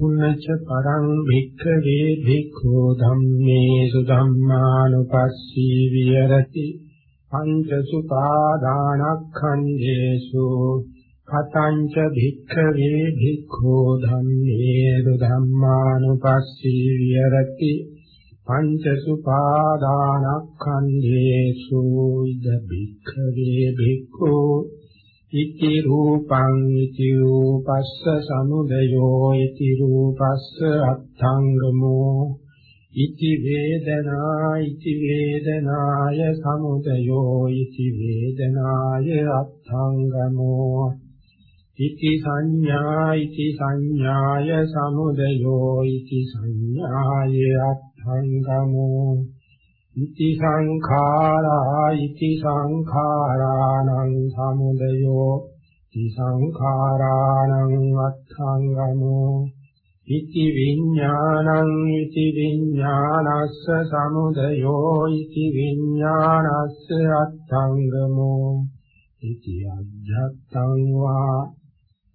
පුනච්ච පරං භික්ඛවේ භික්ඛෝ ධම්මේසු ධම්මානුපස්සී විහෙරති පංචසු පාදානක්ඛන්දේසු කතංච භික්ඛවේ භික්ඛෝ ධම්මේසු ධම්මානුපස්සී විහෙරති පංචසු පාදානක්ඛන්දේසු ඉද භික්ඛවේ භික්ඛෝ ඉති රූපං ඉති රූපස්ස සමුදයෝ ඉති රූපස්ස අත්ථංගමෝ. ඉති වේදනා ඉති වේදනාය සමුදයෝ ඉති වේදනාය අත්ථංගමෝ. ඉති සංඥා ඉති සංඥාය සමුදයෝ ඉති සංඥාය අත්ථංගමෝ. ඉති සංඛාරා ඉති සංඛාරාණං සමුදයෝ ඉති සංඛාරාණං අත්ථංගමෝ ඉති විඥානං ඉති විඥානස්ස සමුදයෝ ඉති විඥානස්ස අත්ථංගමෝ ඉති අජ්ජත්තං වා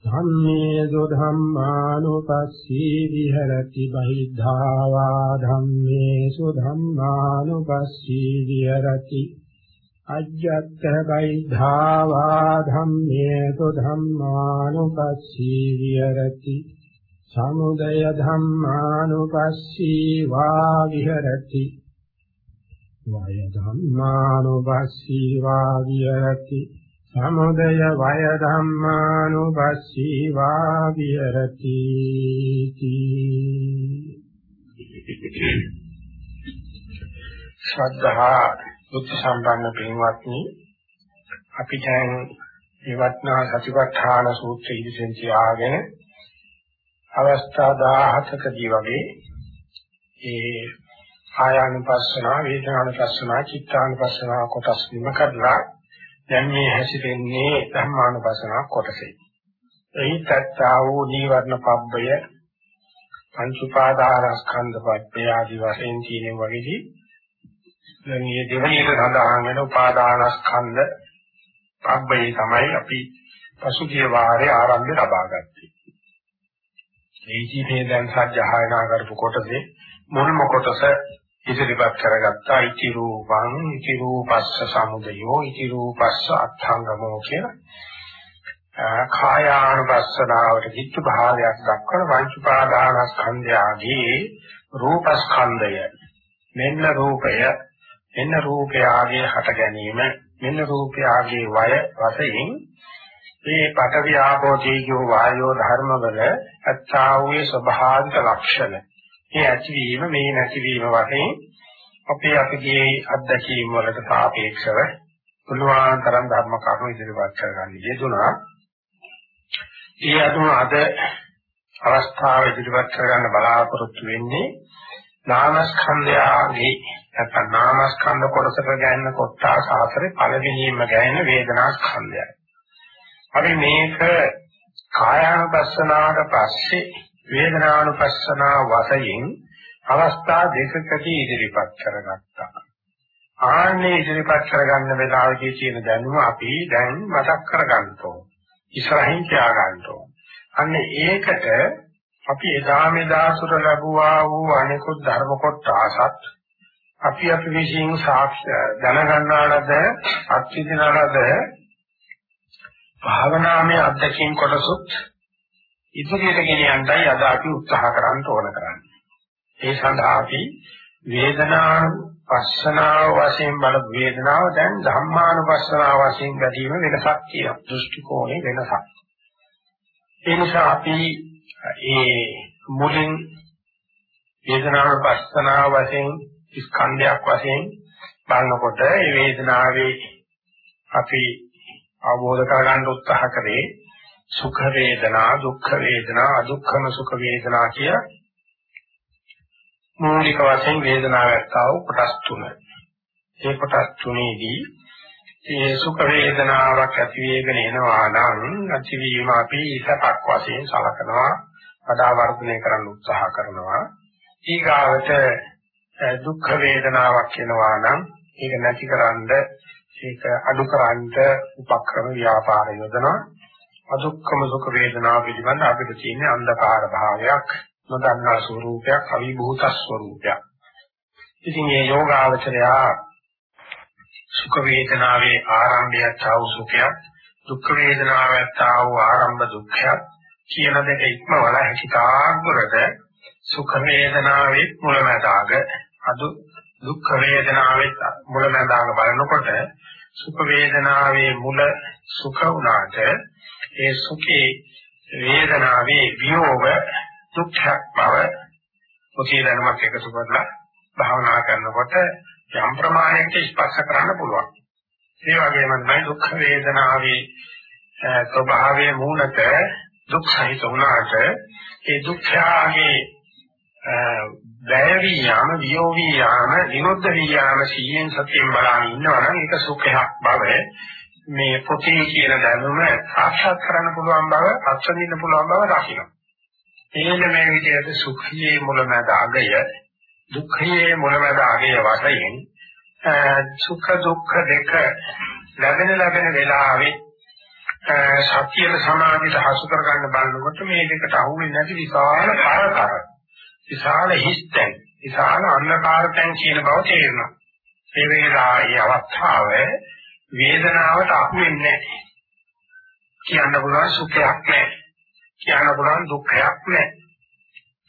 ධම්මේසු ධම්මානුපස්සී විහෙරති බහිද්ධාවා ධම්මේසු ධම්මානුපස්සී විහෙරති අජ්ජත්ත බහිද්ධාවා ධම්මේසු ධම්මානුපස්සී විහෙරති සමුදය ධම්මානුපස්සී වා විහෙරති වය ධම්මානුපස්සී වා විහෙරති සමුදය වය ධම්මානුපස්සී වා විහෙරති. ශ්‍රද්ධා බුද්ධ සම්පන්න පින්වත්නි අපි දැන් විවත්නා සතිපට්ඨාන සූත්‍රය ඉදිරියෙන් තියාගෙන අවස්ථා 17කදී වගේ ඒ ආයානුපස්සනා වේදනානුපස්සනා චිත්තානුපස්සනා කොටස් විම කරලා දැන් මේ හැසිරෙන්නේ ධර්මානුපස්සනා කොටසේ. එහි තත්තා වූ නීවරණ පබ්බය පංච උපාදානස්කන්ධ පබ්බය ආදි වශයෙන් තියෙන වගේදී දැන් මේ දෙවෙනියට සඳහන් වෙන උපාදානස්කන්ධ පබ්බය තමයි අපි පසුගිය වාරේ ආරම්භය ලබා ගත්තේ. මේ ජීවිතේ දැන් සත්‍යයනා කරපු කොටසේ මුල්ම කොටස ඉදිරිපත් කරගත්තා. ඉති රූපං ඉති රූපස්ස සමුදයෝ ඉති රූපස්ස අත්ථංගමෝ කියලා. කායානුපස්සනාවට කිච්ච භාවයක් දක්වන පංචපාදානස්කන්ධයගේ රූපස්කන්ධය. මෙන්න රූපය මෙන්න රූපයගේ හට ගැනීම මෙන්න රූපයගේ වය වශයෙන් මේ පඨවි ආපෝ තේජෝ වායෝ ධර්මවල අත්තාවේ ස්වභාවික ලක්ෂණ. මේ ඇතිවීම මේ නැතිවීම වශයෙන් අපේ අපගේ අත්දැකීම් වලට සාපේක්ෂව පුළුවන් තරම් ධර්ම කරුණු ඉදිරිපත් කරගන්න යෙදුනා. ඒ අනුව අද අවස්ථාව ඉදිරිපත් කරගන්න බලාපොරොත්තු වෙන්නේ නාමස්කන්ධයගේ නැත්නම් නාමස්කන්ධ කොටසක ගැන කොටස් හතරේ පළවෙනිම ගැන වේදනා ස්කන්ධයයි. අපි මේක කායානුපස්සනාවට පස්සේ වේදනානුපස්සනා වශයෙන් අවස්ථා දෙකකදී ඉදිරිපත් කරගත්තා. ආන්නේ ඉදිරිපත් කරගන්න වෙලාවේදී තියෙන දැනුම අපි දැන් මතක් කරගන්න ඕන. ඉස්සරහින් තියාගන්න ඕන. අන්න ඒකට අපි එදා මෙදා සුර ලැබුවා වූ අනිකුත් ධර්ම කොටසත් අපි අපි විශ්ින් සාක්ෂි දැනගන්නාලද අත්විඳිනාලද භාවනාමය අධ්‍යක්ෂින් කොටසුත් ඉදිරියට ගෙන යන්නයි අද අපි උත්සාහ කරන්න ඕන කරන්නේ. ඒ සඳහා අපි වේදනාන පස්සනාව වශයෙන් බල වේදනාව දැන් ධම්මානුපස්සනාව වශයෙන් ගැදීම වෙනසක් කියනවා. දෘෂ්ටි කෝණේ වෙනසක්. ඒ නිසා අපි ඒ මුලින් වේදනානුපස්සනාව වශයෙන් ස්කන්ධයක් වශයෙන් බලනකොට ඒ වේදනාවේ අපි අවබෝධ කරගන්න උත්සාහ කරේ සුඛ වේදනා දුක්ඛ වේදනා අදුක්ඛම සුඛ වේදනා කිය මූලික වශයෙන් වේදනාව ඇත්තව කොටස් තුනයි. ඒ කොටස් තුනේදී මේ සුඛ වේදනාවක් ඇති වෙගෙන එනවා නම් ඇතිවීම අපි සපක් වශයෙන් සලකනවා වඩා වර්ධනය කරන්න උත්සාහ කරනවා ඊගාවට දුක්ඛ වේදනාවක් එනවා නම් ඒක නැතිකරන්න ඒක අඩුකරන්න උපක්‍රම ව්‍යාපාර යොදනවා අදුක්ඛම සුඛ වේදනාව පිළිබඳ අපිට තියෙන අන්ධකාර භාවයක් නොදන්නා ස්වરૂපයක් අවිභූත ස්වરૂපයක් ඉතින් මේ යෝගාවචරයා සුඛ වේදනාවේ ආරම්භයත් ආව සුඛයක් දුක්ඛ වේදනාවත් ආව ආරම්භ දුක්ඛයක් කියන දෙක ඉක්මවල හිතාගුරද සුඛ වේදනාවේ මුලමදාග අදු දුක්ඛ වේදනාවේ මුලමදාග බලනකොට සුඛ වේදනාවේ මුල සුඛ උනාට ඒ සුඛේ වේදනාවේ වියෝග දුක්ඛක් බව ඔකේ දැනුමක් එකතු කරලා භාවනා කරනකොට යම් ප්‍රමාණයකට ස්පර්ශ කරන්න පුළුවන්. ඒ වගේම තමයි දුක්ඛ වේදනාවේ ස්වභාවයේ මූලත දුක් සහිත වුණාට ඒ දුක්ඛාගේ වැය වී යාම වියෝ වී යාම විමුක්ත වී යාම සියෙන් සතියෙන් බලන ඉන්නවනම් ඒක සුඛයක් බව මේ පොතේ කියන දැනුම සාක්ෂාත් කරන්න පුළුවන් බව අත්විඳින්න පුළුවන් බව දකින්න. එන්න මේ විදිහට සුඛයේ මුලමඳ අගය දුක්ඛයේ මුලමඳ අගය වශයෙන් සුඛ දුක්ඛ දෙක ලැබෙන ලැබෙන වෙලාවේ සත්‍යල සමාධියට හසු කරගන්න බලනකොට මේ දෙකට අහුවෙන්නේ නැති විශාල පාරතර විශාල හිස්තැන් විශාල අන්ධකාරතැන් කියන බව තේරෙනවා ඒ වේලාවේ අවස්ථාව වේදනාවට අහු වෙන්නේ නැහැ කියන්න පුළුවන් සුඛයක් නැහැ කියන්න පුළුවන් දුක්ඛයක් නැහැ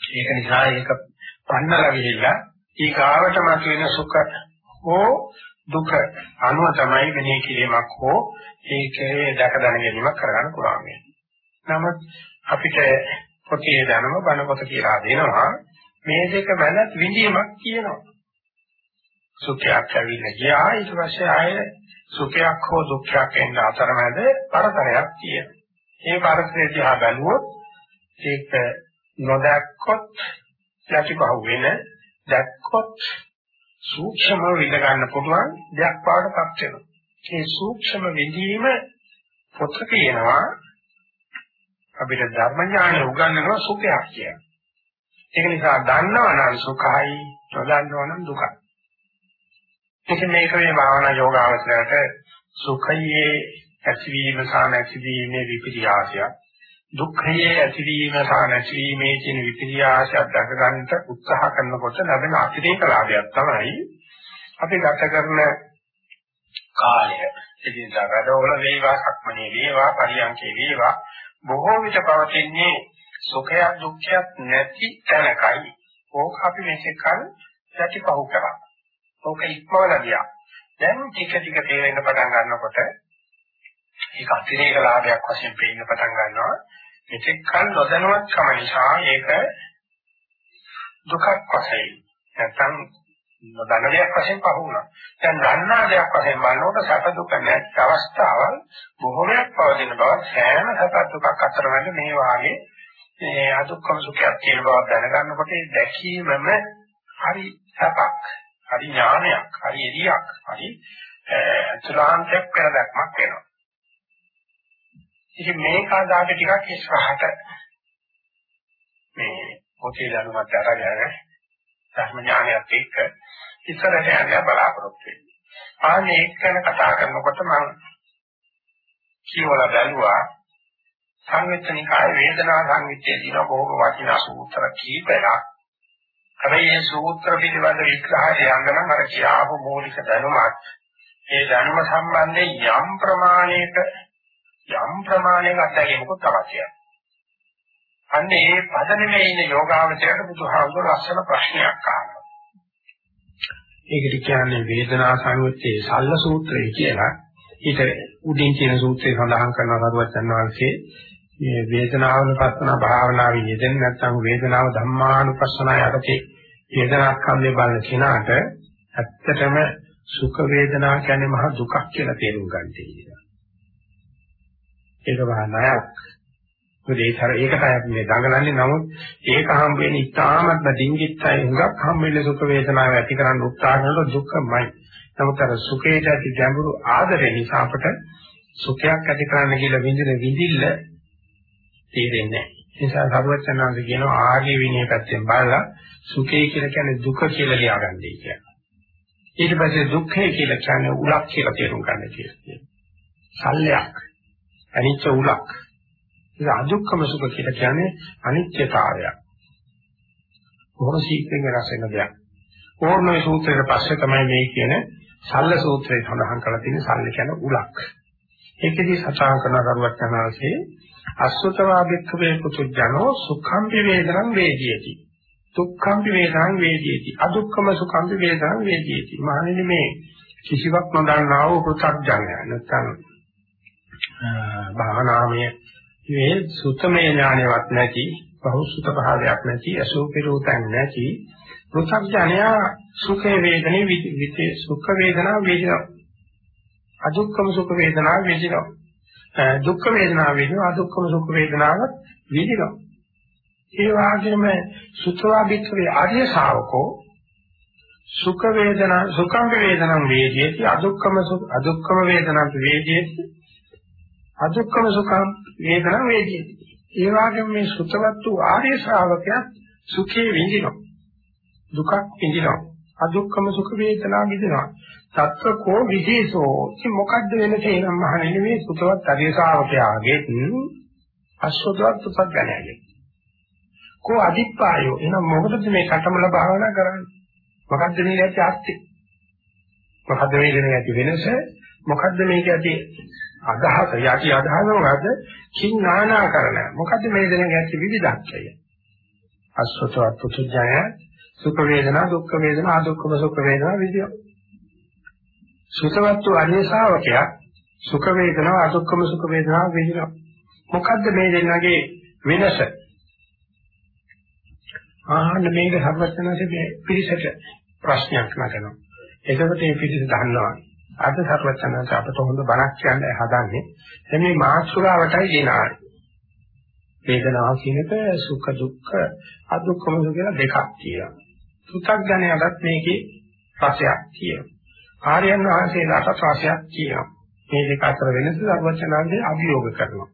ඒක නිසා ඒක පන්නලා ගිහිල්ලා ඊගාවට මතුවෙන සුඛ හෝ දුක අනුව තමයි මෙනෙහි කිරීමක් හෝ ඒකේ දැක දැන ගැනීමක් කරගන්න පුළුවන් වෙන්නේ. නමුත් අපිට පොතේ දැනුම බණ පොත කියලා දෙනවා මේ දෙක මැද විඳීමක් කියනවා. සුඛයක් ඇවිල්ලා ගියා ඊට පස්සේ ආය සුඛයක් හෝ දුක්ඛයක් එන්න අතරමැද පරතරයක් තියෙනවා. ඒ පරතරය දිහා බැලුවොත් ඒක නොදැක්කොත් යටිපහුව වෙන දැක්කොත් සූක්ෂම විඳ ගන්න පුළුවන් දෙයක් පාඩපත් වෙනවා. මේ සූක්ෂම විඳීම පොත කියනවා අපිට ධර්ම ඥානය උගන්වනවා සුඛයක් කියලා. ඒක නිසා දන්නවනම් සුඛයි, නොදන්නවනම් දුකයි. ඒක මේක මේ භාවනා යෝගාවචරයට සුඛයේ ඇතිවීම සහ නැතිවීමේ විපිරියාසයක් දුක්ඛයේ ඇතිවීම සහ නැතිවීමේ කියන විපිරියාසයක් දැක ගන්නට උත්සාහ කරනකොට ලැබෙන අතිරේක ලාභයක් තමයි අපි ගත කරන කාලය. ඉතින් සාරදවල වේවා, සක්මනේ වේවා, පරියන්කේ වේවා බොහෝ විට පවතින්නේ සුඛයක් දුක්ඛයක් නැති තැනකයි. ඕක අපි මේකෙන් කල් යටිපහුව කරා. ඕක ඉක්මවලා ගියා. දැන් ටික ටික තේරෙන්න පටන් ගන්නකොට ඒක අතිරේක ලාභයක් වශයෙන් පේන්න පටන් ගන්නවා. මෙතෙක් කල නොදැනුවත්කම නිසා ඒක දුකක් වශයෙන් නැත්නම් නොදන්න දෙයක් වශයෙන් පහ වුණා. දැන් දන්නා දෙයක් වශයෙන් බලනකොට සැප දුක නැති අවස්ථාවල් බොහෝමයක් පවතින බව සෑම සැප දුකක් අතර වෙන මේ වාගේ මේ අදුක්කම සුඛයක් කියන බව දැනගන්නකොට ඒ දැකීමම හරි සැපක්, හරි ඥානයක්, හරි එළියක්, හරි අතුලාන්තයක් වෙන දැක්මක් වෙනවා. ඉතින් මේක අදාට ටිකක් ඉස්සරහට මේ පොතේ දැනුමත් අරගෙන ධර්ම ඥානයත් එක්ක ඉස්සරහට යන්න බලාපොරොත්තු වෙන්නේ. ආන්නේ එක්ක ගැන කතා කරනකොට මම කියවලා බැලුවා සංවිතනිකාය වේදනා සංවිතයේ දින බොහෝ වටිනා සූත්‍ර කීපයක්. හැබැයි මේ සූත්‍ර පිළිබඳ විග්‍රහය යන්න අර කියාපු මූලික දැනුමත් ඒ දැනුම සම්බන්ධයෙන් යම් ප්‍රමාණයක යම් ප්‍රමාණයක අත්දැකීමකුත් අවශ්‍යයි. අන්න ඒ පදනමේ ඉන්න යෝගාවචරයට බුදුහාමුදුර ලස්සන ප්‍රශ්නයක් අහනවා. ඒකට කියන්නේ වේදනා සංයුත්තේ සල්ල සූත්‍රය කියලා. ඊට උඩින් කියන සූත්‍රය සඳහන් කරන සරුවචන් වහන්සේ මේ වේදනාවනුපස්සන භාවනාවේ යෙදෙන නැත්නම් වේදනාව ධම්මානුපස්සන යටතේ වේදනාස්කන්ධය බලන කෙනාට ඇත්තටම සුඛ වේදනා කියන්නේ මහ දුකක් කියලා තේරුම් ගන්න තියෙනවා. ඒක වහනයක් මොකද ඒතර ඒකට අපි මේ දඟලන්නේ නමුත් ඒක හම් වෙන්නේ ඉතාමත්ම ඩිංගිත්යි හුඟක් හම් වෙන්නේ සුඛ වේදනාව ඇති කරන්න උත්සාහ කරනකොට දුක්ඛමයි. නමුත් අර සුඛයට ඇති ගැඹුරු ආදරේ නිසා අපට සුඛයක් ඇති කරන්න කියලා විඳින විඳිල්ල තේරෙන්නේ නැහැ. ඒ නිසා සරුවචනාංශ කියනවා ආර්ය විනය පැත්තෙන් බලලා සුඛය කියලා කියන්නේ දුක කියලා ලියාගන්නයි කියලා. ඊට පස්සේ දුක්ඛය කියලා කියන්නේ උලක් කියලා තේරුම් ගන්න කියලා. සල්ලයක්. අනිච්ච උලක්. ඒක අදුක්කම සුඛ කියලා කියන්නේ අනිත්‍යතාවය. කොහොම සීක්‍රෙන් වෙනස් වෙන දෙයක්. ඕනෝයි සූත්‍රයේ පස්සේ තමයි මේ කියන සල්ල සූත්‍රය සඳහන් කරලා තියෙන සල්ල කියන්නේ උලක්. ඒකෙදි සචාන් කරන කරුවක් යනවාසේ අසුතවා බික්ඛවේ පුතුජනෝ සුඛම් විවේදනං වේදියති. දුක්ඛම් විවේදනං වේදියති. අදුක්ඛම සුඛම් විවේදනං වේදියති. මහණෙනි මේ කිසිවක් නොදන්නා වූ පු탁ජනය නැත්නම් භාවනාමය මේ සුතමේ ඥානවත් නැති බහුසුත භාවයක් නැති අසෝපිරෝතන් නැති පු탁ජනයා සුඛ වේදනේ විතේ සුඛ වේදනා වේදිනවා අදුක්ඛම සුඛ වේදනා වේදිනවා දුක්ඛ වේදනාව වෙනවා අදුක්ඛම සුඛ වේදනාව විඳිනවා. ඒ වගේම සුඛවා බික්ඛවේ ආර්ය ශාවකෝ සුඛ වේදනා සුඛං වේදනං වේදේති අදුක්ඛම අදුක්ඛම වේදනං වේදේති අදුක්ඛම සුඛං වේදනං වේදේති. ඒ වගේම මේ සුතවත් වූ ආර්ය ශ්‍රාවකයා සුඛේ විඳිනවා. දුකක් විඳිනවා. අදුක්ඛම සුඛ වේදනා විඳිනවා. තත්ත්ව කෝ විශේෂෝ ඉතින් මොකද්ද වෙනසේ නම් මහණෙනි මේ සුතවත් ආර්ය ශ්‍රාවකයාගේ අශ්වදවත් උපගණයගේ කෝ අදිප්පායෝ එහෙනම් මොකටද මේ කටමල භාවනා කරන්නේ මොකද්ද මේ ඇති ආස්ති? මොකද්ද මේ දෙන ඇති වෙනස? මොකද්ද මේක ඇති අදහස යටි අදහස මොකද්ද? කිං නානාකරණ. මොකද්ද මේ දෙන ඇති විවිධත්වය? අස්වතවත් පුතුජය සුඛ වේදනා දුක්ඛ වේදනා අදුක්ඛම සුඛ වේදනා විදිය. සුතවත්තු අරිය ශාවකයා සුඛ වේදනා අදුක්ඛම සුඛ වේදනා විදිය. මොකද්ද මේ දෙන්නගේ වෙනස? ආහන්න මේක සර්වඥාසේ පිළිසෙට ප්‍රශ්නයක් නගනවා. එතකොට මේ පිළිස දන්නවා. අද සර්වඥාන්ස අපට හොඳ බණක් කියන්න හදන්නේ. දැන් මේ මාත්‍රාවටයි ගෙනාවේ. වේදනාව කියනක සුඛ දුක්ඛ අදුක්ඛම කියලා දෙකක් තියෙනවා. සුඛඥයටත් මේකේ රසයක් තියෙනවා. ආර්යයන් වහන්සේලාට රසයක් තියෙනවා. මේ දෙක අතර වෙනස සර්වඥාන්සේ අභියෝග කරනවා.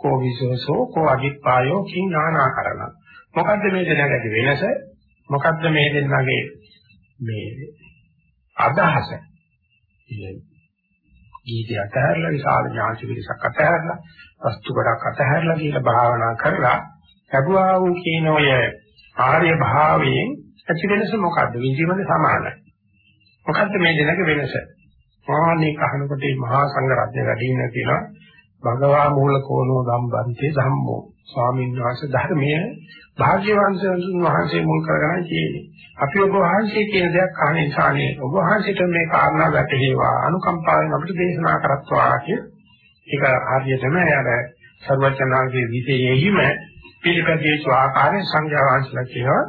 කෝ විසෝසෝ කෝ අදිප්පායෝ කිං නානාකරණ මොකද්ද මේ දෙන්නගේ වෙනස? මොකද්ද මේ දෙන්නගේ මේ අදහස? ගීතය අතහැරලා විශාල ඥාති පිරිසක් අතහැරලා වස්තු ගොඩක් අතහැරලා කියලා භාවනා කරලා ලැබුවා වූ කියන ඔය ආර්ය භාවයෙන් ඇති වෙනස මොකද්ද? විඳීමද සමානයි. මොකද්ද මේ දෙන්නගේ වෙනස? ආනේ කහනකොට මේ මහා සංඝ රත්නය වැඩි ඉන්න කියලා භගවා මූලකෝණෝ ධම්බන්තේ ධම්මෝ ස්වාමීන් වහන්සේ ධර්මයේ භාග්‍යවන්ත වහන්සේ මුල් කරගෙන තියෙන්නේ. අපි ඔබ වහන්සේ කියන දෙයක් අහන නිසානේ ඔබ වහන්සේට මේ කාරණා වැටහෙවා අනුකම්පාවෙන් අපිට දේශනා කරත්වා කිය. ඒක හරියටම අර සර්වචනාගේ විදේයෙහිම පිළිපැදිය යුතු ආකාරයෙන් සංඝයා වහන්සේලා කියනවා.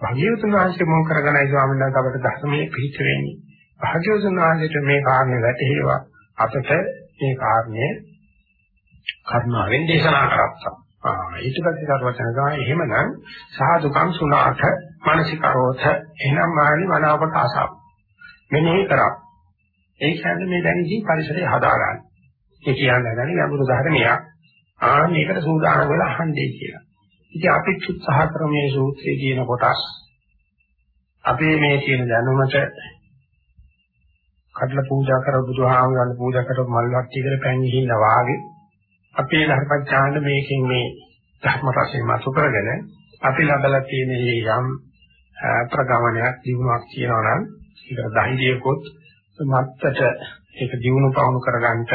භාග්‍යවතුන් වහන්සේ මුල් කරගෙනයි ස්වාමීන් වහන්සේ අපට ධර්මයේ පිහිට වෙන්නේ. භාග්‍යවතුන් වහන්සේට මේ කාරණේ වැටහෙවා. අපට මේ කාරණේ කරුණාවෙන් දේශනා කරත්තා. ඊට පස්සේ කරුවචන ගාන එහෙමනම් සාදුකම් සුණාත මානසිකරෝධ එනම් මානි මනාවට ආසාව. මෙනෙහි කරා. ඒ කියන්නේ මේ දැන් ඉති පරිසරය හදාගන්න. ඒ කියන්නේ නැගනි යමුරු ධර්මයක්. ආ මේකට සූදානම් වෙලා අහන්නේ කියලා. ඉතින් අපි උත්සාහ කරමේ සූත්‍රයේ කියන කොටස්. අපේ මේ කියන දැනුමට කඩලා පූජා කර බුදුහාමුදුරන් පූජා කර මල් වට්ටි කර පැන් ගිහිල්ලා වාගේ අපේ ධර්මඥාන මේකෙන් මේ ධර්ම රසය මතු කරගෙන අපි ලබලා තියෙන මේ යම් ප්‍රගමනයක් දිනුවක් කියනවා නම් ඒක ධෛර්යයකොත් මත්තට ඒක දිනු පවණු කරගන්නට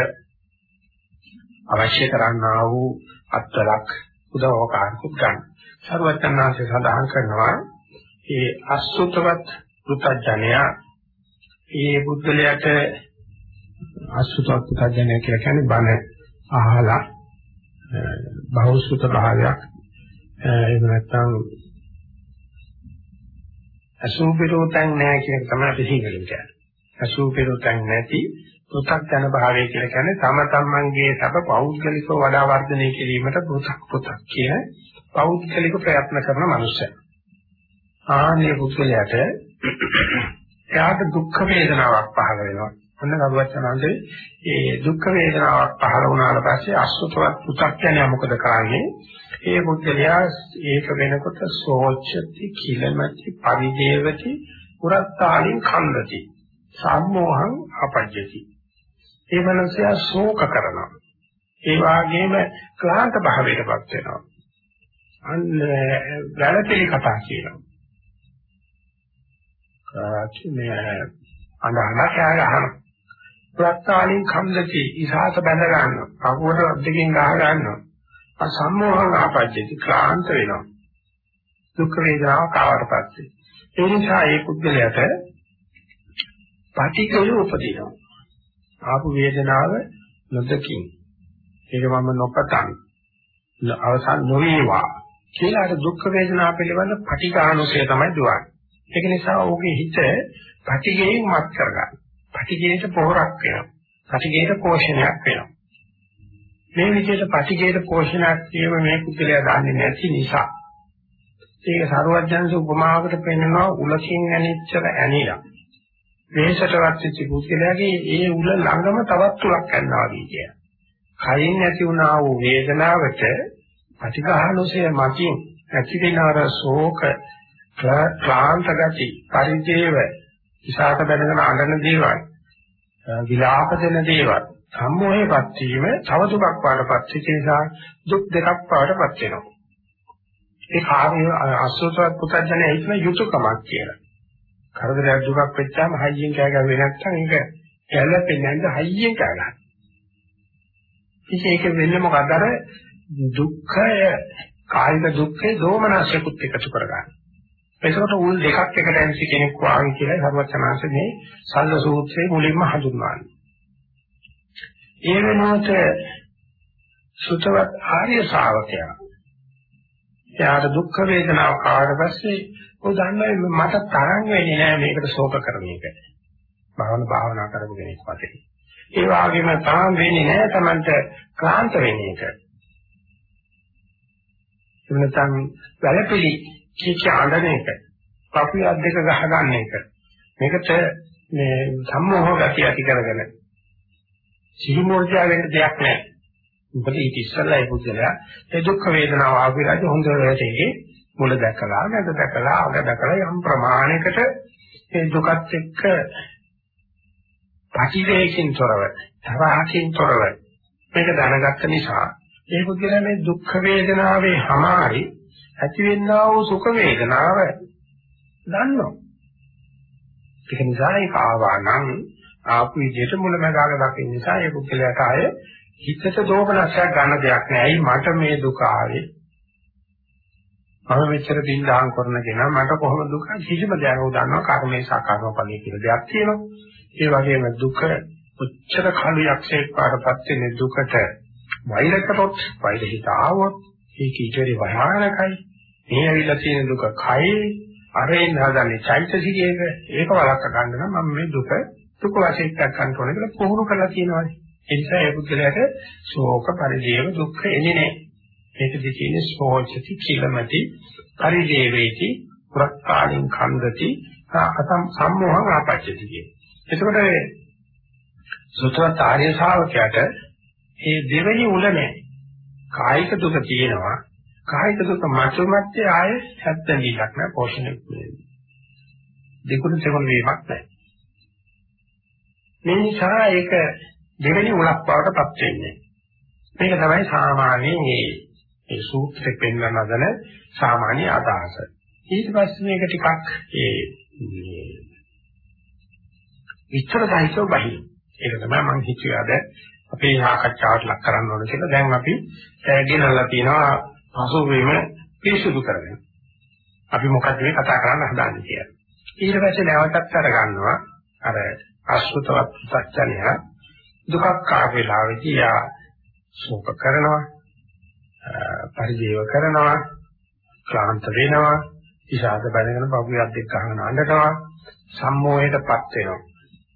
අවශ්‍ය කරන්නා වූ අත්වලක් උදව්කාරකුත් ගන්න. සර්වඥාන්සේ සඳහන් කරනවා ඒ අසුතවත් පුතඥයා ඒ බුද්ධලයට අසුතවත් පුතඥය කියලා කියන්නේ බණ අහලා බහුසුත භාවයක් එහෙම නැත්නම් අසුපිරෝතන් නැහැ කියන එක තමයි අපි සිංහලෙන් කියන්නේ. අසුපිරෝතන් නැති පෘථග්ජන භාවය කියලා කියන්නේ තම තමන්ගේ සබ පෞද්ගලිකව වඩා වර්ධනය කිරීමට පෘථක් පෘථක් කියන පෞද්ගලික ප්‍රයත්න කරන මනුස්සය. ආන්නේ පුද්ගලයාට එයාට දුක් වේදනාවක් පහළ වෙනවා. ඔන්න කරුවචනන්දේ ඒ දුක් වේදනාවක් පහළ වුණාට පස්සේ අසුතවත් පු탁ඥය මොකද කරන්නේ? ඒ පුද්ගලයා ඒක වෙනකොට සෝච්චති, කිලමති, පරිදේවති, පුරත්තාලින් ඛණ්ඩති. සම්මෝහං අපජ්ජති. ඒ මනසයා ශෝක කරනවා. ඒ වගේම ක්ලාන්ත භාවයටපත් වෙනවා. අන්න වැළපෙලි කතා කියනවා. මේ අඬහන කෑ ගහනවා. ප්‍රත්තාලින් කම්දති ඉසాత බැඳ ගන්නවා. කකුවට දෙකෙන් ගහ ගන්නවා. අසම්මෝහං ආපජ්ජති ක්ලාන්ත වෙනවා. දුක් වේදනාව කාවරපත් ඒ නිසා ඒ පුද්ගලයාට පටිඝය උපදිනවා. ආපු වේදනාව නොදකින්. ඒක මම නොපතන්. අවසන් නොවේවා කියලා අර දුක් වේදනාව පිළිබඳ පටිඝානුසය තමයි දුවන්නේ. ඒක නිසා ඔහුගේ හිත පටිඝයෙන් මත් කරගන්න. පටිඝයට පොහොරක් වෙනවා. පටිඝයට පෝෂණයක් වෙනවා. මේ විදිහට පටිඝයට පෝෂණයක් කියව මේ කුසලයා දන්නේ නැති නිසා ඒක සරුවඥන්ස උපමාවකට පෙන්නනවා උලකින් ඇනිච්චර ඇනිලා. වේසටවත් වෙච්ච කුසලයාගේ ඒ උල ළඟම තවත් උලක් යනවා වගේ. කයින් ඇති වුණා වූ වේදනාවට පටිඝානුසය මතින් ඇති වෙන අර ශෝක ක්ලාන්ත ගති පරිදේව ඉසాత බැඳගෙන අඬන දේවල් විලාප දෙන දේවල් සම්මෝහයපත් වීම තව දුකක් වඩපත් වෙච්ච නිසා දුක් දෙකක් වඩපත් වෙනවා ඒ කාර්ය අසෝසවත් පුතඥය හිතන යුතුයකමක් කියලා කරදරයක් දුකක් වෙච්චාම හයියෙන් කෑ ගහුවේ නැත්නම් ඒක ගැළපෙන්නේ නැද්ද? හයියෙන් කෑ ගන්න ඉතින් ඒක වෙන්නේ මොකද? අර දුක්ඛය කායික දුක්ඛේ දෝමනසයකුත් එකතු කරගන්න. එතකොට උල් දෙකක් එකට ඇවිත් කෙනෙක් වාගේ කියලා සර්වචනාංශ මේ සල්ල සූත්‍රයේ මුලින්ම හඳුන්වන්නේ. ඒ වෙනුවට සුතවත් ආර්ය ශාවකයා එයාට දුක් වේදනාව ආවට පස්සේ ਉਹ දන්නවා මට තරම් වෙන්නේ නැහැ මේකට ශෝක කරන එක. භාවන භාවනා කරපු කෙනෙක් වශයෙන්. ඒ වගේම තරම් වෙන්නේ නැහැ Tamanට ක්ලාන්ත වෙන එක. එන්නතන් වැළපිලි කීක ආඳන එක. පපුවේ අත් දෙක ගහගන්න එක. මේකට මේ සම්මෝහ ගතිය ඇති කරගෙන සිහි මොර්ජා වෙන්න දෙයක් නැහැ. මොකද ඊට ඉස්සෙල්ලා ඒ පුද්ගලයා ඒ දුක් වේදනාව ආවිරාජ හොඳට ඒකේ මුල දැකලා නැද දැකලා අග දැකලා යම් ප්‍රමාණයකට ඒ දුකත් එක්ක පටිඝයකින් තොරව තරහකින් තොරව මේක දැනගත්ත නිසා ඒ පුද්ගලයා මේ දුක් වේදනාවේ හැමාරි ඇතිවෙනා වූ සුඛ වේදනාව දන්නවා. ඒක නිසා ඒක ආවා නම් ආපු විදිහට මුලමදාග දකින්න නිසා ඒ පුද්ගලයාට ආයේ හිතට දෝමනසයක් ගන්න දෙයක් නෑ. ඇයි මට මේ දුක ආවේ? මම මෙච්චර දින් දාන් කරන කෙනා මට කොහොම දුක කිසිම දෙයක් උදන්නවා කර්මේ සාකර්ම ඵලයේ කියලා දෙයක් තියෙනවා. ඒ වගේම දුක උච්චර කලු යක්ෂයෙක් පාඩපත් වෙන දුකට වෛර කරොත් වෛර හිත ආවොත් ඒක ඊටරි භයානකයි. මේ ඇවිල්ලා තියෙන දුක කයි අරෙන් හදන්නේ චෛතසිකයක ඒක වළක්ව ගන්න නම් මම මේ දුක දුක වශයෙන් දක්වන්න ඕනේ කියලා පුහුණු කරලා තියෙනවා. ඒ නිසා ඒ පුද්ගලයාට ශෝක පරිදේව දුක්ඛ එන්නේ නැහැ. මේකදී තියෙන්නේ සෝචති කිලමති පරිදේවේති පුරක්කාලින් ඛණ්ඩති අතම් සම්මෝහං ආපච්චති කියේ. එතකොට සුතවත් ආර්ය ශාවකයාට මේ දෙවෙනි උල නැහැ. කායික දුක තියෙනවා කායික දුක මතුමැත්තේ ආයේ හැත්තැලිලක් නෑ පෝෂණය දෙකුණු සෙවන වීමක් නැහැ. මේ නිසා ඒක දෙවෙනි උලක් බවට පත් වෙන්නේ. මේක තමයි සාමාන්‍ය මේ ඒ සූත්‍රෙ පෙන්වන හදන සාමාන්‍ය අදහස. ඊට පස්සේ මේක ටිකක් ඒ විස්තර සහිතව බහි. ඒක තමයි මම හිතුවේ අද අපේ සාකච්ඡාවට ලක් කරන්න ඕන කියලා. දැන් අපි ගෙනල්ලා තියෙනවා පසුවීම පිරිසුදු කරගෙන. අපි මොකද මේ කතා කරන්න හදාන්නේ කියලා. ඊට පස්සේ නැවතත් අර ගන්නවා අර අසුතවත් සත්‍යණය දුකක් ආවෙලාවේදී යා ශෝක කරනවා පරිදේව කරනවා ක්ලාන්ත වෙනවා ඉෂාද බැඳගෙන බබුයක් දෙක ගන්න අඬනවා සම්මෝහයටපත් වෙනවා.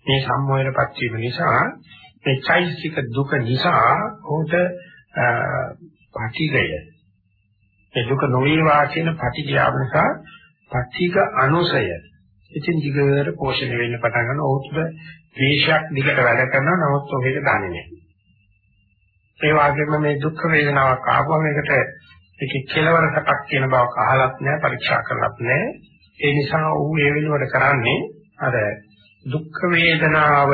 මේ සම්මෝහයටපත් වීම නිසා මේ චෛතසික දුක නිසා උට පටිගය. ඒ දුක නොවේවා කියන පටිගයාව නිසා පටිග අනුසය. ඉතින් දිගට පෝෂණය වෙන්න පටන් ගන්න ඕතුද ද්වේෂයක් දිගට වැඩ කරනවා. නමුත් ඔහෙට දන්නේ නැහැ. ඒ වගේම මේ දුක් වේදනාවක් ආවම ඒකට ඒකේ කෙලවර සැපක් කියන බවක් අහලත් නැහැ පරීක්ෂා කරලත් නැහැ. ඒ නිසා ඌ ඒ වෙනුවට කරන්නේ අර දුක් වේදනාව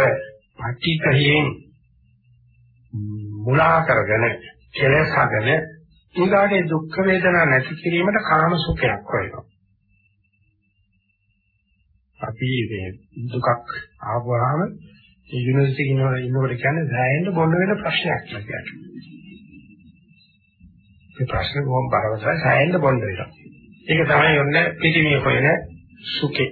පටිඝයෙන් මුලා කරගෙන කෙලසගෙන ඊගාගේ දුක් වේදනා නැති කිරීමට කාම සුඛයක් හොයනවා. අපි මේ දුකක් ආවම ඒ යුනිවර්සිටි ඉන්නවල ඉන්නකොට කියන්නේ සෑහෙන්න බොන්න වෙන ප්‍රශ්නයක් කියලා. මේ ප්‍රශ්නේ බොහොම බරපතලයි සෑහෙන්න බොන්න වෙනවා. ඒක තමයි ඔන්න පිටිමිය හොයන සුඛේ.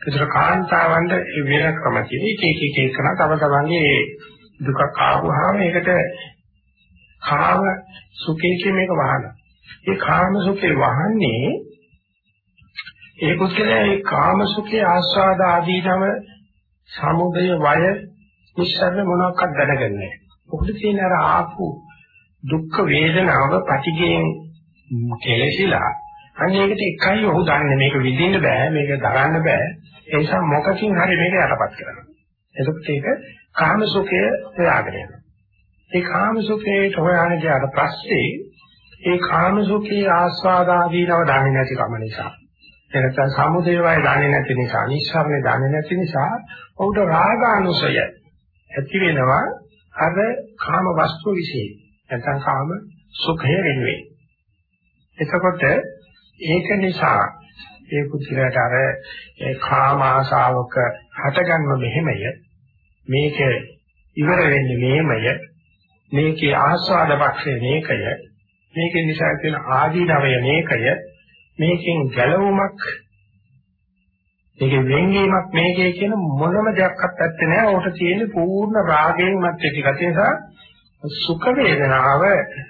ඒතර කාන්තාවන්ට වෙන ක්‍රම තියෙන එක එක එක එක කරන තම තමන්ගේ දුකක් ආවම ඒකට කාම සුඛේ මේක වහන. ඒ කාම සුඛේ වහන්නේ ඒ පුද්ගලයා ඒ කාම සුඛේ ආස්වාද ආදීනව සමුදය වය නිස්සාරණ මොනවාක්වත් දැනගන්නේ නැහැ. මොකද තියෙන අර ආපු දුක් වේදනාව පටිගයෙන් කෙලෙසිලා අනේකට එකයි ඔහු දන්නේ මේක විඳින්න බෑ මේක දරන්න බෑ ඒ නිසා මොකකින් හරි මේක යටපත් කරනවා. එතකොට ඒක කාම සුඛය හොයාගෙන යනවා. ඒ කාම සුඛයට හොයාගෙන ගියාට පස්සේ ඒ කාම සුඛේ ආස්වාද ආදීනව දන්නේ නැති කම නිසා එනතන සමුදේවය දන්නේ නැති නිසා, නිස්සාරණේ දන්නේ නැති නිසා ඔහුට රාගානුසය ඇති වෙනවා අර කාම වස්තු વિશે. නැත්නම් කාම සුඛය වෙනුවේ. එතකොට ඒක නිසා ඒ පුදුලට අර ඒ කාම ආශාවක හටගන්න මෙහෙමය මේක ඉවර වෙන්නේ මෙහෙමය මේකේ ආස්වාද පක්ෂය මේකය මේකේ නිසා තියෙන ආදීනවය මේකය මේකෙන් ගැලවුමක් මේකෙන් වෙන්වීමක් මේකේ කියන මොනම දෙයක්වත් ඇත්තේ නැහැ. ඕකට තියෙන පූර්ණ රාගයෙන් මත් වෙච්ච ගතිය නිසා සුඛ වේදනාව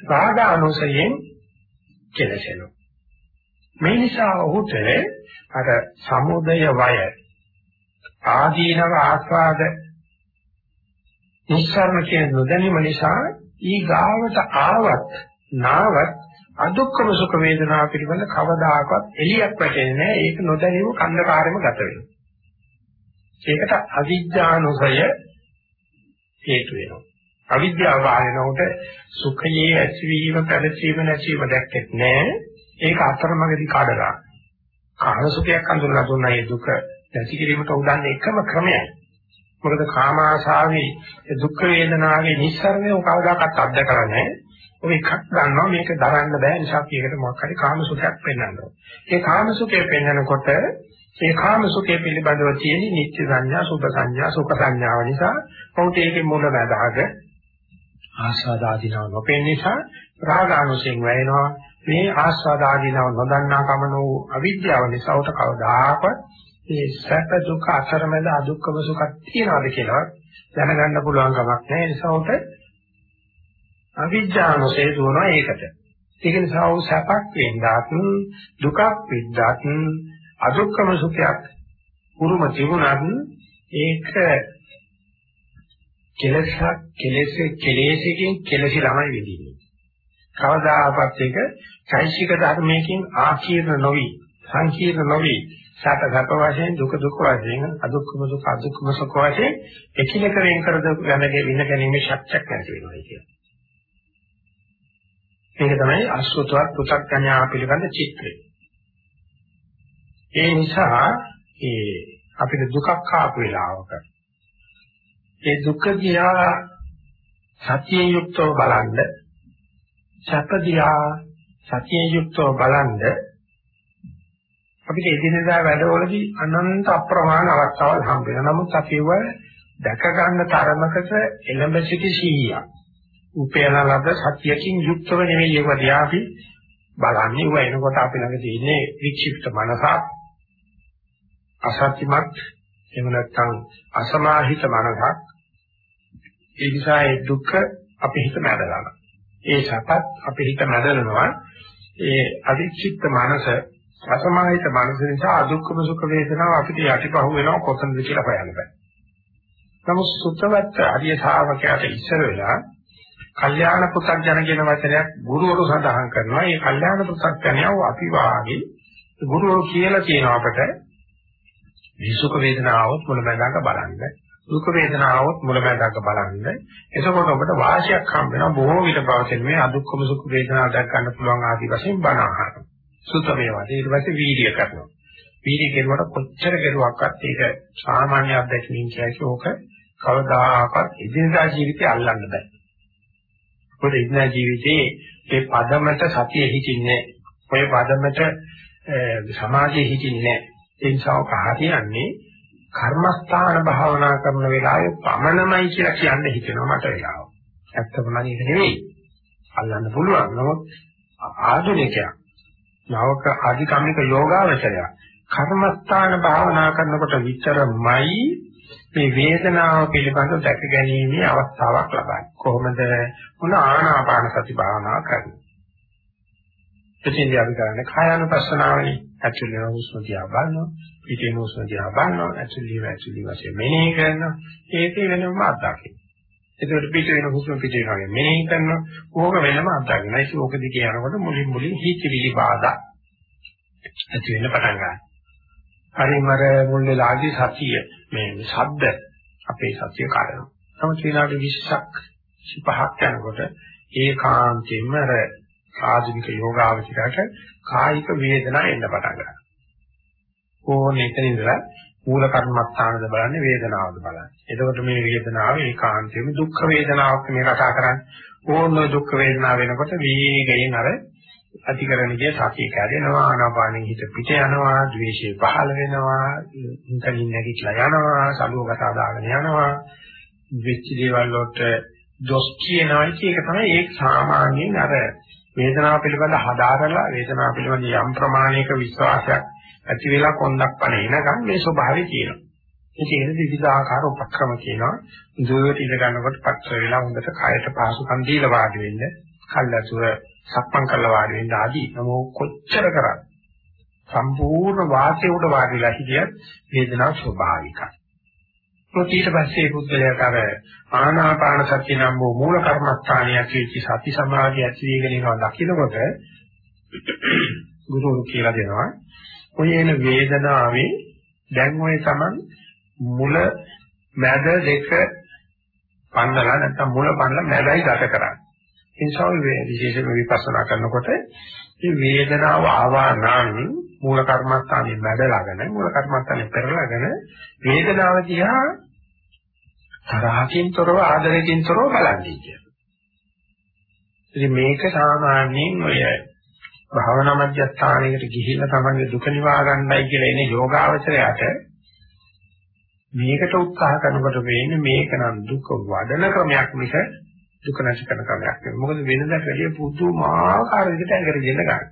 රාග අනුසයෙන් කෙලසෙනවා. මේ නිසා ඔහුට අර සමුදය වය ආදීනව ආස්වාද නිස්සාරණ කියන නොදැනීම නිසා ඊ ගාවට ආවත් නාවත් අදුක්කම සුඛ වේදනාව පිළිබඳ කවදාකවත් එළියක් වැටෙන්නේ නැහැ. ඒක නොදැනීම කන්දකාරෙම ගත වෙනවා. ඒකට අවිජ්ජානුසය හේතු වෙනවා. අවිද්‍යාව වහනකොට සුඛයේ ඇතිවීම, පැවතීම, නැතිවීම දැක්කෙත් නැහැ. ඒක අතරමඟදී කඩලා. කාම සුඛයක් අඳුරලා දුන්නා ඒ දුක නැති කිරීමට උදන්නේ එකම ක්‍රමයයි. මොකද කාම ආශාවේ දුක් වේදනාවේ නිස්සාරණය කවදාකවත් අත්දකලා නැහැ. ඔය එකක් ගන්නවා මේක දරන්න බෑ නිසා අපි ඒකට මොකක් හරි කාම සුඛයක් පෙන්වන්න ඕනේ. ඒ කාම සුඛය පෙන්වනකොට ඒ කාම සුඛය පිළිබඳව තියෙන නිත්‍ය සංඥා, සුඛ සංඥා, සුඛ සංඥාව නිසා කවුට ඒකේ මුල බඳහග ආස්වාදාදීනව නොපෙන නිසා රාගානුසයෙන් වැයෙනවා. මේ ආස්වාදාදීනව නොදන්නා කමනෝ අවිද්‍යාව නිසා උට කවදාකවත් මේ සැප දුක අතරමැද අදුක්කම සුඛක් තියනවාද කියලා දැනගන්න පුළුවන් කමක් නැහැ. ඒ නිසා උට අවිජ්ජානුසේ දුවනවා ඒකට. ඒක නිසා ਉਹ සැපක් වෙන්නත් දුකක් විද්දත් අදුක්කම සුඛයක් උරුම තිබුණත් ඒක කෙලසක් කෙලෙසේ කෙලෙසකින් කෙලසි ළමයි විදින්නේ. කවදාකවත් ඒක චෛසික ධර්මයකින් ආකීර්ණ නොවි සංකීර්ණ නොවි සැප සැප වශයෙන් දුක දුක වශයෙන් අදුක්කම දුක අදුක්කම සුඛ වශයෙන් එකිනෙක වෙන් කර දෙන්නේ විඳ ගැනීමේ ශක්තියක් නැති වෙනවා කියන්නේ. මේක තමයි අසුතවත් පු탁ඥා පිළිබඳ චිත්‍රය. ඒ නිසා ඒ අපිට දුකක් ආපු වෙලාවක ඒ දුක දිහා සතියෙන් යුක්තව බලන්න සැප දිහා සතියෙන් යුක්තව බලන්න අපිට එදිනෙදා වැඩවලදී අනන්ත අප්‍රමාණ අවස්ථාවල් හම්බ වෙනවා. නමුත් අපිව දැක ගන්න තරමකට එළඹ සිටි සීයක් උපයනලද සත්‍යකින් යුක්තව නෙවෙයි ඒක දිහා අපි බලන්නේ. ඌ එනකොට අපි ළඟ තියෙන්නේ වික්ෂිප්ත මනසක් අසත්‍යමත් එහෙම නැත්නම් අසමාහිත මනසක්. ඒ නිසා ඒ දුක අපි හිත මැදලා. ඒ සපත් අපි හිත මැදලනවා. ඒ අවික්ෂිප්ත මනස අසමාහිත මනස නිසා අදුක්කම සුඛ වේදනාව අපිට යටිපහුව වෙනවා කොතනද කියලා හොයන්න බෑ. නමුත් සුත්තවත් ආර්ය ශ්‍රාවකයාට ඉස්සර වෙලා කල්යාණ පු탁ජන කියන වචනයක් ගුරුවරු සඳහන් කරනවා. මේ කල්යාණ පු탁ජනයව අපි වාගේ ගුරුවරු කියලා කියන අපට මේ සුඛ වේදනාවත් මුලමඳාක බලන්න. දුක් වේදනාවත් මුලමඳාක බලන්න. එතකොට ඔබට වාසියක් හම්බ වෙනවා බොහෝ විට පවතින මේ අදුක්කම සුඛ වේදනාව දැක් ගන්න පුළුවන් ආදි වශයෙන් බණ අහනවා. සුත වේවා. ඊට පස්සේ වීර්ය කරනවා. වීර්ය කෙරුවට කොච්චර කෙරුවක්වත් ඒක සාමාන්‍ය අත්දැකීම් කියයි ඕක කවදාකවත් එදිනදා ජීවිතේ අල්ලන්න බෑ. මොකද එදිනදා ජීවිතේ මේ පදමට සතිය හිතින්නේ ඔය පදමට සමාධිය හිතින්නේ ඒ නිසා ඔක හරියන්නේ කර්මස්ථාන භාවනා කරන වෙලාවේ පමණමයි කියලා කියන්න හිතෙනවා මට වෙලාව. ඇත්තම නම් ඒක නෙවෙයි. අල්ලන්න පුළුවන්. නමුත් ආධුනිකයා නවක අධිකම්මික යෝගාවචරය කර්මස්ථාන භාවනා කරනකොට විතරමයි මේ වේදනාව පිළිබඳව දැක ගැනීමේ අවස්ථාවක් ලබන්නේ. කොහොමද? මොන ආනාපාන සති භාවනාව කරන්නේ. එතෙන්දී අපි කරන්නේ කායानुපස්සනාවනේ. ඇතුළේ හුස්ම දිහා බලනවා, පිටේ හුස්ම දිහා බලනවා, ඇතුළේ ඇතුළේ වශයෙන් මෙනෙහි කරනවා. ඒකේ වෙනම අත්දැකීම. ඒකට පිට වෙන හුස්ම පිට වෙනවා වගේ මෙනෙහි කරනවා. ඕක වෙනම අත්දැකීම. ඒක ඕක දිගේ යනකොට මුලින් මුලින් හිතවිලි බාධා ඇති වෙන්න පටන් ගන්නවා. හරිම අර මුල් වෙලාදී සතිය මේ ශබ්ද අපේ සතිය කාරණා. නමුත් ඊළඟ 20ක් 25ක් යනකොට ඒකාන්තයෙන්ම අර ආධුනික යෝගාවචරයට කායික වේදනා එන්න පටන් ගන්නවා. ඕන එතන ඉඳලා මූල කර්මස්ථානද බලන්නේ වේදනාවද බලන්නේ. එතකොට මේ වේදනාව ඒකාන්තයෙන්ම දුක් වේදනාවක් මේ කතා කරන්නේ. ඕන දුක් වේදනාව වෙනකොට වේගයෙන් අර අධිකරණයේ සතිය කැඩෙනවා ආනාපානෙ හිත පිට යනවා ද්වේෂය පහළ වෙනවා ඉන්කලින් නැගිටලා යනවා සලුවකට දාගෙන යනවා වෙච්ච දේවල් වලට දොස් කියනවා ඒක තමයි ඒක සාමාන්‍යයෙන් අර වේදනාව පිළිබඳ හදාරලා වේදනාව පිළිබඳ යම් ප්‍රමාණයක විශ්වාසයක් ඇති වෙලා කොන්දක් පණ එනකම් මේ ස්වභාවය තියෙනවා. ඉතින් ඒක විවිධාකාර උපක්‍රම කියනවා. දුරට ඉඳ ගන්නකොට පත්‍ර වෙලා හොඳට කයට පහසුකම් දීලා වාඩි වෙන්න. කල්ලාතුර සක්මන් කළා වාඩි වෙන්න ආදී නමෝ කොච්චර කරත් සම්පූර්ණ වාසයේ උඩ වාඩිලා හිටියත් වේදනාව ස්වභාවිකයි. ඊට පස්සේ පුද්ගලයාට අර ආනාපාන සති නම් වූ මූල කර්මස්ථානයක් කිච්ච සති සමාධිය ඇති වෙගෙන යනවා දකින්නකොට ගුරුවරු කියලා දෙනවා ඔය එන වේදනාවේ දැන් ඔය Taman මුල මැද දෙක පන්නලා නැත්නම් මුල පන්නලා මැදයි ගත කරන්නේ. ඒ නිසා විශේෂයෙන්ම විපස්සනා කරනකොට මේ වේදනාව ආවා නම් මූල කර්මස්ථානේ මැදලාගෙන මූල කර්මස්ථානේ පෙරලාගෙන වේදනාව දිහා තරහකින් තොරව ආදරයෙන් තොරව බලන්නේ කියලා. ඉතින් මේක සාමාන්‍යයෙන් ඔය භාවනා මධ්‍යස්ථානයකට ගිහිල්ලා තමන්ගේ දුක නිවා ගන්නයි කියලා එන යෝගාවචරයට මේකට උත්සාහ කරනකොට වෙන්නේ මේක නම් දුක වඩන ක්‍රමයක් මිස දුක නැති කරන ක්‍රමයක් නෙවෙයි. මොකද වෙනදට වැඩිය පුදුමාකාර විදිහට ඇඟට ගෙන ගන්න.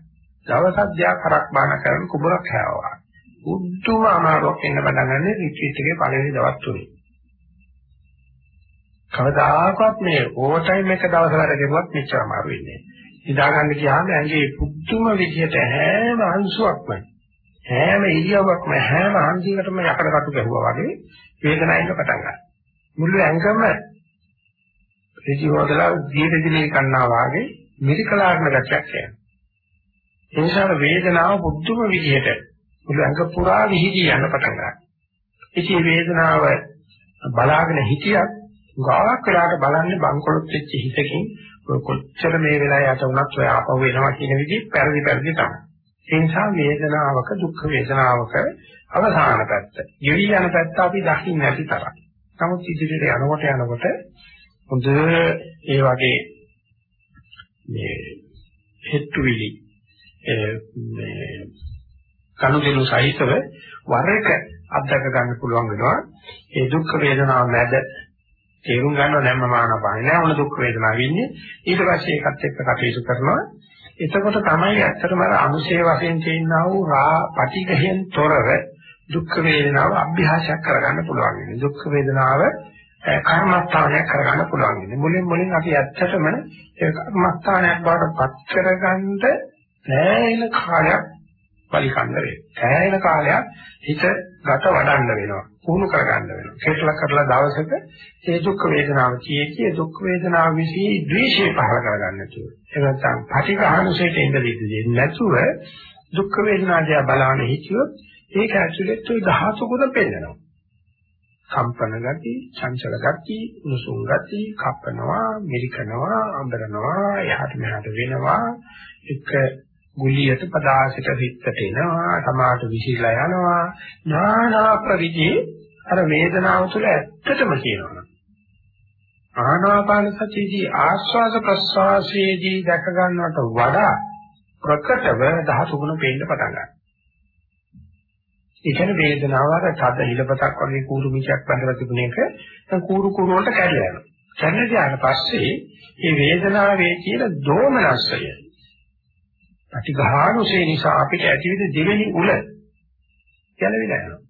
දවසක් දෙයක් කරක් බාන කරන කුඹරක් හැවවා. උද්දුම අමාරුවක් එන්න පටන් ගන්න රිට්‍රීට් එකේ පළවෙනි දවස් තුනේ. කවදාකවත් මේ ඕවර් ටයිම් එක දවස් වල කරුවත් මෙච්චර අමාරු වෙන්නේ නැහැ. හිතා ගන්න ගියාම ඇඟේ පුදුම විදිහට හැම අංශුවක්ම හැම ඉරියව්වක්ම හැම අංශයකටම යකඩ කටු ගැහුවා වගේ වේදනාවෙන් පටන් ගන්නවා. මුළු ඇඟම ඍජු හොදලා දීර්ඝදිනේ කන්නා වාගේ මිරිකලාගෙන ගැටයක් එනවා. ඒ නිසා වේදනාව පුදුම විදිහට මුළු ඇඟ පුරා විහිදී යන පටන් ගන්නවා. ඉතින් වේදනාව බලාගෙන හිටියත් ගාවක් වෙලාට බලන්නේ බංකොලොත් වෙච්ච හිතකින් කොච්චර මේ වෙලාවේ යට වුණත් ඔය ආපහු එනවා කියන විදිහ පරිදි පරිදි තමයි. ඒ නිසා වේදනාවක දුක් වේදනාවක අවසාන පැත්ත. යෙවි යන පැත්ත අපි දකින්න නැති තරම්. නමුත් ඉදිරියට යනකොට යනකොට හොඳ ඒ වගේ මේ හෙට්ටුවිලි මේ කනුදෙනු සහිතව වර එක අත්දක ගන්න පුළුවන් වෙනවා. ඒ දුක් වේදනාව මැද තේරුම් ගන්නව දැන් මම ආනපාන නෑ ඕන දුක් වේදනාව ඉන්නේ? ඊට පස්සේ ඒකත් එක්ක කටයුතු කරනවා. එතකොට තමයි ඇත්තටම අර අනුශේ වශයෙන් තියෙනා වූ රා පටිඝයෙන් තොරව දුක් වේදනාව අභ්‍යාසයක් කරගන්න පුළුවන් වෙන්නේ. දුක් වේදනාව කර්මස්ථානයක් කරගන්න පුළුවන් වෙන්නේ මුලින් මුලින් අපි ඇත්තටම ඒ කර්මස්ථානයක් බවට පත් කරගන්න දැයින කාලයක් පරිකණ්ඩ වේ. සෑහෙන කාලයක් හිත ගත වඩන්න වෙනවා. පුහුණු කරගන්න වෙනවා. කෙටලා කරලා දවසක ඒ දුක් වේදනාව කියේ දුක් වේදනාව විසී ද්වේෂය පහල කරගන්න තුරු. ඒ නැත්නම් පටිඝානුසයට ඉඳලිදී නැතුව දුක් වේදනාව බලන හිතියොත් ඒක ඇතුළේ තුයි ධාතු ගුණ පෙන්නනවා. කම්පන ගති, චංචල ගති, උණුසුම් ගති, කපනවා, මිරිකනවා, අඹරනවා, එහාට මෙහාට වෙනවා. එක ගුලියට පදාසිත හිතට එනවා, සමාට විසිරලා යනවා. නානා ප්‍රවිදි අර වේදනාව තුළ ඇත්තටම කියනවා. ආනාපාන සතියදී ආස්වාද ප්‍රස්වාසයේදී දැක ගන්නවට වඩා ප්‍රකටව ධාතු ගුණ පේන්න පටන් ගන්නවා. ඒ කියන්නේ වේදනාව අර තද හිලපතක් වගේ කූරු මිචක් බඳලා තිබුණ එක දැන් කූරු කූරු වලට කැඩලා යනවා. කැඩලා ගියාට පස්සේ මේ වේදනාවේ කියන දෝමනස්සය ප්‍රතිඝානුසේ නිසා අපිට ඇතිවෙන දෙවෙනි උල ගැලවිලා යනවා.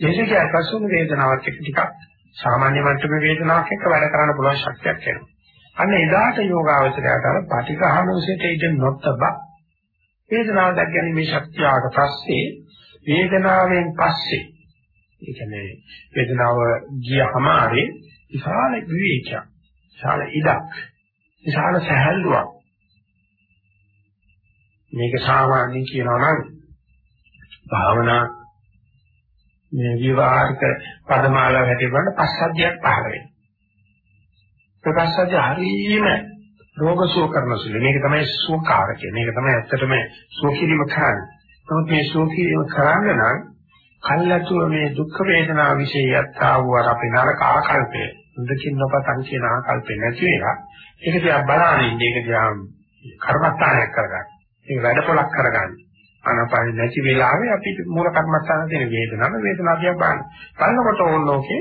ඒකේ අකසුණු වේදනාවක් එක්ක ටිකක් සාමාන්‍ය මට්ටමේ වේදනාවක් එක්ක වැඩ කරන්න පුළුවන් ශක්තියක් එනවා. අන්න එදාට යෝගාවචරයට අර ප්‍රතිඝානුසේට ඉඳ නොතබ වේදනාව දැක්ගැනීමේ ශක්තිය ආවට පස්සේ වේදනාවෙන් පස්සේ ඒ කියන්නේ වේදනාව ගියහම ආරේ විශාල විවේකයක් විශාල ඉඩක් විශාල සහැල්ලුවක් මේක සාමාන්‍යයෙන් කියනවා නම් භාවනා මේ විවාහික පදමාලාව හැටියට බලන පස්සද්ධියක් පහළ වෙනවා. ප්‍රකාශය හරීම රෝගසුව කරන සුළු. මේක තමයි සුවකාරකය. මේක තමයි ඇත්තටම සුවකිරීම කරන්නේ. නමුත් මේ ශෝකීව කරන්න නම් කල්ලාතුව මේ දුක් වේදනා විශේෂයත් ආවෝ අර අපේ නරක ආකල්පය දුකින් නොපතන් කියන ආකල්පේ නැති වෙලා ඒක දිහා බලනින් ඒක දිහා කර්මස්ථානයක් කරගන්න. ඒක වැඩපොලක් කරගන්න. අනපාරි නැති වෙලාවේ අපි මූල කර්මස්ථාන තියෙන වේදනාව වේදනාව දිහා බලන්න. බලනකොට ඕනෝකේ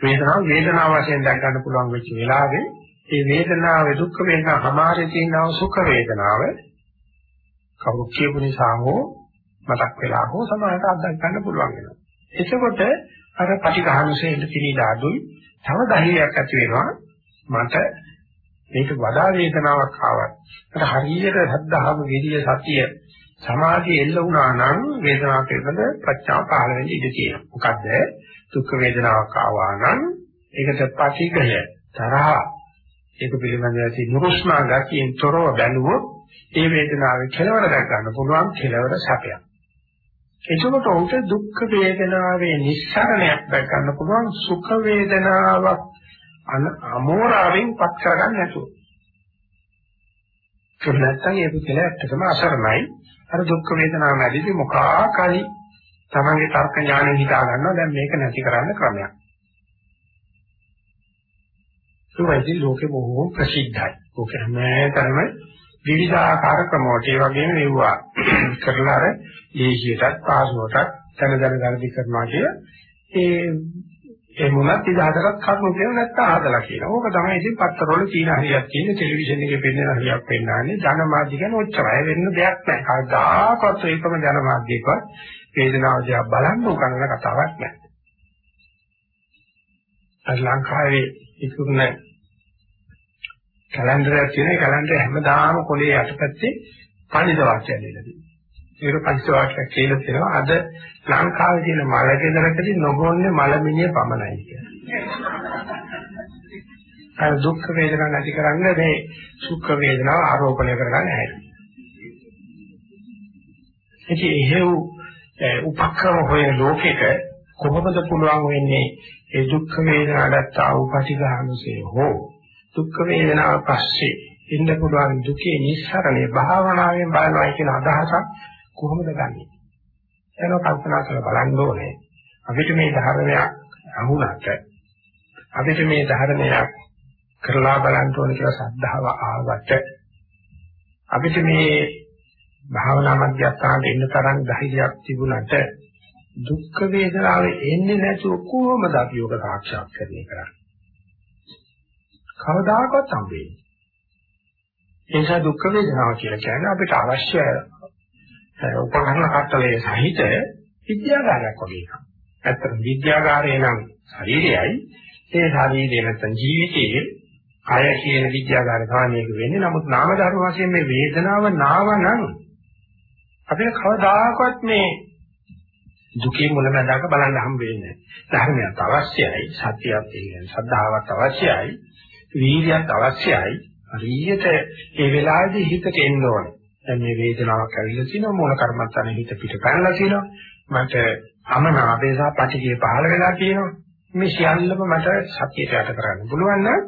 වේදනාව වේදනාව වශයෙන් දැක ගන්න පුළුවන් වෙච්ච වෙලාවේ ඒ වේදනාවේ දුක් වේදනා සමාරේ තියෙන සුඛ වේදනාව කවුරු කියපු නිසා හෝ මතක් වෙලා හෝ සමානට අත්දැක ගන්න පුළුවන් වෙනවා. එතකොට අර පටිඝානුසේ ඉඳ පිළිලා අඩුයි තව ධෛර්යයක් ඇති වෙනවා මට මේක වඩා වේදනාවක් ආවත් මට හරියට සද්ධාම විදිය සතිය සමාධිය එල්ල වුණා නම් වේදනාව පිළිබඳ ප්‍රඥාව පහළ වෙන්න ඉඩ තියෙනවා. මොකද දුක් වේදනාවක් ආවා නම් ඒකට පටිඝය තරහ ඒක පිළිබඳව ඇති නුරුස්නා ගතියෙන් තොරව බැලුවොත් ඒ වේදනාවේ කෙලවර දැක ගන්න පුළුවන් කෙලවර සැපයක්. එතකොට උන්ට දුක් වේදනාවේ නිස්සරණයක් දැක ගන්න පුළුවන් සුඛ වේදනාවක් අමෝරාවෙන් පත් කරගන්න නැතුව. ඒක නැත්තම් ඒක කියලා ඇත්තටම අසරණයි. අර දුක් වේදනාව නැතිදී මොකා කලි තමන්ගේ තර්ක ඥාණය හිතා ගන්නවා දැන් මේක නැති කරන්න ක්‍රමයක්. ඒකයි ලෝකෙ බොහෝ ප්‍රසිද්ධයි. ඕක හැමතැනම විවිධාකාර ක්‍රමවලට ඒ වගේම මෙවුවා කරලා අර දේශීයටත් පාසුවටත් තන දන ගලදි කරනවා කිය ඒ ඒ මොනක් ඉදහටත් කරුණු කියන නැත්නම් ආදලා කියනවා. ඕක තමයි ඉතින් පත්තරවල තියෙන හරියක් තියෙන ටෙලිවිෂන් එකේ පෙන්නන හරියක් පෙන්නන්නේ ජනමාධ්‍ය ගැන ඔච්චරයි වෙන්න දෙයක් නැහැ. කවදාකවත් ඒකම ජනමාධ්‍යයකවත් වේදනාව දිහා බලන්න උගන්නන කතාවක් නැහැ. අර ලංකාවේ ඉක්ුණ කැලෙන්ඩරයක් තියෙන කැලෙන්ඩරය හැමදාම කොලේ යටපැත්තේ පණිද වාක්‍යයක් දීලා තියෙනවා. ඒක පණිද වාක්‍යයක් කියලා තියෙනවා. අද ලංකාවේ තියෙන මල ගෙදරකදී නොගොන්නේ මලමිණිය පමණයි කියලා. අර දුක් වේදනා නැති කරන්න මේ සුඛ වේදනාව ආරෝපණය කරගන්න හැටි. ඉතින් එහෙව් උපක්‍රම හොයන ලෝකෙක කොහොමද පුළුවන් වෙන්නේ ඒ දුක් වේදනාවට ආ උපටිඝානුසේ හෝ දුක් වේදනාව පස්සේ ඉන්න පුළුවන් දුකේ නිස්සරණය භාවනාවෙන් බලනවා කියන අදහසක් කොහොමද ගන්නෙ? එන කල්පනා කරලා බලන්න ඕනේ. අපිට මේ ධර්මයක් අහුණාට අපිට මේ ධර්මයක් කරලා බලන්න ඕනේ කියලා සද්ධාව ආවට අපිට මේ භාවනා මධ්‍යස්ථානට එන්න තරම් ධෛර්යයක් තිබුණාට දුක් වේදනාවේ එන්නේ නැතුව කොහොමද අපි යෝග සාක්ෂාත් කරන්නේ? කවදාකවත් හම්බෙන්නේ. ඒ නිසා දුක් වේදනාව කියලා කියන්නේ අපිට අවශ්‍ය උපකරණ කට්ටලේ සහිත විද්‍යාගාරයක් වගේ එකක්. ඇත්තට විද්‍යාගාරය නම් ශරීරයයි ඒ ශරීරය නැත්නම් ජීවිතයේ කය කියන විද්‍යාගාරය තමයි මේක වෙන්නේ. නමුත් නාම ධර්ම වශයෙන් මේ වේදනාව නාව නම් අපිට කවදාකවත් මේ දුකේ මුලමඳාක බලන්න හම්බ වෙන්නේ නැහැ. ධර්මයක් අවශ්‍යයි, සත්‍යයක් කියන්නේ ශ්‍රද්ධාවක් අවශ්‍යයි, වීර්යයක් අවශ්‍යයි. හරියට ඒ වෙලාවේදී හිතට එන්න ඕනේ. දැන් මේ වේදනාවක් ඇවිල්ලා තිනවා මූල කර්මස්ථානේ හිත පිට පැනලා තිනවා. මට අමනාපේ සහ පටිඝය පහළ වෙලා තියෙනවා. මේ සියල්ලම මට සත්‍යයට යට කරන්න පුළුවන් නම්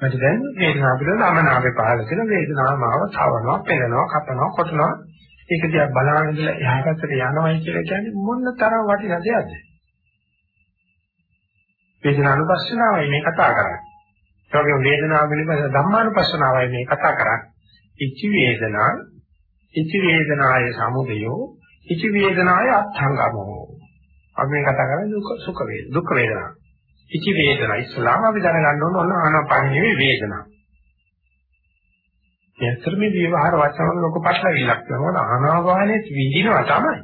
මට දැන් වේදනාව පිළිබඳ අමනාපේ පහළ වෙන වේදනාව මාව තවනවා, පෙළනවා, කපනවා, කොටනවා. ඒක දිහා බලාගෙන ඉඳලා එහා පැත්තට යනවායි කියලා කියන්නේ මොන තරම් වටිනා දෙයක්ද? වේදනානුපස්සනාවයි මේ කතා කරන්නේ. ඒ වගේම වේදනාව පිළිබඳ ධම්මානුපස්සනාවයි මේ කතා කරන්නේ. ඉච්චි වේදනා, ඉච්චි වේදනාය සමුදයෝ, ඉච්චි වේදනාය අත්ංගමෝ. අපි මේ කතා කරන්නේ දුක සුඛ වේද දුක් වේදනා. ඉච්චි වේදනා ඉස්ලාම අපි දැනගන්න ඕන ඔන්න ආනාපාන නෙවෙයි වේදනා. ඇත්තට මේ විවහාර වචන ලොක පටලවිලක් කරනවා ආනාපානෙත් විඳිනවා තමයි.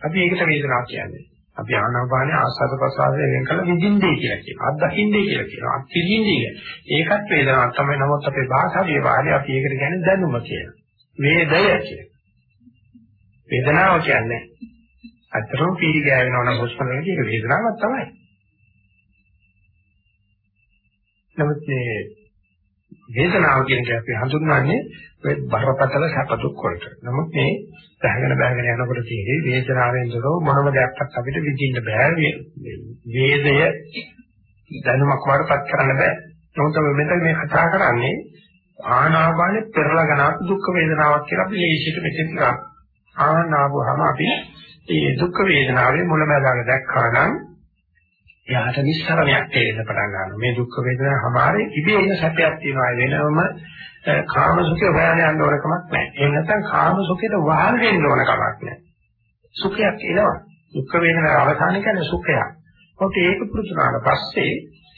අපි ඒකට වේදනාව කියන්නේ. අපි ආනාපානේ ආස්වාද ප්‍රසආසයෙන් වෙන් කළ විඳින්නේ කියලා කියනවා. අත්දකින්නේ කියලා කියනවා. අත්විඳින්නේ. ඒකත් වේදනාවක් තමයි. නමුත් අපේ භාෂාවේ වාදී අපි ඒකට කියන්නේ දැනුම කියලා. වේදය කියලා. වේදනාව කියන්නේ අතරම පීරි ගෑවෙනවා නම් හොස්පිටල් එකේ ඒක වේදනාවක් තමයි. නමුත් මේ වේදනාව කියන එක අපි හඳුන්වන්නේ ඔය බරපතල සැප දුක් වලට. නමුත් මේ බහගෙන බහගෙන යනකොට තියෙන්නේ වේදනාවෙන් දරව මොනම දෙයක්වත් අපිට විඳින්න බෑ. වේදය දැනුමක් වඩපත් කරන්න බෑ. නමුත් අපි මෙතන මේ කතා කරන්නේ ආනාපානෙ පෙරලා ගන්න දුක් වේදනාවක් කියලා අපි ලේසියට මෙතන ආනාවහම අපි මේ දුක් වේදනාවේ මුලමදාග දැක්කා නම් එයාට නිස්සරණයක් තේරෙන්න පටන් ගන්නවා. මේ දුක් වේදනා හැමාරේ ඉබේ එන සැපයක් තියෙනවා. වෙනවම කාම සුඛය හොයන්න යන්න ඕන කමක් නැහැ. එහෙම නැත්නම් කාම සුඛයට වහල් වෙන්න ඕන කමක් නැහැ. සුඛයක් එනවා. දුක් වේදනා අවසාන කියන්නේ සුඛයක්. මොකද ඒක පුරුදුනාට පස්සේ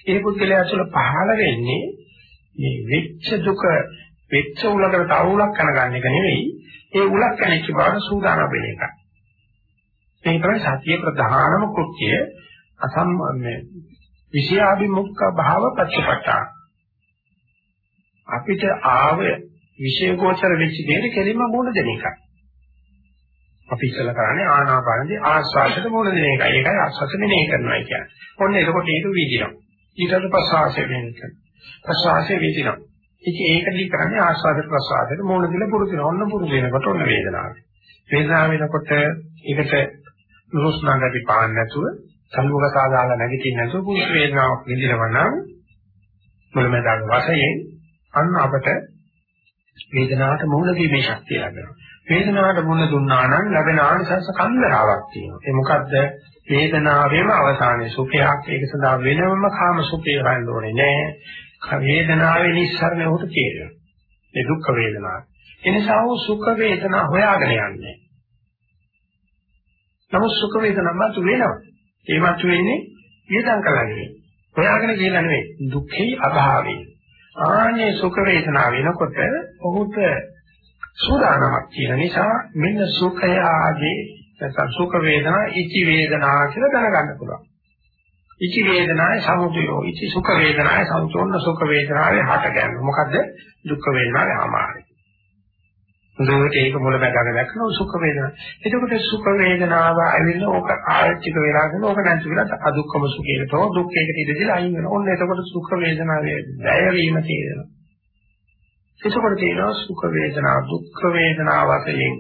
ඒ පුද්ගලයා තුළ පහළ වෙන්නේ මේ වෙච්ච දුක වෙච්ච උලකට තව උලක් කනගන්න එක නෙවෙයි. ඒ උලක් කණිච්ච බව සූදානම් වෙන එක. මේ තමයි සතිය ප්‍රධානම කෘත්‍යය අසම්මන්නේ විෂයාභිමුඛ භාව පච්චපට්ඨාන අපිට ආව විශේෂෝචර වෙච්ච දෙයට කෙලින්ම මුණ දෙන එකයි. අපි ඉස්සලා කරන්නේ ආනාපානදී ආස්වාදයට මුණ දෙන එකයි. ඒකයි ආස්වාද මෙනෙහි කරනවා කියන්නේ. ඔන්න එතකොට ඒක විදිනවා. ඊට පස්සේ මෙනෙහි කරනවා. ප්‍රසවාසය විදිනවා. ඉතින් ඒකදී කරන්නේ ආස්වාද ප්‍රසවාසයට මුණ දීලා පුරුදු වෙනවා. ඔන්න පුරුදු වෙනකොට ඔන්න වේදනාව. වේදනාව වෙනකොට ඒකට නුරුස්නාගටි පාන්න නැතුව සම්මුඛ සාදාලා නැගිටින්න නැතුව පුරුදු වේදනාවක් විඳිනවා නම් මුලමදාග වශයෙන් අන්න අපට වේදනාවට මුහුණ දීමේ ශක්තිය ලැබෙනවා. වේදනාවට මුහුණ දුන්නා නම් ලැබෙන ආනිසංස කන්දරාවක් තියෙනවා. ඒ මොකද්ද? වේදනාවේම අවසානයේ සුඛයක් ඒක සඳහා වෙනම කාම සුඛය හොයන්න ඕනේ නෑ. වේදනාවේ නිස්සාරණය උට තේරෙනවා. මේ දුක් වේදනාව. එනිසා වූ සුඛ වේදනා හොයාගෙන යන්නේ. නමුත් සුඛ වේදනා මත වෙනවා. ඒ මත වෙන්නේ වියදම් කරලා නෙවෙයි. හොයාගෙන කියලා නෙවෙයි. දුක්ඛේ අභාවේ. ආනේ සුඛ වේදනා වෙනකොට ඔහුට සූදානමක් තියෙන නිසා මෙන්න සුඛය ආදී නැත්නම් සුඛ වේදනා ඉති වේදනා කියලා දැනගන්න පුළුවන්. ඉති වේදනාය සමුදයෝ ඉති සුඛ වේදනාය සමුතෝන්න සුඛ වේදනාවේ හට ගන්න. මොකද්ද? දුක්ඛ වේදනාවේ ආමාරය. හොඳට ඒක මුල බැලගෙන දැක්කම සුඛ වේදනා. එතකොට සුඛ වේදනාව ඇවිල්ලා ඕක ආයච්චික වෙලා කරන ඕක නැති වෙලා අදුක්කම සුඛයකට හෝ දුක්ඛයකට ඉඳලා අයින් වෙනවා. ඔන්න එතකොට සුඛ වේදනාවේ වැය වීම තේරෙනවා. එතකොට තේරෙනවා සුඛ වේදනා දුක්ඛ වේදනා වශයෙන්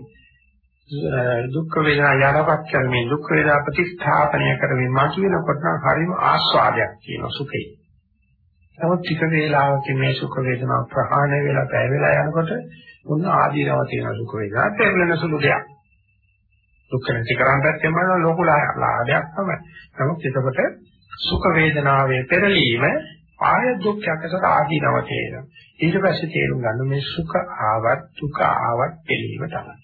දුක්ඛ වේදනා යනපත් කරමින් දුක්ඛ වේදනා ප්‍රතිස්ථාපනය කරමින් මාතු වෙනකොට නම් හරිම ආස්වාදයක් තියෙනවා සුඛේ. නමුත් ටික වේලාවකින් මේ සුඛ වේදනා ප්‍රහාණය වෙලා පැය වෙලා යනකොට මොන ආදීනව තියෙන සුඛ වේදනා තේරෙන සුළු දෙයක්. දුක්ඛ නැති කරන්නත් එමන ලෝක ලාභයක් තමයි. නමුත් එතකොට සුඛ වේදනාවේ පෙරලීම ආය දුක්ඛයකට ආදීනව තේරෙනවා. ඊට පස්සේ තේරුම් ගන්න මේ සුඛ ආවත් දුක ආවත් පිළීම තමයි.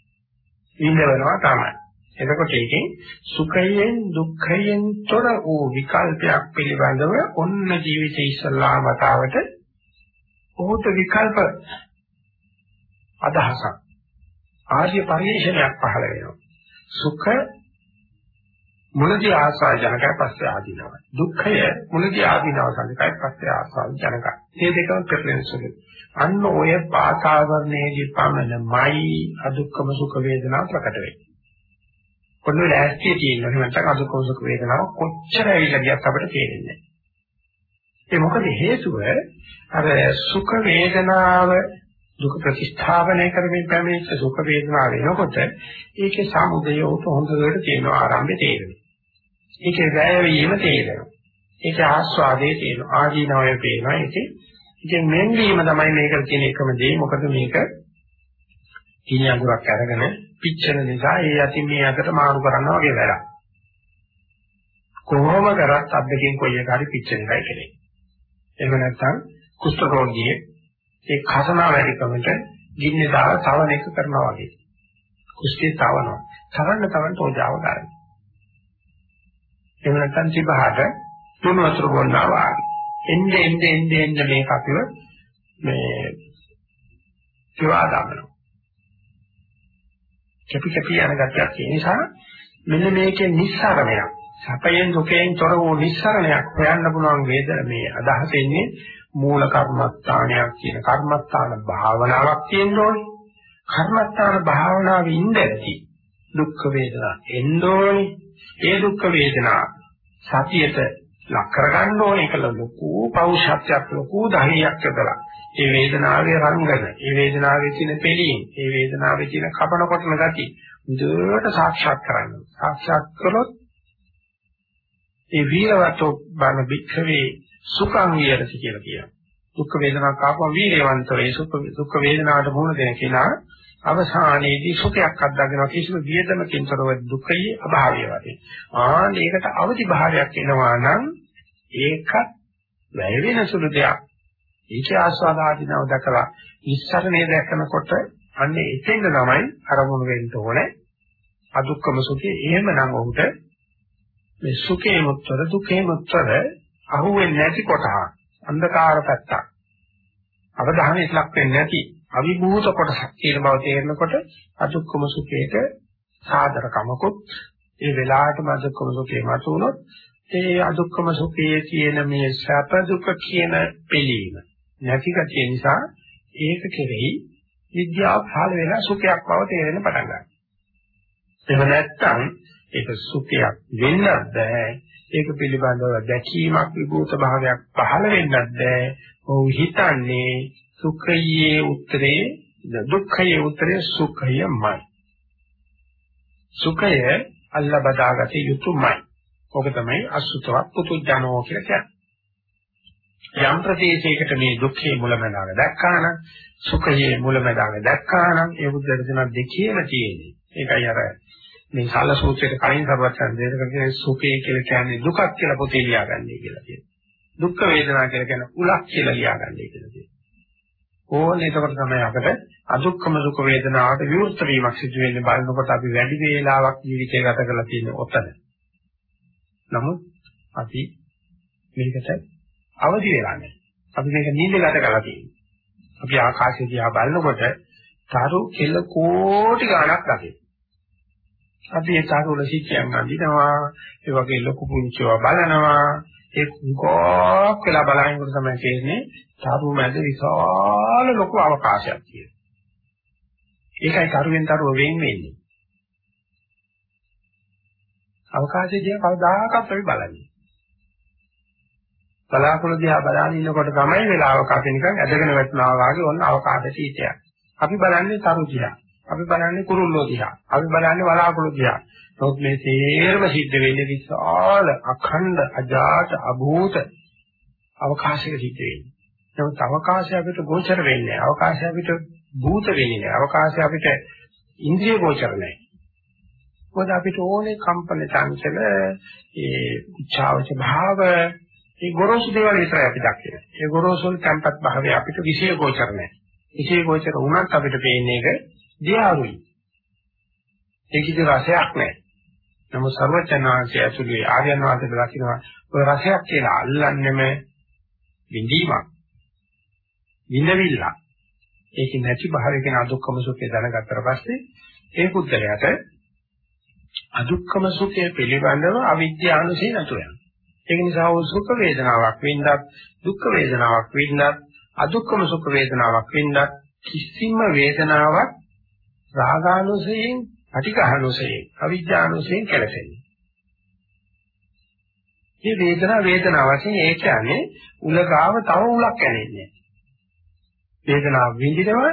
ඉන්නවනවා තමයි. එතකොට ඒකෙන් සුඛයෙන් දුක්ඛයෙන් තොර වූ විකල්පයක් පිළිබඳව ඔන්න ජීවිතේ ඉස්සල්ලාම වතාවට ඔහුට විකල්ප අදහසක් ආර්ය පරිශ්‍රණයක් පහළ වෙනවා. සුඛ මුලදී ආස්වාද ජනකයි පස්සේ ආදීනවයි. දුක්ඛය මුලදී ආදීනව සංකයි පස්සේ ආස්වාද ජනකයි. මේ දෙකම ප්‍රෙෆරන්ස් වලින්. අන්න ඔය පාතාවරණයේදී පමණමයි අදුක්කම සුඛ වේදනා ප්‍රකට වෙන්නේ. කොන්න ලෑස්තිය තියෙනවා නැත්නම් අදුක්කම සුඛ වේදනාව කොච්චර ඇවිල්ලා ගියත් අපිට තේරෙන්නේ නැහැ. ඒ මොකද හේතුව අර සුඛ වේදනාව දුක ප්‍රතිස්ථාපනය කරමින් පැමිණිච්ච සුඛ වේදනාව වෙනකොට ඒකේ සමුදය උත හොඳට තියෙනවා ආරම්භයේ තේරෙනවා. ඒකේ වැය වීම තේරෙනවා. ඒකේ ආස්වාදයේ තියෙනවා. ආදීනවය පේනවා. ඒකේ ඉතින් මෙන්වීම තමයි මේකට තියෙන එකම දේ. මොකද මේක ඉනි අඟුරක් අරගෙන පිච්චෙන නිසා ඒ යටින් මේ අතට මාරු කරනවා වගේ වැඩක්. කොහොම කරත් අද්දකින් කොයි එක හරි පිච්චෙන එකයි කෙරේ. එහෙම නැත්නම් කුෂ්ඨ රෝගියෙක් ඒ කසනා වැඩිකමට ගින්නේ දාලා තවන එක කරනවා වගේ. කුෂ්ඨේ තවනවා. තවන්න තවන්න තෝජාව ගන්න. එහෙම නැත්නම් තිබහට තුන් වතුර බොන්නා වාගේ. එන්නේ එන්නේ එන්නේ එන්නේ මේක අපිව මේ කිවා ගන්නවා. කැපි කැපි යන ගැටයක් ඒ නිසා මෙන්න මේකේ නිස්සාරණයක්. සැපයෙන් දුකෙන් තොර වූ නිස්සාරණයක් හොයන්න පුළුවන් වේද මේ අදහස එන්නේ මූල කර්මස්ථානයක් කියන කර්මස්ථාන භාවනාවක් තියෙන්න ඕනේ. කර්මස්ථාන භාවනාවේ ඉඳදී දුක් වේදනා එන්න ඕනේ. ඒ දුක් වේදනා සතියට ලක් කරගන්න ඕනේ. ඒක ලොකු පෞෂත්වයක් ලොකු ධෛර්යයක් යොදලා. ඒ වේදනාවේ රංගන, ඒ වේදනාවේ තියෙන පිළීම්, ඒ වේදනාවේ තියෙන කපන කොටන ගති දුරට සාක්ෂාත් කරගන්න. සාක්ෂාත් කළොත් ඒ වීරවතෝ බණ භික්ඛවේ සුඛං විහෙරති කියලා කියනවා. දුක් වේදනාවක් ආපුවම වීරයවන්තව ඒ සුඛ දුක් වේදනාවට මුහුණ දෙන කෙනා අවසානයේදී සුඛයක් අත්දකිනවා කිසිම වියදමකින් තොරව දුකයි අභාවය වගේ. ආන් ඒකට අවදි භාවයක් එනවා නම් ඒකත් වැය වෙන සුළු දෙයක්. ඒකේ ආස්වාද ආධිනව දැකලා ඉස්සරනේ දැකනකොට අන්නේ එතෙන්ද තමයි අරමුණු වෙන්න ඕනේ. අදුක්කම සුඛේ එහෙමනම් ඔහුට මේ සුඛේ මුත්තර දුකේ මුත්තර අහුවෙන්නේ නැති කොටහ අන්ධකාර පැත්තක් අවධානයට ලක් වෙන්නේ නැති අවිභූත කොටසක් කියන බව තේරෙනකොට අදුක්කම සුඛේට සාදරකමකුත් ඒ වෙලාවටම අදුක්කම සුඛේ මතුනොත් ඒ අදුක්කම සුඛයේ තියෙන මේ සැප දුක කියන පිළීම නැති ගැතිය නිසා ඒක කෙරෙහි විද්‍යාව පහළ වෙලා සුඛයක් බව තේරෙන්න පටන් ගන්නවා. එහෙම නැත්නම් ඒක සුඛයක් වෙන්නත් බෑ ඒක පිළිබඳව දැකීමක් විභූත භාවයක් පහළ වෙන්නත් බෑ. ඔහු හිතන්නේ සුඛයේ උත්තරේ දුක්ඛයේ උත්තරේ සුඛයමයි. සුඛය අල්ල බදාගත යුතුමයි. ඔක තමයි අසුතවත් පුතුජනෝ කියලා කියන්නේ. යම් ප්‍රදේශයකට මේ දුක්ඛේ මුලමඳාන දැක්කානම් සුඛයේ මුලමඳාන දැක්කානම් ඒ බුද්ධ දර්ශන දෙකේම තියෙන්නේ. ඒකයි අර මේ සාල සූත්‍රයේ කලින් සර්වචන් දෙයක කියන්නේ සුඛය කියලා කියන්නේ දුකක් කියලා පොතේ ලියාගන්නේ කියලා කියනවා. දුක්ඛ වේදනා කියලා කියන්නේ උලක් කියලා ලියාගන්නේ කියලා කියනවා. ඕන එතකොට තමයි අපිට අදුක්ඛම සුඛ වේදනාවට විවෘත වීමක් සිදු වෙන්නේ බලනකොට අපි වැඩි වේලාවක් ජීවිතය ගත කරලා තියෙන ඔතන. නමුත් අපි මේකට අවදි වෙලා නැහැ. අපි මේක නිින්ද ගත කරලා තියෙනවා. අපි ආකාශය දිහා බලනකොට තරු කෙල කෝටි ගණක් දකිනවා. අපි ඒ තරුල සිත්යන් අඳිනවා ඒ වගේ ලොකු පුංචිව බලනවා ඒ කොක් වෙලා බලනකොට තමයි තේරෙන්නේ තරු මැද විශාල ලොකු අවකාශයක් කියලා. ඒකයි තරුවෙන් තරුව වෙන් වෙන්නේ. අවකාශයේදී කවදාකවත් අපි බලන්නේ. බලාකුළු දිහා බලන ඉන්නකොට තමයි වෙලාවක අපි නිකන් ඇදගෙන වැටෙනවා වගේ ඔන්න අවකාශ සීතයක්. අපි බලන්නේ තරු දිහා. අපි බලන්නේ කුරුල්ලෝ දිහා. අපි බලන්නේ වලාකුළු දිහා. නමුත් මේ තේරම සිද්ධ වෙන්නේ විශාල අඛණ්ඩ අජාත අභූත අවකාශයක සිද්ධ වෙන්නේ. නමුත් අවකාශය අපිට ගෝචර වෙන්නේ අවකාශය අපිට භූත වෙන්නේ නැහැ. අවකාශය අපිට ඉන්ද්‍රිය ගෝචර නැහැ. මොකද අපිට ඕනේ කම්පන චංචල ඒ උච්චාවච භාව ඒ ගොරෝසු දේවල් විතරයි අපි දකින්නේ. ඒ ගොරෝසු වල tempat භාවය අපිට විශේෂ ගෝචර නැහැ. විශේෂ ගෝචර වුණත් අපිට පේන්නේ ඒක දියාරුයි. ඒ කිසි රසයක් නැහැ. නමුත් සර්වචනාංශය ඇතුලේ ආර්යයන් වහන්සේ දකින්නවා ඔය රසයක් කියලා අල්ලන්නෙම විඳීමක්. විඳවිල්ල. ඒක නැති භාවය කියන අදුක්කම සුඛය දැනගත්තට පස්සේ ඒ පුද්ගලයාට අදුක්කම සුඛය පිළිබඳව අවිද්‍යානුසය නැතු වෙනවා. ඒක නිසා ਉਹ සුඛ වේදනාවක් වින්දත් දුක්ඛ වේදනාවක් වින්දත් අදුක්කම සුඛ වේදනාවක් වින්දත් කිසිම වේදනාවක් රාගානුසයෙන් අටිඝානුසයෙන් අවිද්‍යානුසයෙන් කෙලසෙන්නේ. මේ වේදනා වේදනා වශයෙන් ඒ කියන්නේ උලගාව තව උලක් ඇනෙන්නේ. වේදනාව විඳිනව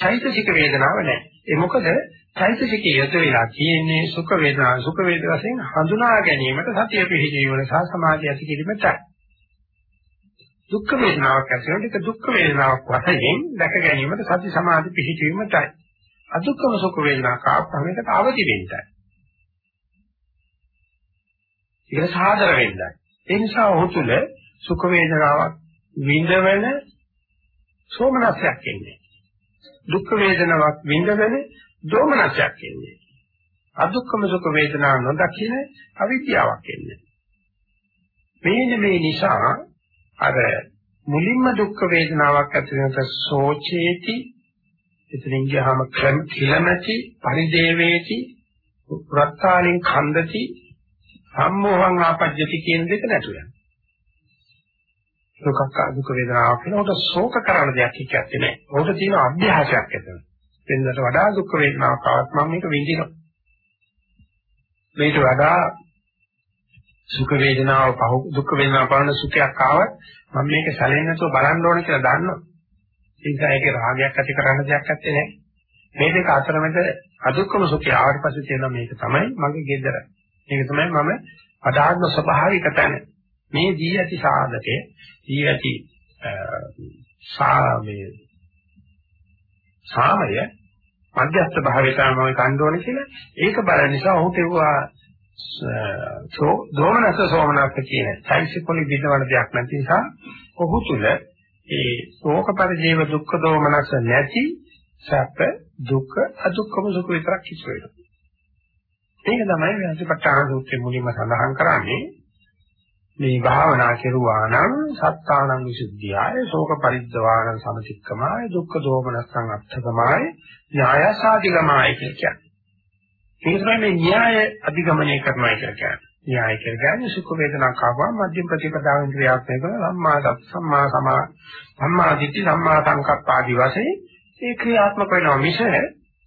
චෛතසික වේදනාව නැහැ. ඒ මොකද චෛතසිකයේ යෙද වෙලා තියෙන්නේ සුඛ වේදනා සුඛ වේදනා වශයෙන් හඳුනා ගැනීමට සතිය පිහිටීමන සහ සමාධිය ඇති කිරීමටයි. දුක්ඛ වේදනාවක් ඇති වෙනකොට ඒක දුක්ඛ වේදනාවක් වශයෙන් දැක ගැනීමට සති සමාධි පිහිටීමටයි. අදුක්ඛම සුඛ වේදනාවක් ආපහම ඒකට අවදි වෙන්නයි. ඒක සාදර වෙන්නයි. ඒ නිසා ඔහු තුල සුඛ වේදනාවක් විඳවන සෝමනස්යක් එන්නේ. දුක් වේදනාවක් විඳවන දෝමනස්යක් එන්නේ. අදුක්කම සුඛ වේදනා නොදකින අවිද්‍යාවක් එන්නේ. මේන මේ නිසා අර මුලින්ම දුක් වේදනාවක් ඇති වෙනකොට සෝචේති එතනින් ගියාම කිලමති පරිදේවේති පුරත්තාලින් ඛණ්ඩති සම්මෝහං ආපජ්ජති කියන දෙක නැතු වෙනවා. දුකක් දුක වේදනාවක් වෙනකොට ශෝක කරන දෙයක් කිච්චත්තේ නැහැ. උකට තියෙන අභ්‍යාසයක් එතන. වෙනදට වඩා දුක් වේදනාවක් ආවත් මම මේක විඳිනවා. මේට වඩා සුඛ වේදනාව පහ දුක් වේදනාව පහන සුඛයක් ආවත් මම මේක සැලෙන්නේ නැතුව බලන්න ඕන කියලා දන්නවා. ඒ නිසා ඒකේ රාගයක් ඇති කරන්න දෙයක් නැත්තේ නෑ. මේ දෙක අතරමැද අදුක්කම සුඛය ආවට පස්සේ තියෙන මේක තමයි මගේ gedara. මේක තමයි මම අදාත්ම ස්වභාවික තැන. මේ දී ඇති සාධකේ දී ඇති සාමයේ සාමය මධ්‍යස්ථ භාවය තමයි කණ්ඩ ඕනේ කියලා. ඒක බලන නිසා ඔහුට ඒවා සෝ දෝමනස සෝමනස කියන සයිසිකොලි විදවන දෙයක් නැති නිසා ඔහු තුල ඒ ශෝක පරිජීව දුක්ඛ දෝමනස නැති සැප දුක අදුක්ඛම සුඛ විතරක් කිසු වෙනවා. ඒක තමයි විහසිපට්ඨාන සූත්‍රයේ මුලින්ම සඳහන් කරන්නේ. මේ භාවනා කෙරුවා නම් සත්තානං විසුද්ධියයි ශෝක පරිද්දවාන සමතික්කමයි දුක්ඛ දෝමනස්සං අත්ථකමයි ඥායසාදිගමයි කියන්නේ. ඒක තමයි මේ න්‍යාය අධිගමනය කරනවා කියලා කියන්නේ. න්‍යාය කියන්නේ සුඛ වේදනා කාවා මධ්‍යම ප්‍රතිපදාවෙන් ක්‍රියාත්මක කරන සම්මා සම්මා සමා සම්මා දිට්ඨි සම්මා සංකප්ප ආදී වශයෙන් ඒ ක්‍රියාත්මක වෙනවා මිස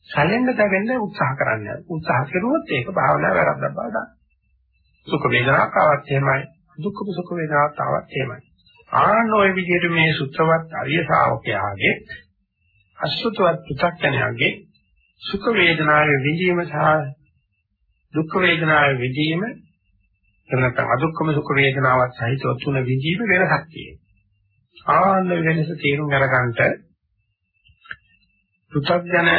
සැලෙන්න දැවෙන්න උත්සාහ කරන්නේ. උත්සාහ කරුවොත් ඒක භාවනාව වැරද්දක් බව දන්න. සුඛ වේදනාවක් ආවත් එහෙමයි. දුක්ඛ සුඛ වේදනාතාවත් එහෙමයි. ආන්න ওই විදිහට මේ සුත්‍රවත් අරිය ශාවකයාගේ අසුතවත් පු탁ඥයාගේ සුඛ වේදනාවේ විඳීම සහ දුක්ඛ වේදනාවේ විඳීම එතනත් අදුක්ඛම සුඛ වේදනාවත් සහිතව තුන විඳීම වෙනසක් තියෙනවා. ආන්න වෙනස තේරුම් අරගන්නට පු탁ඥ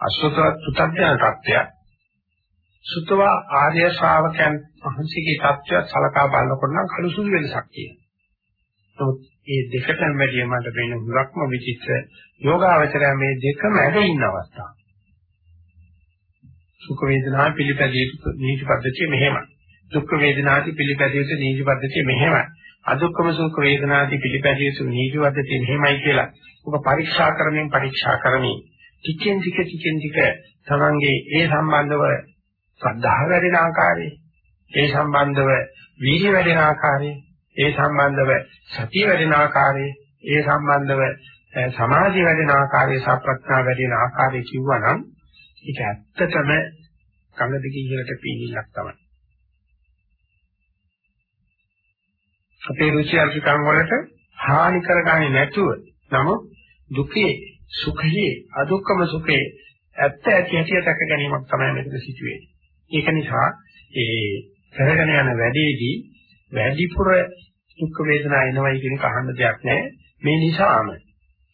අසුතවත් පු탁ඥ තත්ත්වයක් සුතවා ආර්ය ශ්‍රාවකයන් වහන්සේගේ tattya සලකා බලනකොට නම් කලුසුළු වෙනසක් තියෙනවා. නමුත් මේ දෙකටම වැඩිය මට වෙන හුරක්ම විචිත්‍ර යෝගාවචරය මේ දෙකම ඇද ඉන්න අවස්ථාව. සුඛ වේදනා පිළිපැදිය යුතු නීති පද්ධතිය මෙහෙමයි. දුක් වේදනාති පිළිපැදිය යුතු නීති පද්ධතිය මෙහෙමයි. අදුක්කම සුඛ වේදනාති පිළිපැදිය යුතු නීති පද්ධතිය මෙහෙමයි කියලා. ඔබ පරීක්ෂා කරමින් පරීක්ෂා කරමින් ටිකෙන් ටික ටිකෙන් ටික තමන්ගේ ඒ සම්බන්ධව ශ්‍රද්ධාව වැඩෙන ආකාරය, ඒ සම්බන්ධව වීර්ය වැඩෙන ආකාරය, ඒ සම්බන්ධව සතිය වැඩෙන ආකාරය, ඒ සම්බන්ධව සමාධිය වැඩෙන ආකාරය, සප්‍රඥා වැඩෙන ආකාරය කිව්වනම් ඒක ඇත්තටම කඟ දිගේ ඉහළට පීනිල්ලක් තමයි. අපේ රුචි අරුචිකම් වලට හානි කරගන්නේ නැතුව නමුත් දුකේ සුඛයේ අදුක්කම සුඛයේ ඇත්ත ඇති හැටි දැක ගැනීමක් තමයි මෙතන සිදුවේ. ඒක නිසා ඒ කරගෙන යන වැඩේදී වැඩිපුර දුක් වේදනා එනවයි කියන කහන්න දෙයක් නැහැ. මේ නිසාම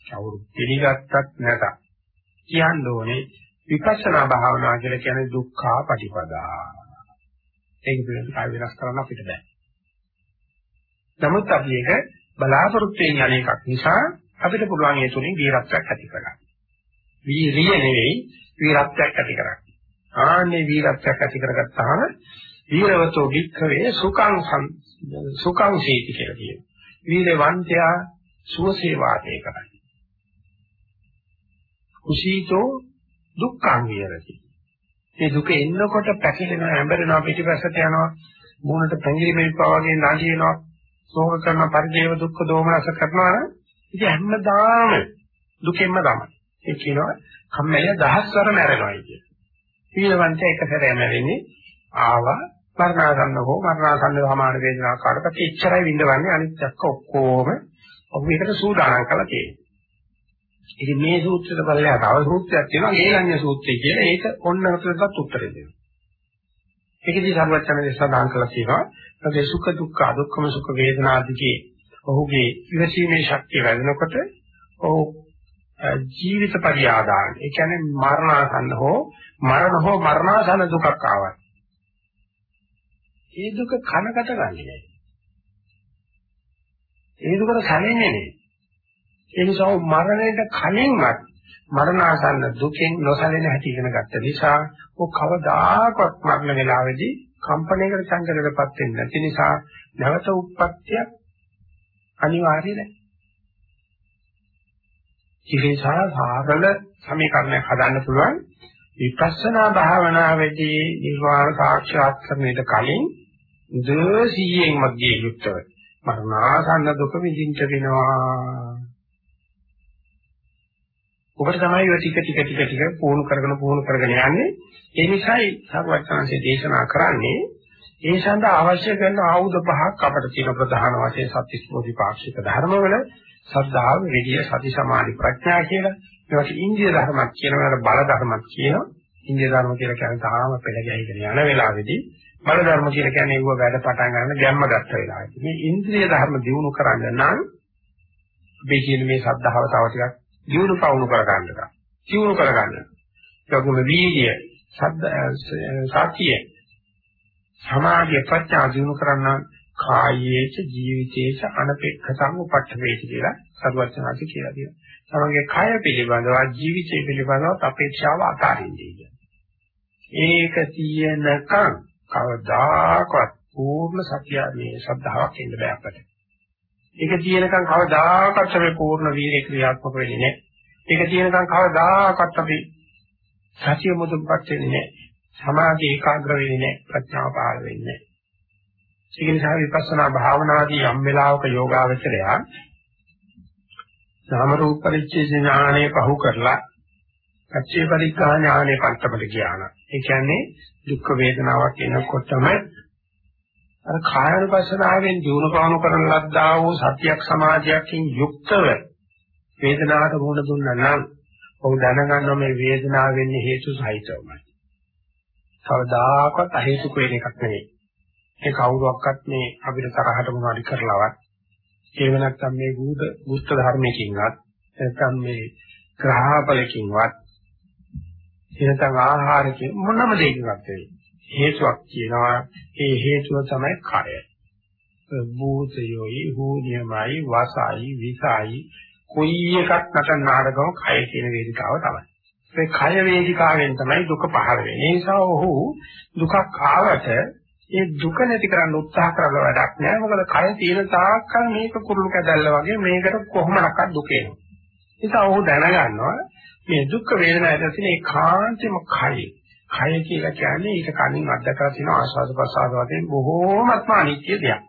කවුරු පිළිගත්තත් නැත. කියන්න ඕනේ විපස්සනා භාවනා කියලා කියන්නේ දුක්ඛා පටිපදා. ඒක පිළිබඳව කය වෙනස් කරන්න අපිට බෑ. නමුත් අපි ඒක බලාපොරොත්තු වෙන යන එකක් නිසා අපිට පුළුවන් ඒ තුලින් වීරත්වයක් ඇති කරගන්න. වීරිය නෙවෙයි වීරත්වයක් ඇති කරගන්න. ආන්නේ වීරත්වයක් ඇති කරගත්තාම වීරවතෝ වික්ඛවේ සුඛං සුඛං සීති කියලා කියනවා. වීරවන්තයා සුවසේ වාසය කරයි. කුසීතෝ දුක්ඛං විහෙරති. මේ දුක එන්නකොට පැකිලෙනවා, හැඹරෙනවා, පිටිපස්සට යනවා, මූණට පැංගිරි මෙල්පා වගේ නැගිනවා, සෝක කරන පරිදේව දුක්ඛ දෝමනස කරනවා නම් ඉතින් හැමදාම දුකෙන්ම තමයි. ඒ කියනවා කම්මැලිය දහස්වර මැරෙනවා කියන. සීලවන්ත එක සැරේ මැරෙන්නේ ආවා. මරණාසන්න හෝ මරණාසන්න සමාන වේදනාවක් කාටවත් එච්චරයි විඳවන්නේ අනිත් එක්ක ඔක්කොම ඔබ එකට සූදානම් කරලා තියෙනවා. ඉතින් මේ සූත්‍රයට බලලා තව සූත්‍රයක් තියෙනවා. ඒලඤ්ඤ සූත්‍රය කියලා. ඒක ඔන්න හතරකට උත්තර දෙනවා. ඒකදී සර්වචනයේ සඳහන් කරලා තියෙනවා ඒ සුඛ දුක්ඛ අදුක්ඛම සුඛ වේදනා දිගේ ඔහුගේ ඉවසීමේ ශක්තිය වැඩෙනකොට ඔහු ජීවිත පරිආදාන ඒ කියන්නේ මරණාසන්න හෝ මරණ හෝ මරණාසන්න දුකක් ආවත් ඒ දුක කනකට ගන්නේ නැහැ. ඒ දුකට සැලෙන්නේ නැහැ. ඒ නිසා මරණයට කලින්වත් මරණාසන්න දුකෙන් නොසැලෙන හැටි ඉගෙන ගත්ත නිසා ඔය කවදාකවත් මරණ වේලාවේදී කම්පණයකට සංකරයටපත් වෙන්නේ නැති නිසා නැවත උත්පත්තිය අනිවාර්ය නැහැ. ඉතින්සා සාරල සමීකරණයක් හදන්න පුළුවන් විපස්සනා භාවනාවේදී නිර්වාණ සාක්ෂාත් කරන්නට කලින් දෝසියෙන් මැදියේ යුක්තව මරණාසන්න දුක විඳින්න වෙනවා. ඔබට තමයි ඔය ටික ටික ටික ටික පුහුණු කරගෙන පුහුණු කරගෙන යන්නේ. ඒ නිසායි සර්වඥාන්සේ දේශනා කරන්නේ ඒ සඳහා අවශ්‍ය කරන ආයුධ පහක් අපට තියෙන ප්‍රධාන වශයෙන් සත්‍විස් බෝධිපාක්ෂික ධර්මවල සද්ධාව, විරිය, සති, සමාධි, ප්‍රඥා කියලා. ඒවට ඉන්දිය ධර්මයක් කියනවාට බල ධර්මයක් කියනවා. ඉන්දිය ධර්ම කියලා කියන්නේ තාම පෙළ ගැහිගෙන යන වෙලාවේදී බල ධර්ම කියලා කියන්නේ ඒව වැඩ පටන් ගන්න ගැම්ම ගත්ත වෙලාවේදී. මේ ඉන්ද්‍රිය ධර්ම දිනු කරන්න නම් අපි කියන මේ සද්ධාව තව ටිකක් දිනු පවුණු කර ගන්නවා. දිනු කර ගන්න. ඒකම වීර්ය, සද්ද සතිය, සමාධිය ප්‍රඥා දිනු කරන්න කායේච ජීවිතේච අනපේක්ෂතං උපට්ඨවේති කියලා සරුවචනාති කියලා කියනවා. තමන්ගේ කය පිළිබඳව ජීවිතය පිළිබඳව අපේක්ෂාව අතාරින්නේ කියන්නේ. ඒක තියෙනකන් කවදාකවත් පූර්ණ සත්‍ය මේ ශ්‍රද්ධාවක් එන්න බෑ අපට. ඒක තියෙනකන් කවදාකවත් මේ පූර්ණ වීර්ය ක්‍රියාත්මක වෙන්නේ නැහැ. ඒක තියෙනකන් කවදාකවත් අපි සතිය මුදුන්පත් වෙන්නේ නැහැ. සමාධි ඒකාග්‍ර වෙන්නේ නැහැ. ප්‍රඥාව පහළ වෙන්නේ නැහැ. ඒක නිසා විපස්සනා භාවනාදී යම් වෙලාවක යෝගාවචරය නාම රූප පරිච්ඡේද ඥානෙ පහු කරලා පච්චේ පරික්ඛා ඥානෙ පන්තමට ඥාන. ඒ කියන්නේ දුක් වේදනාවක් එනකොටම අර කායනුපස්සනාවෙන් දිනු පවණු කරන ලද්දා වූ සත්‍යක් සමාධියකින් යුක්තව වේදනාවට මුහුණ දුන්නා නම් ඔහු දැනගන්නවා මේ වේදනාව වෙන්නේ හේතු සහිතවමයි. කවදාකවත් අහේතුක වෙන එකක් නෙවෙයි. ඒ කවුරුවක්වත් මේ අපිට තරහට මොනවාරි කරලවත් එහෙම නැත්නම් මේ බුද්ධ බුද්ධ ධර්මයකින්වත් නැත්නම් මේ ග්‍රහපලකින්වත් එහෙනම් ආහාරකින් මොනම දෙයකින්වත් හේතුවක් කියනවා ඒ හේතුව තමයි කය. භූතයෝයි හූනියමයි වාසයි විසයි කොයි එකක් නැතන නාඩගම කය කියන වේදිකාව තමයි. ඒ කය වේදිකාවෙන් තමයි දුක පහළ වෙන්නේ. ඒ නිසා ඔහු දුකක් ආවට ඒ දුක නැති කරන්න උත්සාහ කරලා වැඩක් නෑ. මොකද කය තියෙන තාක්කල් මේක කුරුළු කැදල්ල වගේ මේකට කොහොමනක්වත් දුක එනවා. ඒ නිසා ඔහු දැනගන්නවා මේ දුක් වේදනාව ඇතිවෙන ඒකාන්තෙම කය. කය කියලා කියන්නේ ඒක කනින් අත්දකලා තියෙන ආස්වාද ප්‍රසආද වශයෙන් බොහෝමත්ම අනිත්‍ය දෙයක්.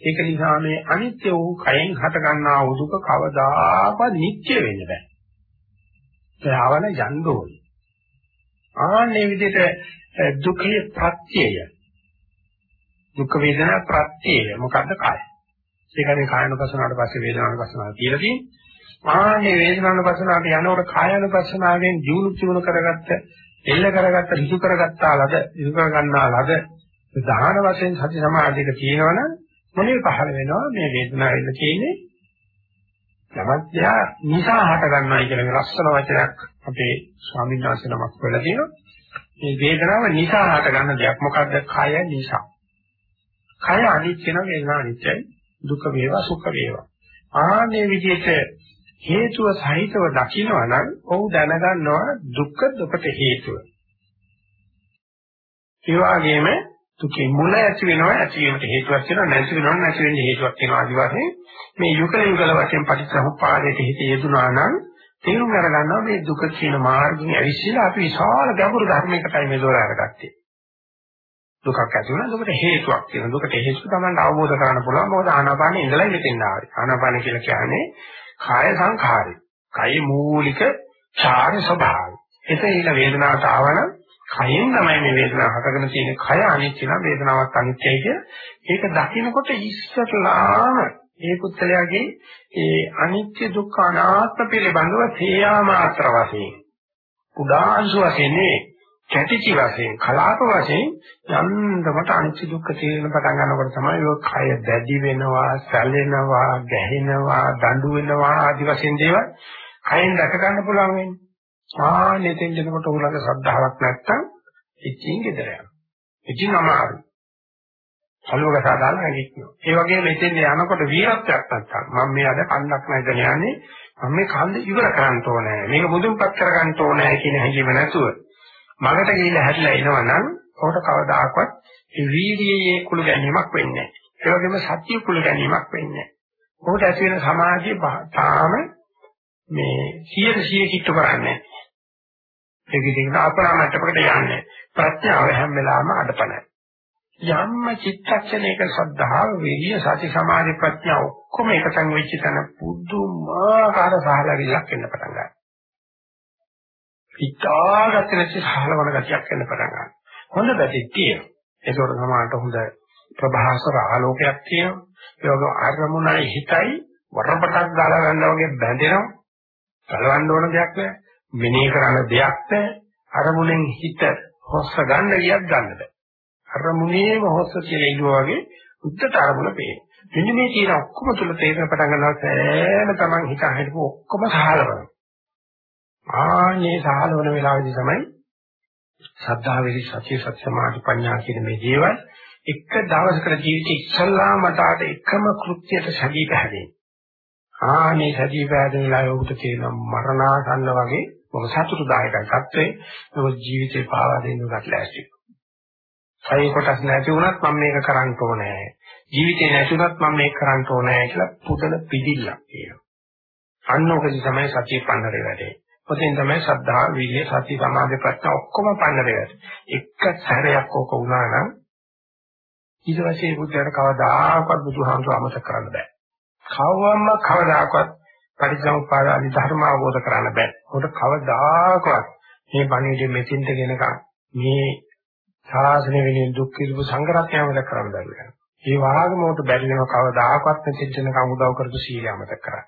ඒක නිසා මේ අනිත්‍ය වූ කයෙන් හට ගන්නා වූ දුක කවදාකවත් නිත්‍ය වෙන්න බෑ. ඒවන යන්න ඕනේ. ආන්නේ විදිහට දුකේ ප්‍රත්‍යය දුක් වේදනා ප්‍රත්‍යය මොකද්ද කාය? ඒකනේ කායනුපසනාවට පස්සේ වේදනානුපසනාව කියලා තියෙන්නේ. ආනේ වේදනානුපසනාවට යනකොට කායනුපසනාවෙන් ජීවුණු චුණු කරගත්ත, එල්ල කරගත්ත, ඍතු කරගත්තා ලද, ඍතු කරගන්නා ලද දාන වශයෙන් සති සමාධියක තියෙනවනම් මොනේ පහළ වෙනවා මේ වේදනාව එන්න තියෙන්නේ සමත්‍යා නිසා හට ගන්නයි කියන ලස්සන වචනයක් අපේ ස්වාමීන් වහන්සේ නමක් වෙලා තියෙනවා. මේ වේදනාව නිසා හට ගන්න දෙයක් මොකද්ද? කය නිසා. කය අනිත්‍ය නම් වේදනාව අනිත්‍යයි. දුක වේවා සුඛ වේවා. ආනේ විදිහට හේතුව සහිතව දකිනවා නම් ඔහු දැනගන්නවා දුක්ඛ දුකට හේතුව. ඒ වගේම දුකේ මුල ඇති වෙනවා ඇති වීමට හේතුවක් වෙනවා නැති වෙනවා නැති වෙන්න හේතුවක් වෙනවා ආදි වශයෙන් මේ යුගල යුගල වශයෙන් පටිච්චසමුප්පාදයට හිත යෙදුනා නම් තේරුම් අරගන්නවා මේ දුක කියන මාර්ගයෙන් ඇවිස්සලා අපි විශාල ගැඹුරු ධර්මයකටයි මේ දොර අරගත්තේ. දුකක් ඇති වුණා දුකට හේතුවක් තියෙනවා. දුකට හේතුව තමයි අවබෝධ කරගන්න පුළුවන්. මොකද ආනාපානෙ ඉඳලා මෙතෙන් ආවේ. ආනාපාන කියලා කියන්නේ කාය සංඛාරය. කයි මූලික චාර ස්වභාවය. එතන වේදනාවට ආවනම් කයෙන් තමයි මේ වේදනාව හටගෙන තියෙන්නේ. කය අනිත්‍ය නම් වේදනාවක් අනිත්‍යයි කිය. ඒක දකිනකොට ඉස්සරලාම ඒ පුත්‍රයාගේ ඒ අනිත්‍ය දුක්ඛ අනාත්ම පිළිබඳව තේයා මාත්‍ර වශයෙන් උදාංශ වශයෙන් නෙවෙයි කැටිචි වශයෙන් කලාප වශයෙන් යන්තමට අනිත්‍ය දුක්ඛ තේරෙන පටන් ගන්නකොට තමයි ඔය කය දැඩි වෙනවා, සැලෙනවා, ගැහෙනවා, දඬු වෙනවා ආදි වශයෙන් දේවල් කයෙන් දැක ගන්න පුළුවන් වෙන්නේ. ආනෙතෙන් දෙනකොට උලඟ ශ්‍රද්ධාවක් නැත්තම් ඉච්චින් ගෙදර යනවා. ඉච්චින් අමාරුයි. සලුවක සාදාලා නැගිටිනවා. ඒ වගේම මෙතෙන් යනකොට වීරත්වයක් නැත්තම් මම මේ අද කන්දක් නැදගෙන යන්නේ මම මේ කන්ද ඉවර කරන්න ඕනේ. මේක මුදුන්පත් කරගන්න ඕනේ කියන හැඟීම නැතුව මගට ගිහිල්ලා හැරිලා එනවනම් ඔකට කවදාකවත් ඒ වීර්යයේ කුළු ගැනීමක් වෙන්නේ නැහැ. ඒ වගේම සත්‍ය කුළු ගැනීමක් වෙන්නේ නැහැ. ඔකට ඇති වෙන සමාධිය තාම මේ 100 100 කිට්ටු කරන්නේ නැහැ. ඒක ඉතින් අපරාමට්ටමකට යන්නේ. ප්‍රඥාව හැම වෙලාවෙම අඩපණයි. යම්ම චිත්තක්ෂණයක ශ්‍රද්ධාව, වීර්ය, සති, සමාධි, ප්‍රඥා ඔක්කොම එකතෙන් වෙච්ච තැන පුදුමාකාර සහලවිලක් වෙන්න පටන් ගන්නවා. හිතාගත්ත නැති සහලවන ගතියක් වෙන්න පටන් ගන්නවා. හොඳ පැතික් තියෙනවා. ඒකවල සමානට හොඳ ප්‍රභාසර ආලෝකයක් තියෙනවා. ඒ වගේ අරමුණයි හිතයි වරපටක් දාලා ගන්නවා වගේ බැඳෙනවා. කලවන්න ඕන දෙයක් නෑ. මෙනෙහි කරන්න දෙයක් නෑ. අරමුණෙන් හිත හොස්ස ගන්න ගියක් ගන්න බෑ. අරමුණේම හොස්ස කියලා ඉල්ලුවා වගේ උත්තර අරමුණ පේන. මෙන්න මේ තියෙන ඔක්කොම තුල තේරෙන පටන් ගන්නවා සෑම තමන් හිත හිතපු ඔක්කොම සහලවනවා. ආන්නේ සහලවන වෙලාවේදී තමයි සද්ධා වේදි සත්‍ය සත්‍ය සමාධි ප්‍රඥා කියන මේ දේවල් එක දවසකට ජීවිතේ ඉස්සල්ලාම මතට එකම කෘත්‍යයට සැදී පැහැදෙන්නේ. ආනේ සැදී පැහැදෙන වෙලාවේ උට තියෙන මරණාසන්න වගේ මොක සතුටුදායකයි තත්ත්වේ මොක ජීවිතේ පාවා දෙන්න උකට ලෑස්ති. කයි කොටස් නැති වුණත් මම මේක කරන්න ඕනේ. ජීවිතේ නැතුණත් මම මේක කරන්න ඕනේ කියලා පුදල පිළිල්ලක් කියනවා. අන්න ඔකදි තමයි සත්‍ය පන්නරේ වැඩේ. ඔතෙන් තමයි ශ්‍රද්ධා, විරිය, සති, සමාධි, ප්‍රඥා ඔක්කොම පන්නරේ වැඩේ. එක සැරයක් ඕක වුණා නම් ඊට පස්සේ බුද්ධයාට කවදාකවත් බුදුහාමුදුර අමතක කරන්න බෑ. කවවම කවදාකවත් පරිසම්පාද අධි ධර්ම අවබෝධ කරන්න බෑ. උකට කවදාකවත් මේ බණේදී මෙතින්ට ගෙනකම් මේ සාසන වෙනින් දුක් විඳපු සංගරත්නයමද කරන්න බැහැ. ඒ වාගම උට බැරි වෙනව කවදාකවත් මෙතින්ට ගෙනකම් උදව් කරපු සීලය අමතක කරන්න.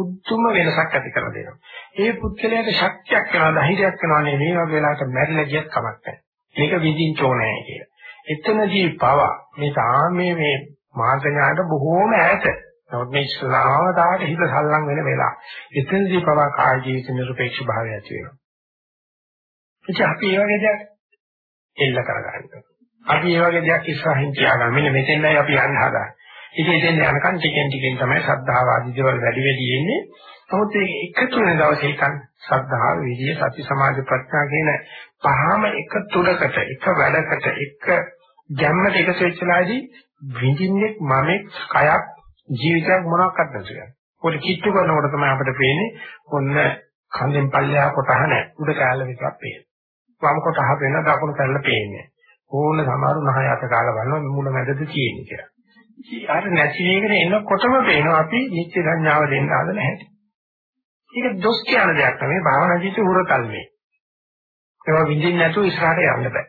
පුදුම වෙනසක් ඇති කරලා දෙනවා. ඒ පුද්ගලයාට ශක්තියක් වෙනවා, ධෛර්යයක් වෙනවා නේ මේ වගේ වෙලාවට මැරිලා ගියත් කමක් නැහැ. මේක විඳින්න ඕනේ කියලා. එතනදී පව මේ තාමේ මේ මාර්ග ඥානට බොහෝම ඈත. නමුත් මේ ශ්‍රාවතාවට හිත සල්ලම් වෙන වෙලාව. එතනදී පව කාය ජීවිත නිර්පේක්ෂ භාවය ඇති වෙනවා. ඉතින් අපි මේ වගේ දෙයක් එල්ල කරගන්නවා. අපි මේ වගේ දෙයක් ඉස්සරහින් තියාගන්න. මෙන්න මෙතෙන්යි අපි යන්න හදාගන්නේ. ඉතින් එතෙන් යනකන් ටිකෙන් ටිකෙන් තමයි ශ්‍රද්ධාව ආදී දේවල් වැඩි වැඩි එන්නේ. නමුත් ඒ එකතු වෙන දවසේ කන් ශ්‍රද්ධාව, විරිය, සති, සමාධි, ප්‍රඥා කියන පහම එක තුඩකට, එක වැඩකට, එක ගැම්මට එකතු වෙච්චලාදී විඳින්නේ මමෙක්, කයක්, ජීවිතයක් මොනවාක්වත් නැතුව. පොඩි කිට්ටු කරනකොට තමයි අපිට පේන්නේ ඔන්න කන්දෙන් පල්ලෙහා කොටහ නැහැ. උඩ කැලල විතරක් පේනවා. වම් කොටහ වෙන දකුණු කැලල පේන්නේ. ඕන සමහරු නහය අත කාලා බලනවා මුල මැදද තියෙන්නේ කියලා. අර නැති වෙගෙන එනකොටම පේනවා අපි නිත්‍ය සංඥාව දෙන්න හදන හැටි. ඒක දොස් කියන දෙයක් නෙමෙයි භාවනා ජීවිතේ උරතල් මේ. ඒවා විඳින්න නැතුව ඉස්සරහට යන්න බෑ.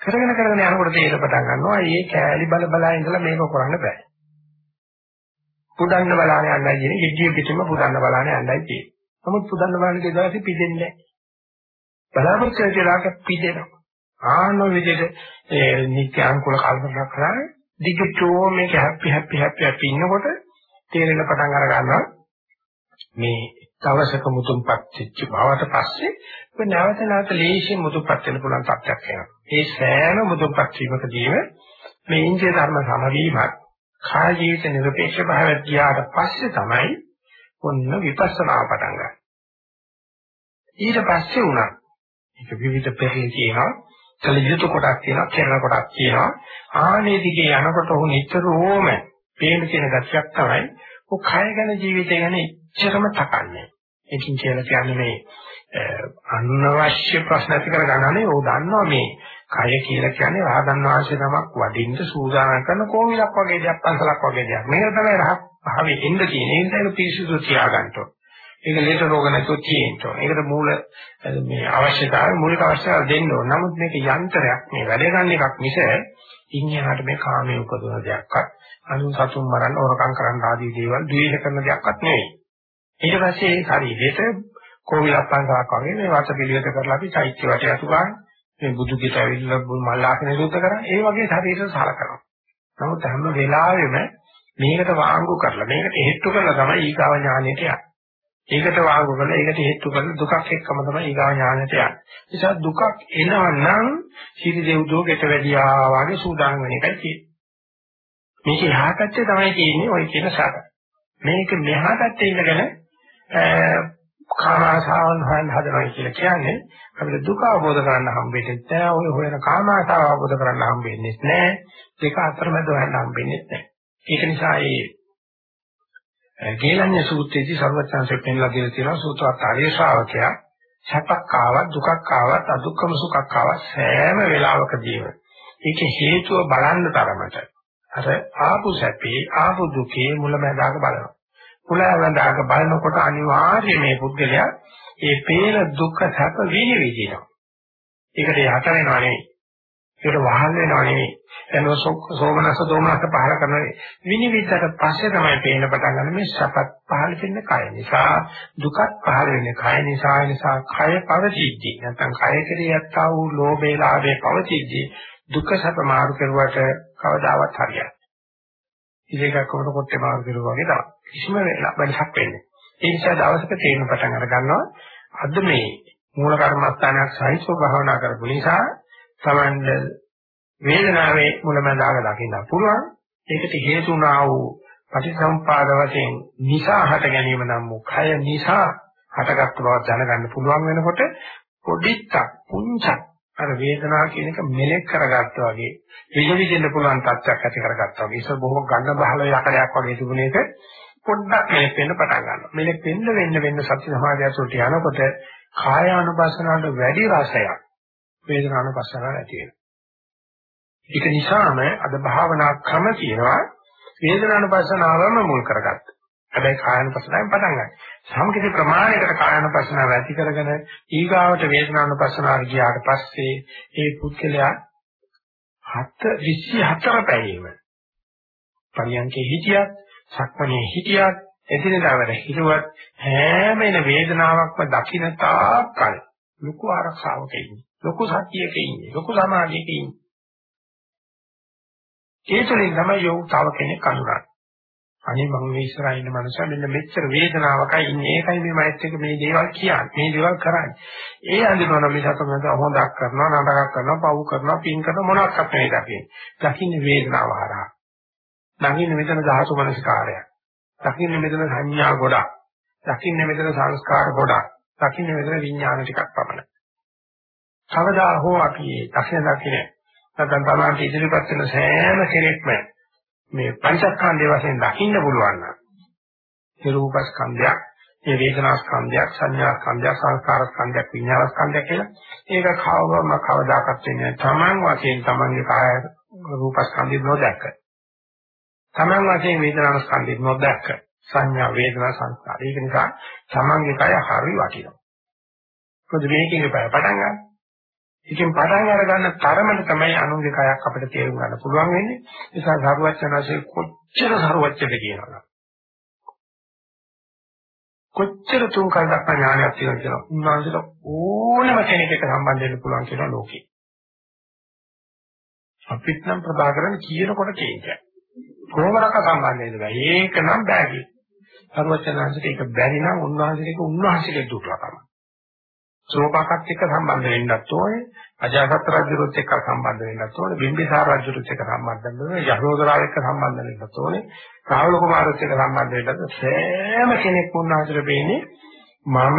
කරගෙන කරගෙන යනකොට තේරෙන්න පටන් ගන්නවා මේ කෑලි බල බලා ඉඳලා මේක කරන්න බෑ. පුදන්න බලාන යන්නයි කියන්නේ ගෙඩිය පිටුම පුදන්න බලාන යන්නයි කියන්නේ. නමුත් පුදන්න බලාන දෙදවසේ පිදෙන්නේ නැහැ. බලාපොරොත්තු වෙලාවක පිදෙනවා. ආනෝ විදිහට ඒ නිත්‍ය අංකුල කල්පනා කරන්නේ දිගටම මේක හැපි හැපි හැපි හැපි ඉන්නකොට තේරෙන පටන් අර ගන්නවා මේ දවසක මුතුන්පත් වෙච්ච බවට පස්සේ ඔය නැවත නැවත ලේසියෙන් මුතුන්පත් වෙන්න පුළුවන් තත්ත්වයක් එනවා. ඒ සෑම මුතුන්පත් වීමකදීම මේ ඉන්ද්‍රිය ධර්ම සමවීමත් කාය ජීවිත නිර්පේක්ෂ භාවය තියාට පස්සේ තමයි ඔන්න විපස්සනා පටන් ගන්න. ඊට පස්සේ උනා ඒක විවිධ පෙරලි කියනවා කල යුතු කොටක් තියෙනවා කරන කොටක් තියෙනවා ආනේ දිගේ යනකොට ඔහු නිතරම පේන තියෙන ගැටයක් තමයි ඔය කය ගැන ජීවිතය ගැන ඉච්චරම තකන්නේ ඒකින් කියලා කියන්නේ මේ අනවශ්‍ය ප්‍රශ්න ඇති කර ගන්නනේ ඕ දන්නවා මේ කය කියලා කියන්නේ රහතන් වහන්සේ නමක් වඩින්න සූදානම් කරන කෝවිලක් වගේ දෙයක් පන්සලක් වගේ දෙයක්. මේක තමයි රහත් භාවයේ එන්න තියෙන. ඒ නිසා ඒක පිරිසිදු තියාගන්න ඕන. ඒක ලේට රෝග නැතුව තියෙන්න ඕන. ඒකට මූල මේ අවශ්‍යතාවය මූලික අවශ්‍යතාවය දෙන්න ඕන. නමුත් මේක යන්ත්‍රයක් මේ වැඩ ගන්න එකක් මිස ඉන්නහට මේ කාමයේ උපදවන දෙයක්වත් අනුන් සතුන් මරන්න ඕරකම් කරන්න ආදී දේවල් ද්වේෂ කරන දෙයක්වත් නෙවෙයි. ඊට පස්සේ ඒ ශරීරයට කෝවිලක් පන්සලක් වගේ මේ වාස පිළිවෙත කරලා අපි චෛත්‍ය වටේ අතු ගන්න මේ බුදු කිට ඇවිල්ලා මල්ලාසන සුද්ධ කරා ඒ වගේ ශරීරය සලකනවා. නමුත් හැම වෙලාවෙම මේකට වාංගු කරලා මේකට හේතු කරලා තමයි ඊගාව ඥානෙට යන්නේ. ඒකට වාංගු කරලා ඒකට හේතු කරලා දුකක් එක්කම තමයි ඊගාව ඥානෙට යන්නේ. නිසා දුකක් එනවනම් සීල දෙව්දෝගෙට වැඩියා වාගේ සූදානම් වෙන එකයි තියෙන්නේ. මේක එහා පැත්තේ තමයි තියෙන්නේ ওই කියන සාර. මේක මෙහා පැත්තේ ඉඳගෙන කාම ආශාවන් හොයන්න හදනවා කියලා කියන්නේ අපිට දුක අවබෝධ කරගන්න හම්බෙන්නේ නැහැ. ඔය හොයන කාම ආශාව අවබෝධ කරගන්න හම්බෙන්නේ නැහැ. දෙක අතරමැද හොයන්න හම්බෙන්නේ නැහැ. ඒක නිසා මේ ගේලඤ්ඤ සූත්‍රයේදී සර්වඥාන්සේ පෙන්ලා දෙලා තියෙනවා සූත්‍රවත් ආර්ය ශ්‍රාවකයා සැපක් ආවත් දුකක් ආවත් අදුක්කම සුඛක් ආවත් සෑම වෙලාවකදීම ඒක හේතුව බලන්න තරමට අර ආපු සැපේ ආපු දුකේ මුලැමැදාක බලනවා. මුලැමැදාක බලනකොට අනිවාර්යයෙන් මේ පුද්ගලයා ඒ පේන දුක්ඛ සැප විනිවිදිනවා. ඒකට යට වෙනවා නෙවෙයි. ඒකට වහල් වෙනවා නෙවෙයි. එනෝ සෝමනස දෝමනස පහල කරන විනිවිදට පස්සේ තමයි පේන පටන් ගන්න මේ සැපත් පහල වෙන්නේ කය නිසා දුකත් පහල වෙන්නේ කය නිසා නිසා කය පවතිද්දී නැත්නම් කය කෙරෙහි යත්තා වූ ලෝභේ ලාභේ පවතිද්දී දුක්ඛ සැප මාරු කරුවට කවදාවත් හරියන්නේ. ඉතින් කොහොමද කොටේ මාරු කරුවා වගේ තමයි. කිසිම වෙනසක් වෙන්නේ. ඒ නිසා දවසක තේරෙන පටන් අර ගන්නවා අද මේ මූල කර්මස්ථානයක් සහිතව භාවනා කරපු නිසා තමන්ද වේදනාවේ මුලමඳාක දකින්න පුළුවන්. ඒකට හේතු වුණා වූ පටිසම්පාද වශයෙන් නිසා හට ගැනීම නම් මුඛය නිසා හටගත් බව දැනගන්න පුළුවන් වෙනකොට පොඩිත්තක් පුංචක් අර වේදනාව කියන එක මෙලෙක් කරගත්තා වගේ විවිධින්න පුළුවන් තත්ත්වයක් ඇති කරගත්තා වගේ ඒක බොහොම ගන්න බහල යකඩයක් වගේ තිබුණ එක පොඩ්ඩක් මෙලෙක් වෙන්න පටන් ගන්නවා මෙලෙක් වෙන්න වෙන්න වෙන්න සත්‍ය සමාධිය සුට යනකොට කාය අනුපස්සනාවට වැඩි රසයක් වේදනානුපස්සනාවට ඇති වෙනවා ඒක නිසාම අද භාවනා ක්‍රම කියනවා වේදනානුපස්සනාවම මුල් කරගත්තා හැබැයි කායනුපස්සනාවෙන් පටන් ගන්න. සමකිත ප්‍රමාණයකට කායනුපස්සනාව ඇති කරගෙන ඊගාවට වේදනානුපස්සනාව ගියාට පස්සේ ඒ පුද්ගලයා 7 24 පැයෙම පරියන්කේ හිටියත්, සක්මණේ හිටියත්, එදිනෙදා වැඩ හිටුවත් හැම වෙන වේදනාවක්ම දකින්න තාක්කල් ලොකු ආරක්ෂාවක ඉන්නේ. ලොකු සතියක ඉන්නේ. ලොකු සමාධියක ඉන්නේ. ඒ තුළින් තමයි යෝග තව කෙනෙක් අනුරන්නේ. අනේ මම මේ ඉස්සරහා ඉන්න මනුස්සයා මෙන්න මෙච්චර වේදනාවකයි ඉන්නේ. ඒකයි මේ මයිත් එක මේ දේවල් කියන්නේ. මේ දේවල් කරන්නේ. ඒ අඳුනන මේ සතමද හොඳක් කරනවා, නරකක් කරනවා, පව් කරනවා, පින් කරනවා මොනවාක්වත් නෙවෙයි දකින්නේ. දකින්නේ වේදනාව හරහා. දකින්නේ මෙතන ධාතු මනස්කාරයක්. දකින්නේ මෙතන සංඥා ගොඩක්. දකින්නේ මෙතන සංස්කාර ගොඩක්. දකින්නේ මෙතන විඥාන ටිකක් පමණයි. කවදා හෝ අපි දකින දකින නැත්නම් තමයි ඉදිරිපත් වෙන සෑම කෙනෙක්ම මේ පංචස්කන්ධය වශයෙන් දකින්න පුළුවන් නම් ඒ රූපස්කන්ධයක්, ඒ වේදනාස්කන්ධයක්, සංඥාස්කන්ධයක්, සංස්කාරස්කන්ධයක්, විඤ්ඤාණස්කන්ධයක් කියලා ඒක කවවම කවදාකවත් වෙන්නේ තමන් වශයෙන් තමන්ගේ කාය රූපස්කන්ධය නොදැක්ක. තමන් වශයෙන් වේදනාස්කන්ධය නොදැක්ක. සංඥා වේදනා සංස්කාර. ඒක නිසා තමන්ගේ කය හරි වටිනවා. මොකද මේකේ පටන් ගන්න. ඉතින් පටන් අර ගන්න තරමට තමයි අනුන්ගේ කයක් අපිට තේරුම් ගන්න පුළුවන් වෙන්නේ. ඒ නිසා සරුවචනසේ කොච්චර සරුවච්චද කියනවා. කොච්චර තුන් කල් දක්වා ඥානයක් තියෙනවා කියලා උන්වහන්සේට ඕනම කෙනෙක් එක්ක සම්බන්ධ වෙන්න පුළුවන් කියන ලෝකේ. අපිට නම් ප්‍රභාකරන් කියනකොට කියන්නේ. කොහොමරක සම්බන්ධ වෙන්න බෑ. ඒක නම් බෑ කිය. සරුවචනහන්සේට ඒක බැරි නම් උන්වහන්සේට උන්වහන්සේගේ දුටුවා තමයි. ශෝකකත් එක්ක සම්බන්ධ වෙන්නත් ඕනේ. අජාසත් රජුත් එක්ක සම්බන්ධ වෙන්නත් ඕනේ. බිම්බිසාර රජුත් එක්ක සම්බන්ධ වෙන්න ඕනේ. යශෝදරාව එක්ක සම්බන්ධ වෙන්නත් ඕනේ. රාහුල කුමාරත් එක්ක සම්බන්ධ වෙන්නත් සෑම කෙනෙක් වුණාට වෙන්නේ මම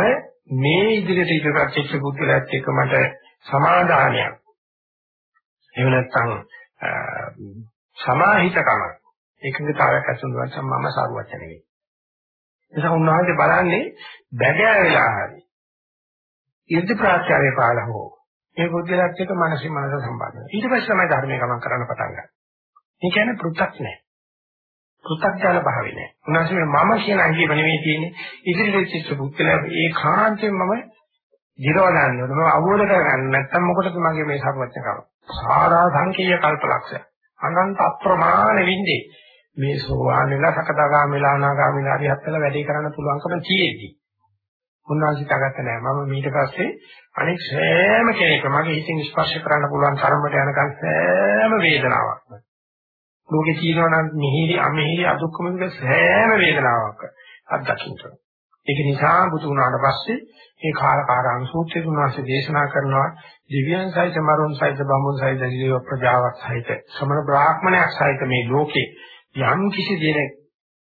මේ ඉදිරියට ඉදිරියට චිත්ත බුද්ධලත් එක්ක මට සමාදානයක්. එහෙම නැත්නම් සමාහිතකම. එකඟතාවයක් ඇතුළු වෙනසම මම සාරුවචන වෙයි නිසා උන්වහන්සේ බලන්නේ බැගෑ වෙලා හරි. ඉර්ධි ප්‍රාචාරය පාලා හෝ මේ බුද්ධිලත් එක්ක මානසික මනස සම්බන්ධයි. ඊට පස්සේ තමයි ධර්මයේ ගමන් කරන්න පටන් ගන්නේ. මේ කියන්නේ පෘථක් නෑ. පෘථග්ජන භාවය නෑ. උන්වහන්සේ මම කියන අංගියම නෙමෙයි තියෙන්නේ. ඉදිරියට චිත්ත බුද්ධිල ඒකාන්තයෙන් මම දිරව ගන්න ඕන. මම අවබෝධ කරගන්න නැත්නම් මොකටද මගේ මේ සර්වඥකම? සාරා සංකීය කල්පලක්ෂය. අනන්ත අප්‍රමාණ වින්දේ. මේ සෝවාන් වෙලා සකදාගාම වෙලා අනාගාම වෙලා හරි හත්තල වැඩේ කරන්න පුළුවන්කම තියෙද්දි. උන්වහන්සේ තාගත්ත නෑ. මම ඊට පස්සේ අනෙක් සෑම කෙනෙක්ම මගේ හිතින් ස්පර්ශ කරන්න පුළුවන් තරමට යනකම් සෑම වේදනාවක්ම. ලෝකේ තියෙනවා නම් මිහිරි අමිහිරි අදුක්කම විද සෑම වේදනාවක් අත්දකින්න. ඒක නිසා බුදු වුණාට පස්සේ මේ කාලකාරාම සූත්‍රය තුනවාසේ දේශනා කරනවා දිව්‍යයන් සහිත මරුන් සහිත බඹුන් සහිත දිව ප්‍රජාවක් සහිත සමන බ්‍රාහ්මණයක් සහිත මේ ලෝකේ යම් කිසි දෙයක්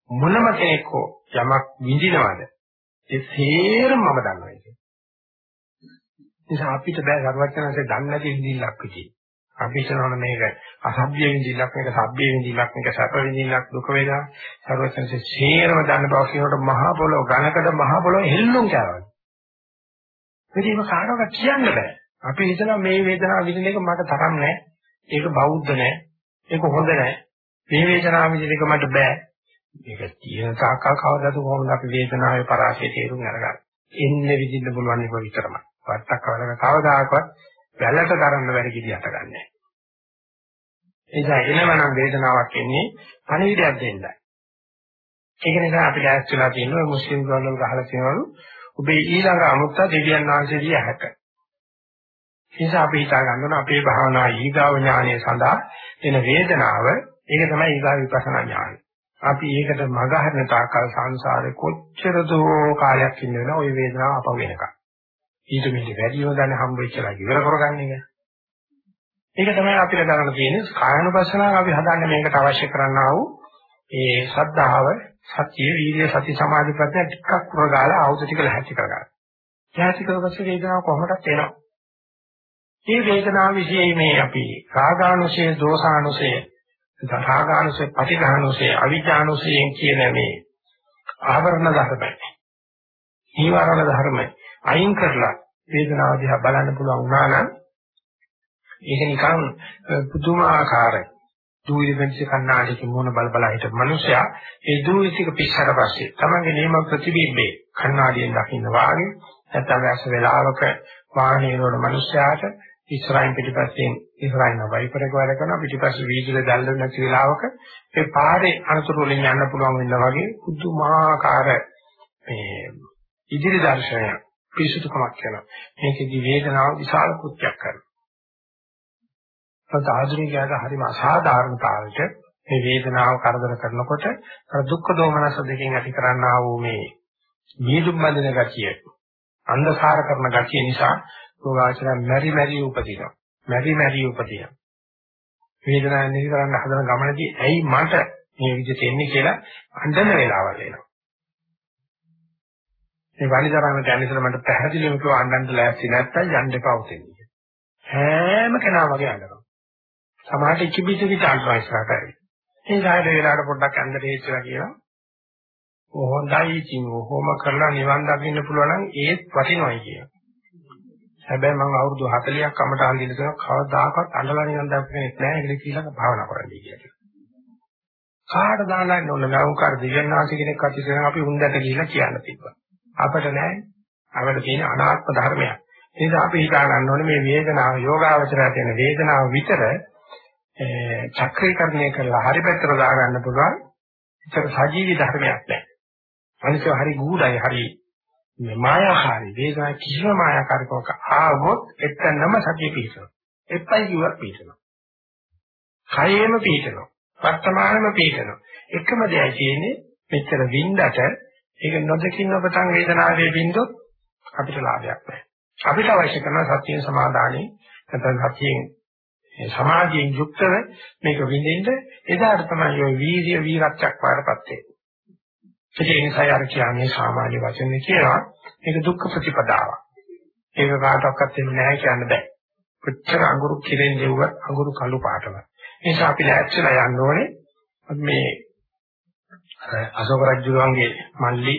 මොනම කෙනෙක් හෝ යමක් විඳිනවද ඒ සේරම මම දන්නවා ඒක. නිසා අපිට බෑ සර්වඥාන්සේ දන්නේ නැති විඳින්නක් විදිහට. අපි හිතනවා මේක අසභ්‍ය විඳින්නක් මේක සભ્ય විඳින්නක් මේක සැප විඳින්නක් දුක වේදනා සර්වඥාන්සේ සේරම දන්න බව කියනකොට මහා පොළොව ඝනකඩ මහා පොළොව හෙල්ලුම් කරනවා. ඉතින් ඒක කාටවත් කියන්න බෑ. අපි හිතනවා මේ වේදනාව විඳින එක මට තරම් නෑ. ඒක බෞද්ධ නෑ. ඒක හොඳ නෑ. මේ වේදනාව විඳින එක මට බෑ. මේක තියෙන තාක්කල් කවදාද කොහොමද අපි වේදනාවේ පරාසය තේරුම් අරගන්නේ. එන්නේ විඳින්න පුළුවන් එක විතරමයි. වත්තක් කවදාක කවදාකවත් වැලට දරන්න බැරි කිදි හටගන්නේ. ඒ නිසා එනවනම් වේදනාවක් එන්නේ පණිවිඩයක් දෙන්නයි. ඒක නිසා අපි දැස් වෙලා තියෙනවා මුස්ලිම් ගෝලවල ගහලා තියෙනවලු ඔබේ ඊළඟ අමුත්ත දෙවියන් වහන්සේ දිය හැක. ඒ නිසා අපි හිතා ගන්න ඕන අපේ භාවනා ඊගාව ඥානය සඳහා එන වේදනාව ඒක තමයි ඊගාව විපස්සනා ඥානය. අපි ඒකට මගහරන තාකල් සංසාරේ කොච්චර දෝ කාලයක් ඉන්න වෙන ওই වේදනාව අපව වෙනකම්. ඊට මෙහි වැඩි හොදන්නේ හම්බ වෙච්චලා ඉවර කරගන්න එක. ඒක තමයි අපිට කරන්න තියෙන්නේ කායනුපස්සනාව අපි හදන්නේ මේකට අවශ්‍ය කරන්නා වූ ඒ ශ්‍රද්ධාව, සත්‍ය, වීර්ය, සති, සමාධි ප්‍රඥා ටිකක් පුරගාලා ආයුධ ටික ලැහැත්ති කරගන්න. ලැහැත්ති කරපස්සේ වේදනාව කොහොමදත් එනවා. මේ වේදනාව විශේෂයි මේ අපි රාගානුසය, දෝසානුසය, රාගානුසය, පටිඝානුසය, අවිජානුසයෙන් කියන මේ ආවරණ ධර්මයි. ඊවරණ ධර්මයි. අයින් කරලා වේදනාව දිහා බලන්න පුළුවන් වුණා නම් ඒක නිකන් පුදුමාකාරයි. දූවිලි වෙච්ච කන්නාඩියකින් මොන බල බල හිටපු මිනිසයා ඒ දූවිලික පිස්සට පස්සේ තමන්ගේ නියම ප්‍රතිබිම්බේ කන්නාඩියෙන් දකින්න වාගේ නැත්නම් ඇස් වේලාවක වාහනේ වල මිනිසයාට ඉස්රායිල් පිටිපස්සෙන් ඉස්රායිල් වයිපර් එක වැඩ කරනවා. පිටිපස්සේ වීදුර දැල්ල නැති වෙලාවක ඒ පාරේ අනතුරු වලින් යන්න පුළුවන් වෙනවා වගේ පුදුමාකාර මේ ඉදිරි දර්ශනය පිසුතුකමක් කරනවා මේකේදී වේදනාව විශාල කෘත්‍යයක් කරනවා. ඒත් ආධුනිකයාට හරිම අසාධාරණතාවයට මේ වේදනාව කරදර කරනකොට අර දුක්ඛ දෝමනස දෙකෙන් ඇති කරන්නා වූ මේ මීදුම් බඳින ගතිය අන්ධකාර කරන ගතිය නිසා රෝගාචරය මෙරි මෙරි උපදිනවා. මෙරි මෙරි උපදිනවා වේදනාව නිවි කරන්න හදන ගමනදී ඇයි මට මේ විදිහට එන්නේ කියලා අඬන වෙලාවල් එනවා මේ වනිදරාම දැනෙන්න මට පැහැදිලිවම කිව්ව අඬන්න ලෑස්ති නැත්තම් යන්න එපා උතෙන් හැම කෙනාම වගේ අඬනවා සමහරට ඉකිබිට විට අල්පයිස්රාට ඇවි. ඒ සායද වේලාවට පොඩ්ඩක් ඇඳට හේච්චලා කියලා. හොඳයි ඉතින් ඔහොම කරලා නිවන් දකින්න පුළුවන් නම් ඒත් වටිනවයි කියනවා. හැබැයි මම අවුරුදු 40ක් කමට අඳින්න කරන කවදාකවත් අඬලා නිවන් දැක්ක කෙනෙක් නැහැ ඒක කියලා භාවනා කරන්නේ කියලා. කාට දානන්නේ ඕන නෞකාර දිව්‍යනාථ කෙනෙක් අතිසරන් අපි හුන්දට ගිහිල්ලා කියන්න තිබ්බා. අපිට නැහැ. අපිට තියෙන අනාත්ම ධර්මයක්. ඒ නිසා අපි හිතා ගන්න ඕනේ මේ වේදනාව යෝගාවචරයට එන වේදනාව විතර චක්‍රීකරණය කරලා හරි පැත්තට දාගන්න පුළුවන්. ඒක සජීවී ධර්මයක් නෑ. අනිත් හරි ගුඩයි හරි මේ මායාකාරී වේදනා කිසිම මායාකාරකමක ආවොත් එතනම සතිය පිහිටනවා. එපයි කිව්වත් පිහිටනවා. කයෙම පිහිටනවා. වර්තමානෙම පිහිටනවා. එකම දෙයයි තියෙන්නේ මෙච්චර වින්දට ඒක නොදකින්න ඔබතන් වේදනාවේ බින්දොත් අපිට ලාභයක් නැහැ. අපිට අවශ්‍ය කරන සත්‍ය සමාදානෙ නැත්නම් සත්‍යයෙන් සමාධියෙන් යුක්තව මේක විඳින්න එදාට තමයි ඔය වීර්ය වීරත්වයක් වඩපත් වෙන්නේ. ඒ නිසා යාර කියන්නේ සාමාන්‍ය වචනේ කියලා මේක දුක්ඛ ප්‍රතිපදාවක්. ඒක කාටවත් දෙන්නේ නැහැ කියන්න බෑ. කොච්චර අඟුරු කිරෙන් දෙව්වත් අඟුරු කළු පාටම. ඒ නිසා අපි ලෑස්තිලා යන්න ඕනේ මේ අශෝක රජුගේ මල්ලි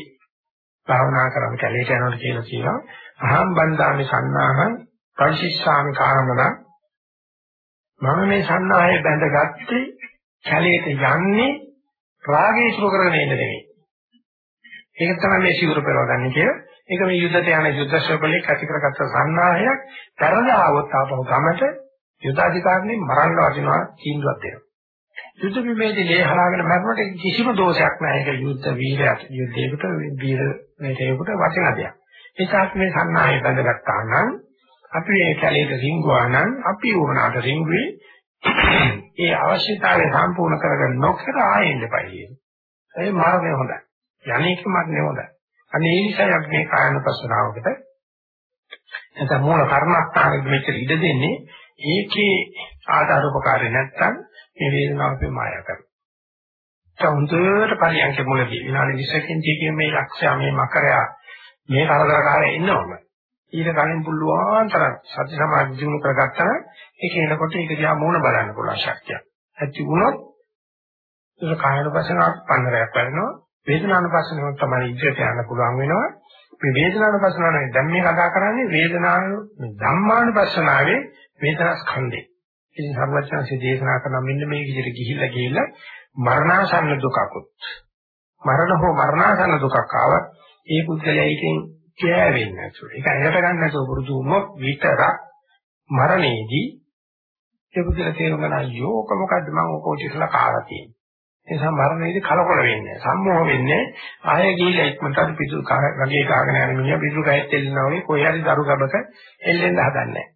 භාවනා කරන කැලේට යනකොට කියලා කියනවා අහම් බන්දාමි සන්නාහං පරිශිෂ්ඨාමි කාමන මම මේ සන්නාහය බැඳගත්තේ කැලේට යන්නේ රාගය ඉතුරු කරගෙන ඉන්න නෙවෙයි. ඒක තමයි මේ සිවුර පෙරවගන්නේ කියලා. ඒක මේ යුද්ධයට යන යුද්ධ ශ්‍රවණේ කටි කරගත්ත සන්නාහයක් තරදාවොත් ආපහු ගමට යුද්ධාධිකාරිනේ මරන්න වටිනවා තීන්දුවක් දෙනවා. යුද්ධ විමේදී ලේහලාගෙන මරනකොට කිසිම දෝෂයක් නැහැ. ඒක යුද්ධ වීරයක් යුද්ධයකට වීර මේකේකට වටින දෙයක්. ඒසත් මේ සන්නාහය බඳගත්තා නම් අපි මේ කැලේට රිංගුවා නම් අපි උවමනාට රිංගුවේ ඒ අවශ්‍යතාවය සම්පූර්ණ කරගන්න නොකර ආයෙන්න පයි. ඒ මාර්ගය හොඳයි. යන්නේක මාර්ගය හොඳයි. අනේ ඒ නිසා අපි මේ කායනපස්සනාවකට නැත්නම් මූල කර්මස්ථානෙ මෙච්චර ඉඩ දෙන්නේ ඒකේ ආධාරෝපකාරී නැත්නම් මේ වේදනාව අපේ මායා කරනවා. තවුන්දර පරියන්ක මුලදී විනාඩි 20කින් තියෙන මේ ලක්ෂ්‍ය මේ මකරයා මේ කරදරකාරය ඉන්නවම ඊට කලින් පුළුවන් තරම් සති සමාධි දිනු කරගත්තා ඒක එනකොට ඒක දිහා මූණ බලන්න පුළුවන් ශක්තිය. ඇති වුණොත් ඒක කායනුපසනාවක් පන්නරයක් වෙනවා වේදනානුපසනාවක් තමයි ඉදිරියට යන්න පුළුවන් වෙනවා. මේ වේදනානුපසනාවේ දැන් මේ කතා කරන්නේ වේදනාන ධම්මානුපසනාවේ වේදනා ස්කන්ධේ. ඉතින් සර්වඥාන්සේ දේශනා කරන මෙන්න මේ විදිහට ගිහිල්ලා ගිහිල්ලා මරණාසන්න දුකකුත් මරණ හෝ මරණාසන්න දුකක් ආවත් ඒ පුද්ගලයා එකෙන් කෑවෙන්නේ නැතුව ඒක ඇඟට ගන්න නැතුව පුරුදු වුණොත් විතරක් මරණයේදී ඒ පුද්ගලයා තේරුම් ගන්න යෝක මොකද්ද මම ඔක ඉතිසලා කාලා තියෙන්නේ ඒ නිසා මරණයේදී කලකොල වෙන්නේ. සම්මෝහ වෙන්නේ ආයෙ ගිහිල්ලා ඉක්මනට පිටු ගගේ කාගෙන යන මිනිහා පිටු කයෙත් එල්ලනවා වගේ කොහේ හරි දරු ගබක එල්ලෙන්න හදන්නේ.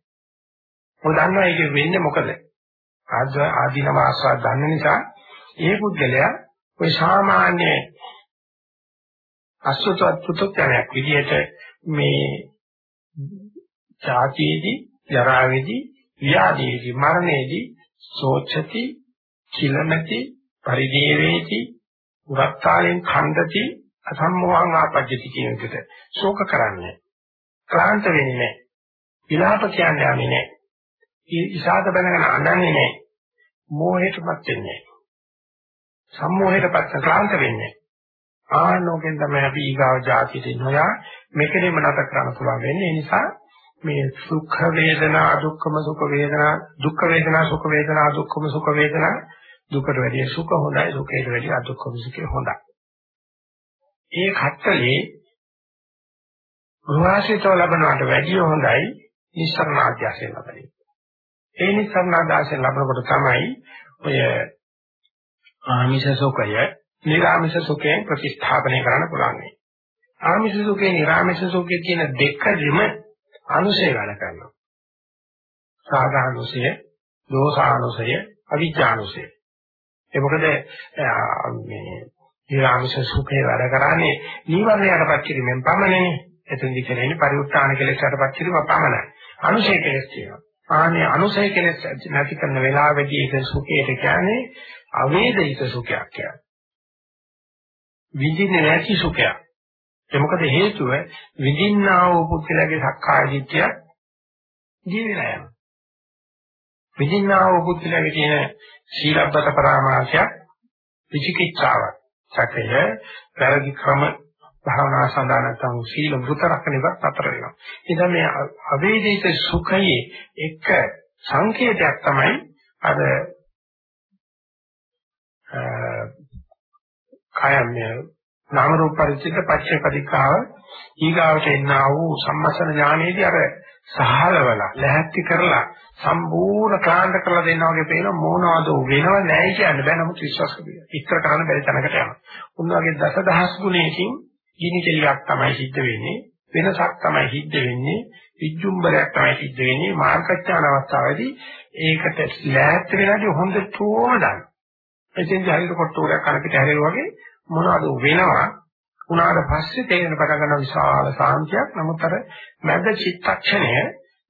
මොකද දන්නවා ඒක වෙන්නේ මොකද? ආදීනව ආස්වාද දන්න නිසා ඒ පුද්ගලයා ඔය සාමාන්‍ය අසුතවත් පුතුක්කමක් විදිහට මේ ජාතියේදී ජරාවේදී ව්‍යාධියේදී මරණයේදී සෝචති කිලමති පරිදේවේති උරත්තාලෙන් ඛණ්ඩති අසම්මෝහං ආපජ්ජති කියන එකට ශෝක කරන්නේ. ක්ලාන්ත වෙන්නේ විලාප කියන්නේ යන්නේ නැහැ. ඉසాత බඳගෙන අඬන්නේ නැහැ. මෝහයටපත් වෙන්නේ සම්මෝහයටපත් ක්ලාන්ත වෙන්නේ ආනෝකෙන් තමයි අපි ඊගාව જાතියට නොයා මේකෙම නැත කරන්න පුළුවන් වෙන්නේ. ඒ නිසා මේ සුඛ වේදනා දුක්ඛම සුඛ වේදනා දුක්ඛ වේදනා සුඛ වේදනා දුක්ඛම සුඛ වේදනා දුකට වැඩිය සුඛ හොඳයි සුඛයට වැඩිය අදුක්ඛම සුඛය හොඳයි ඒ කට්ටලේ වාසිතව ලබනවට වැඩිය හොඳයි නිස්සරණ ආධ්‍යාසයෙන් ලබන්නේ ඒ නිස්සරණ ආධ්‍යාසයෙන් ලබනකොට තමයි ඔය ආමිෂ සුඛය නිරාමිෂ සුඛයෙන් ප්‍රතිස්ථාපනය කරන්න පුළුවන්. ආමිෂ සුඛේ නිරාමිෂ සුඛේ කියන දෙකෙම අනුසය වැඩ කරනවා. සාධානුසය, දෝසානුසය, අවිජ්ජානුසය. ඒ මොකද මේ නිරාමිෂ සුඛේ වැඩ කරන්නේ නීවරණයටපත් කිරීමෙන් පමණනේ. එතෙන්දි කියන්නේ පරිඋත්ථාන කෙලෙසටපත් කිරීම පමණයි. අනුසය කෙලෙස් කියනවා. ආනේ අනුසය කෙලෙස් නැති කරන වෙලාවෙදී ඒක සුඛයට කියන්නේ අවේදිත සුඛයක් කියන්නේ. විඳින්නේ නැති සුඛයක්. ඒ මොකද හේතුව විඳින්නා වූ පුද්ගලයාගේ සක්කාය දිට්ඨිය ජීවිලා යනවා. විඳින්නා වූ පුද්ගලයාගේ තියෙන සීලබ්බත පරාමාසයක් විචිකිච්ඡාවක්. සැකය වැරදි ක්‍රම භාවනා සඳහා නැත්නම් සීල වෘත රැකගෙන ඉවත් අතර වෙනවා. ඉතින් මේ අවේදිත සුඛයේ එක සංකේතයක් තමයි අර කායම්ය නාම රූප පරිච්ඡේද පච්චේ පරිකාව ඊගාවට එන්නා වූ සම්මසන ඥානයේදී අර සහලවල ලැහැත්ති කරලා සම්පූර්ණ කාණ්ඩ කරලා දෙන්නා වගේ පේන මොනවද වෙනව නැහැ කියන්න බෑ නමුත් විශ්වාස කරගන්න. ඉස්තර කරන්න බැරි තැනකට යනවා. උන්වගේ දසදහස් ගුණයකින් ගිනි කෙලියක් තමයි සිද්ධ වෙන්නේ. වෙනසක් තමයි සිද්ධ වෙන්නේ. විජ්ජුම්බරයක් තමයි සිද්ධ වෙන්නේ. මාර්ගඥාන අවස්ථාවේදී ඒකට ලැහැත්ති වෙලාදී හොඳටම දාන්න. එතෙන් ජහිර කොට්ටෝරයක් කනකට හැරෙලා වගේ මොනවද වෙනවා උනාට පස්සේ තේරෙන පටන් ගන්න විශාල සාන්තියක් නමුත් අර මැද චිත්තක්ෂණය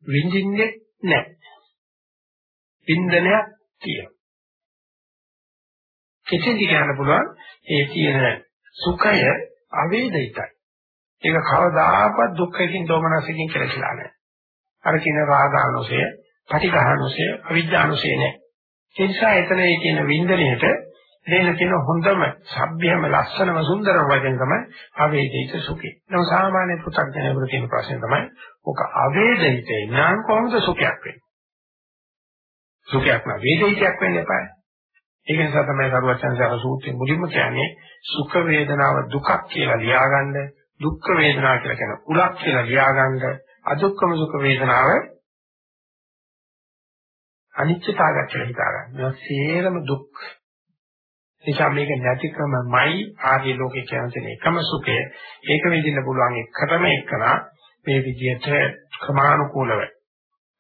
විඳින්නේ නැහැ. වින්දනයක් තියෙනවා. කෙටිදි කියන්න පුළුවන් ඒ තියෙන සුඛය අවේදිතයි. ඒක කවදාකවත් දුක්ඛකින් දෝමනසකින් කෙලෙලා නැහැ. අර කියන රාගානුසය, පටිඝානුසය, අවිජ්ජානුසය නැහැ. ඒ නිසා එතන ඒ කියන වින්දනයේට දෙන්න තියෙන හොඳම සભ્યම ලස්සනම සුන්දරම වචන තමයි අවේදිත සුඛය. නම සාමාන්‍ය පුතග්ජනයෙකුට තියෙන ප්‍රශ්නේ තමයි ඔක අවේදිතේ නම් කොහොමද සුඛයක් වෙන්නේ? සුඛයක් නා වේදිතයක් වෙන්න එපා. ඒක නිසා තමයි සරුවචන්සාර සූත්‍රයේ මුලින්ම කියන්නේ සුඛ වේදනාව දුකක් කියලා ලියාගන්න, දුක්ඛ වේදනාව කියලා කියන උලක් කියලා ලියාගන්න, අදුක්ඛම සුඛ වේදනාව අනිත්‍යතාවයක් කියලා හිතාගන්න. මේ සියලුම දුක් නිසා මේක නැතිකමයි ආර්ය ලෝකේ කියන එකම සුඛය. ඒක විඳින්න පුළුවන් එකටම එකනා මේ විදිහට ක්‍රමානුකූලව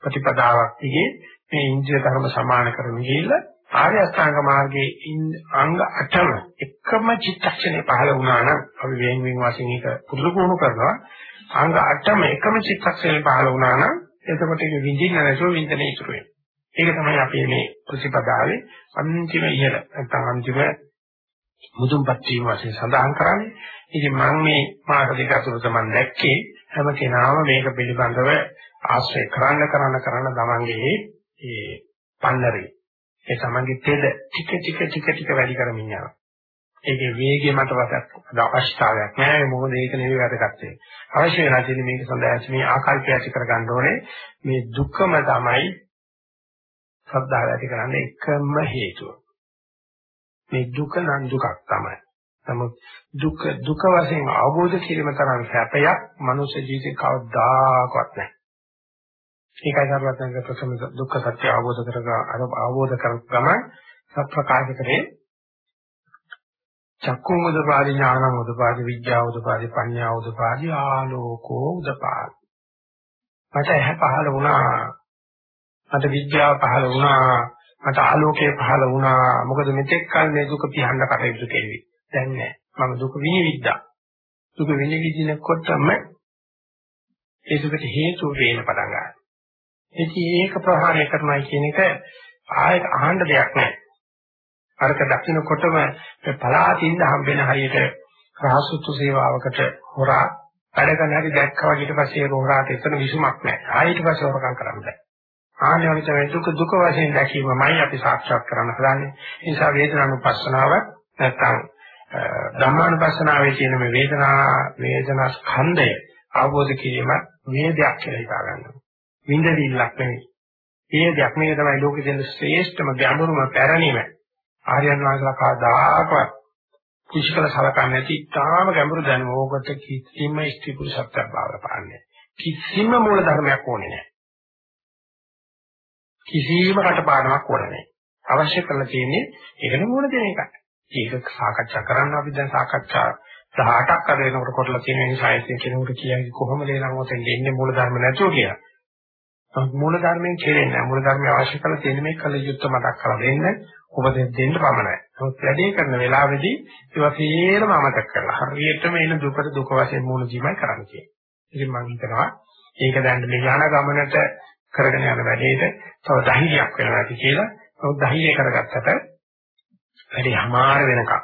ප්‍රතිපදාවක් දිගේ මේ ඉන්ද්‍රිය ධර්ම සමාන කරන ගිහිල්ලා ආර්ය අෂ්ටාංග මාර්ගයේ අංග 8ම එකම චිත්තක්ෂණේ පහළ වුණා නම් අපි වෙන වෙන වශයෙන් ඒක පුරුදු පුහුණු කරනවා අංග 8ම එකම චිත්තක්ෂණේ පහළ වුණා නම් එතකොට ඒක විඳින්න නැතුව විඳිනේ ඉතුරු වෙනවා ඒක තමයි අපේ මේ ප්‍රතිපදාවේ අන්තිම ඉහළ නැත්නම් අන්තිම මුදුන්පත් වීම වශයෙන් සඳහන් කරන්නේ. ඉතින් මම මේ මාස දෙක අතර මම දැක්කේ හැම කෙනාම මේක පිළිබඳව ආශ්‍රය කරන්න කරන්න කරන්න තමන්ගේ ඒ පන්නරේ ඒ තමන්ගේ තෙද ටික ටික ටික ටික වැඩි කරමින් යනවා. ඒකේ වේගය මත වසක් අවශ්‍යතාවයක් නෑ මොකද ඒක නෙවෙයි වැදගත් වෙන්නේ. අවශ්‍ය වෙලා තියෙන්නේ මේක සඳහා මේ ආකල්පය ඇති කර ගන්න ඕනේ. මේ දුකම තමයි ශ්‍රද්ධාව ඇති කරන්න එකම හේතුව. මේ දුක නම් දුකක් තමයි. නමුත් දුක දුක වශයෙන් අවබෝධ කිරීම තරම් සැපයක් මනුෂ්‍ය ජීවිතේ කවදාකවත් නැහැ. ඒකයි සර්වඥ ප්‍රථම දුක්ඛ සත්‍ය අවබෝධ කරගා අවබෝධ කර ගමන් සත්‍යකාශ කරේ චක්කුම් උදපාදි ඥානං උදපාදි විද්‍යාව උදපාදි පඤ්ඤා උදපාදි ආලෝකෝ උදපාදි මට ඇහැ පහළ වුණා මට විද්‍යාව පහළ වුණා මට ආලෝකය පහළ වුණා. මොකද මෙතෙක් කල මේ දුක පිහන්න කටයුතු කෙරුවේ. දැන් නෑ. මම දුක විනිවිදා දුක විනිවිදිනකොටම ඒ දුකට හේතු වෙන්න පටන් ගන්නවා. ඉතින් ඒක ප්‍රහාණය කරනවා කියන එක ආයෙත් අහන්න දෙයක් නැහැ අරක දකින්නකොටම පලාතින්ද හම්බෙන හරියට රහසුතු සේවාවකට හොරා වැඩ කරන හැටි දැක්කවා ඊට පස්සේ රෝහරාට එතන විසුමක් නැහැ ආයෙත් පස්සේ හොරකම් කරන්න බෑ. ආන්නේ වගේ තමයි දුක දුක වශයෙන් දැකීමමයි අපි සාක්ෂාත් කරන්න හදන්නේ. ඒ නිසා වේදනානුපස්සනාව නැත්නම් ධම්මානුපස්සනාවේ කියන මේ වේදනා වේදනා ස්කන්ධය අවබෝධ කිරීම වේදයක් කියලා හිතා ගන්නවා. විඳින්නක් නෙවෙයි. වේදයක් මේක තමයි ලෝකෙ දෙන ශ්‍රේෂ්ඨම ගැඹුරුම පැරණිම ආර්යයන් වහන්සේලා කවදාකවත් කුෂිකල සලකන්නේ නැති තාම ගැඹුරු දැනුම ඕකට කිසිම ස්ත්‍රී පුරුෂත්වයක් බාර පාන්නේ. කිසිම මූල ධර්මයක් ඕනේ නැහැ. කිසිම කටපාඩමක් ඕනේ නැහැ. අවශ්‍ය කරලා තියෙන්නේ ඒකන මූල දෙන එකයි. ඒක සාකච්ඡා කරන්න අපි දැන් සාකච්ඡා 18ක් අද වෙනකොට කොටලා තියෙන නිසා ඒක කෙනෙකුට කියන්නේ කොහොමද එනම ඔතෙන් දෙන්නේ මූල ධර්ම නැතුව කියලා. මූල ධර්මයෙන් කෙරෙන්නේ මූල ධර්මය අවශ්‍ය කරලා තියෙන මේ කල යුත්තේ මතක් කරලා දෙන්න උපදෙස් දෙන්න පමණයි. නමුත් වැඩේ කරන වෙලාවේදී ඒවා සියරම අමතක කරලා හරියටම එන දුකට දුක වශයෙන් මූල ජීවයි කරන්නේ. ඉතින් මම හිතනවා ඒක දැන් මේ යන ගමනට කරගෙන යන වැඩේට තව ධෛර්යයක් වෙනවා ඇති කියලා. නමුත් ධෛර්යය කරගත්තට වැඩි හමාර වෙනකම්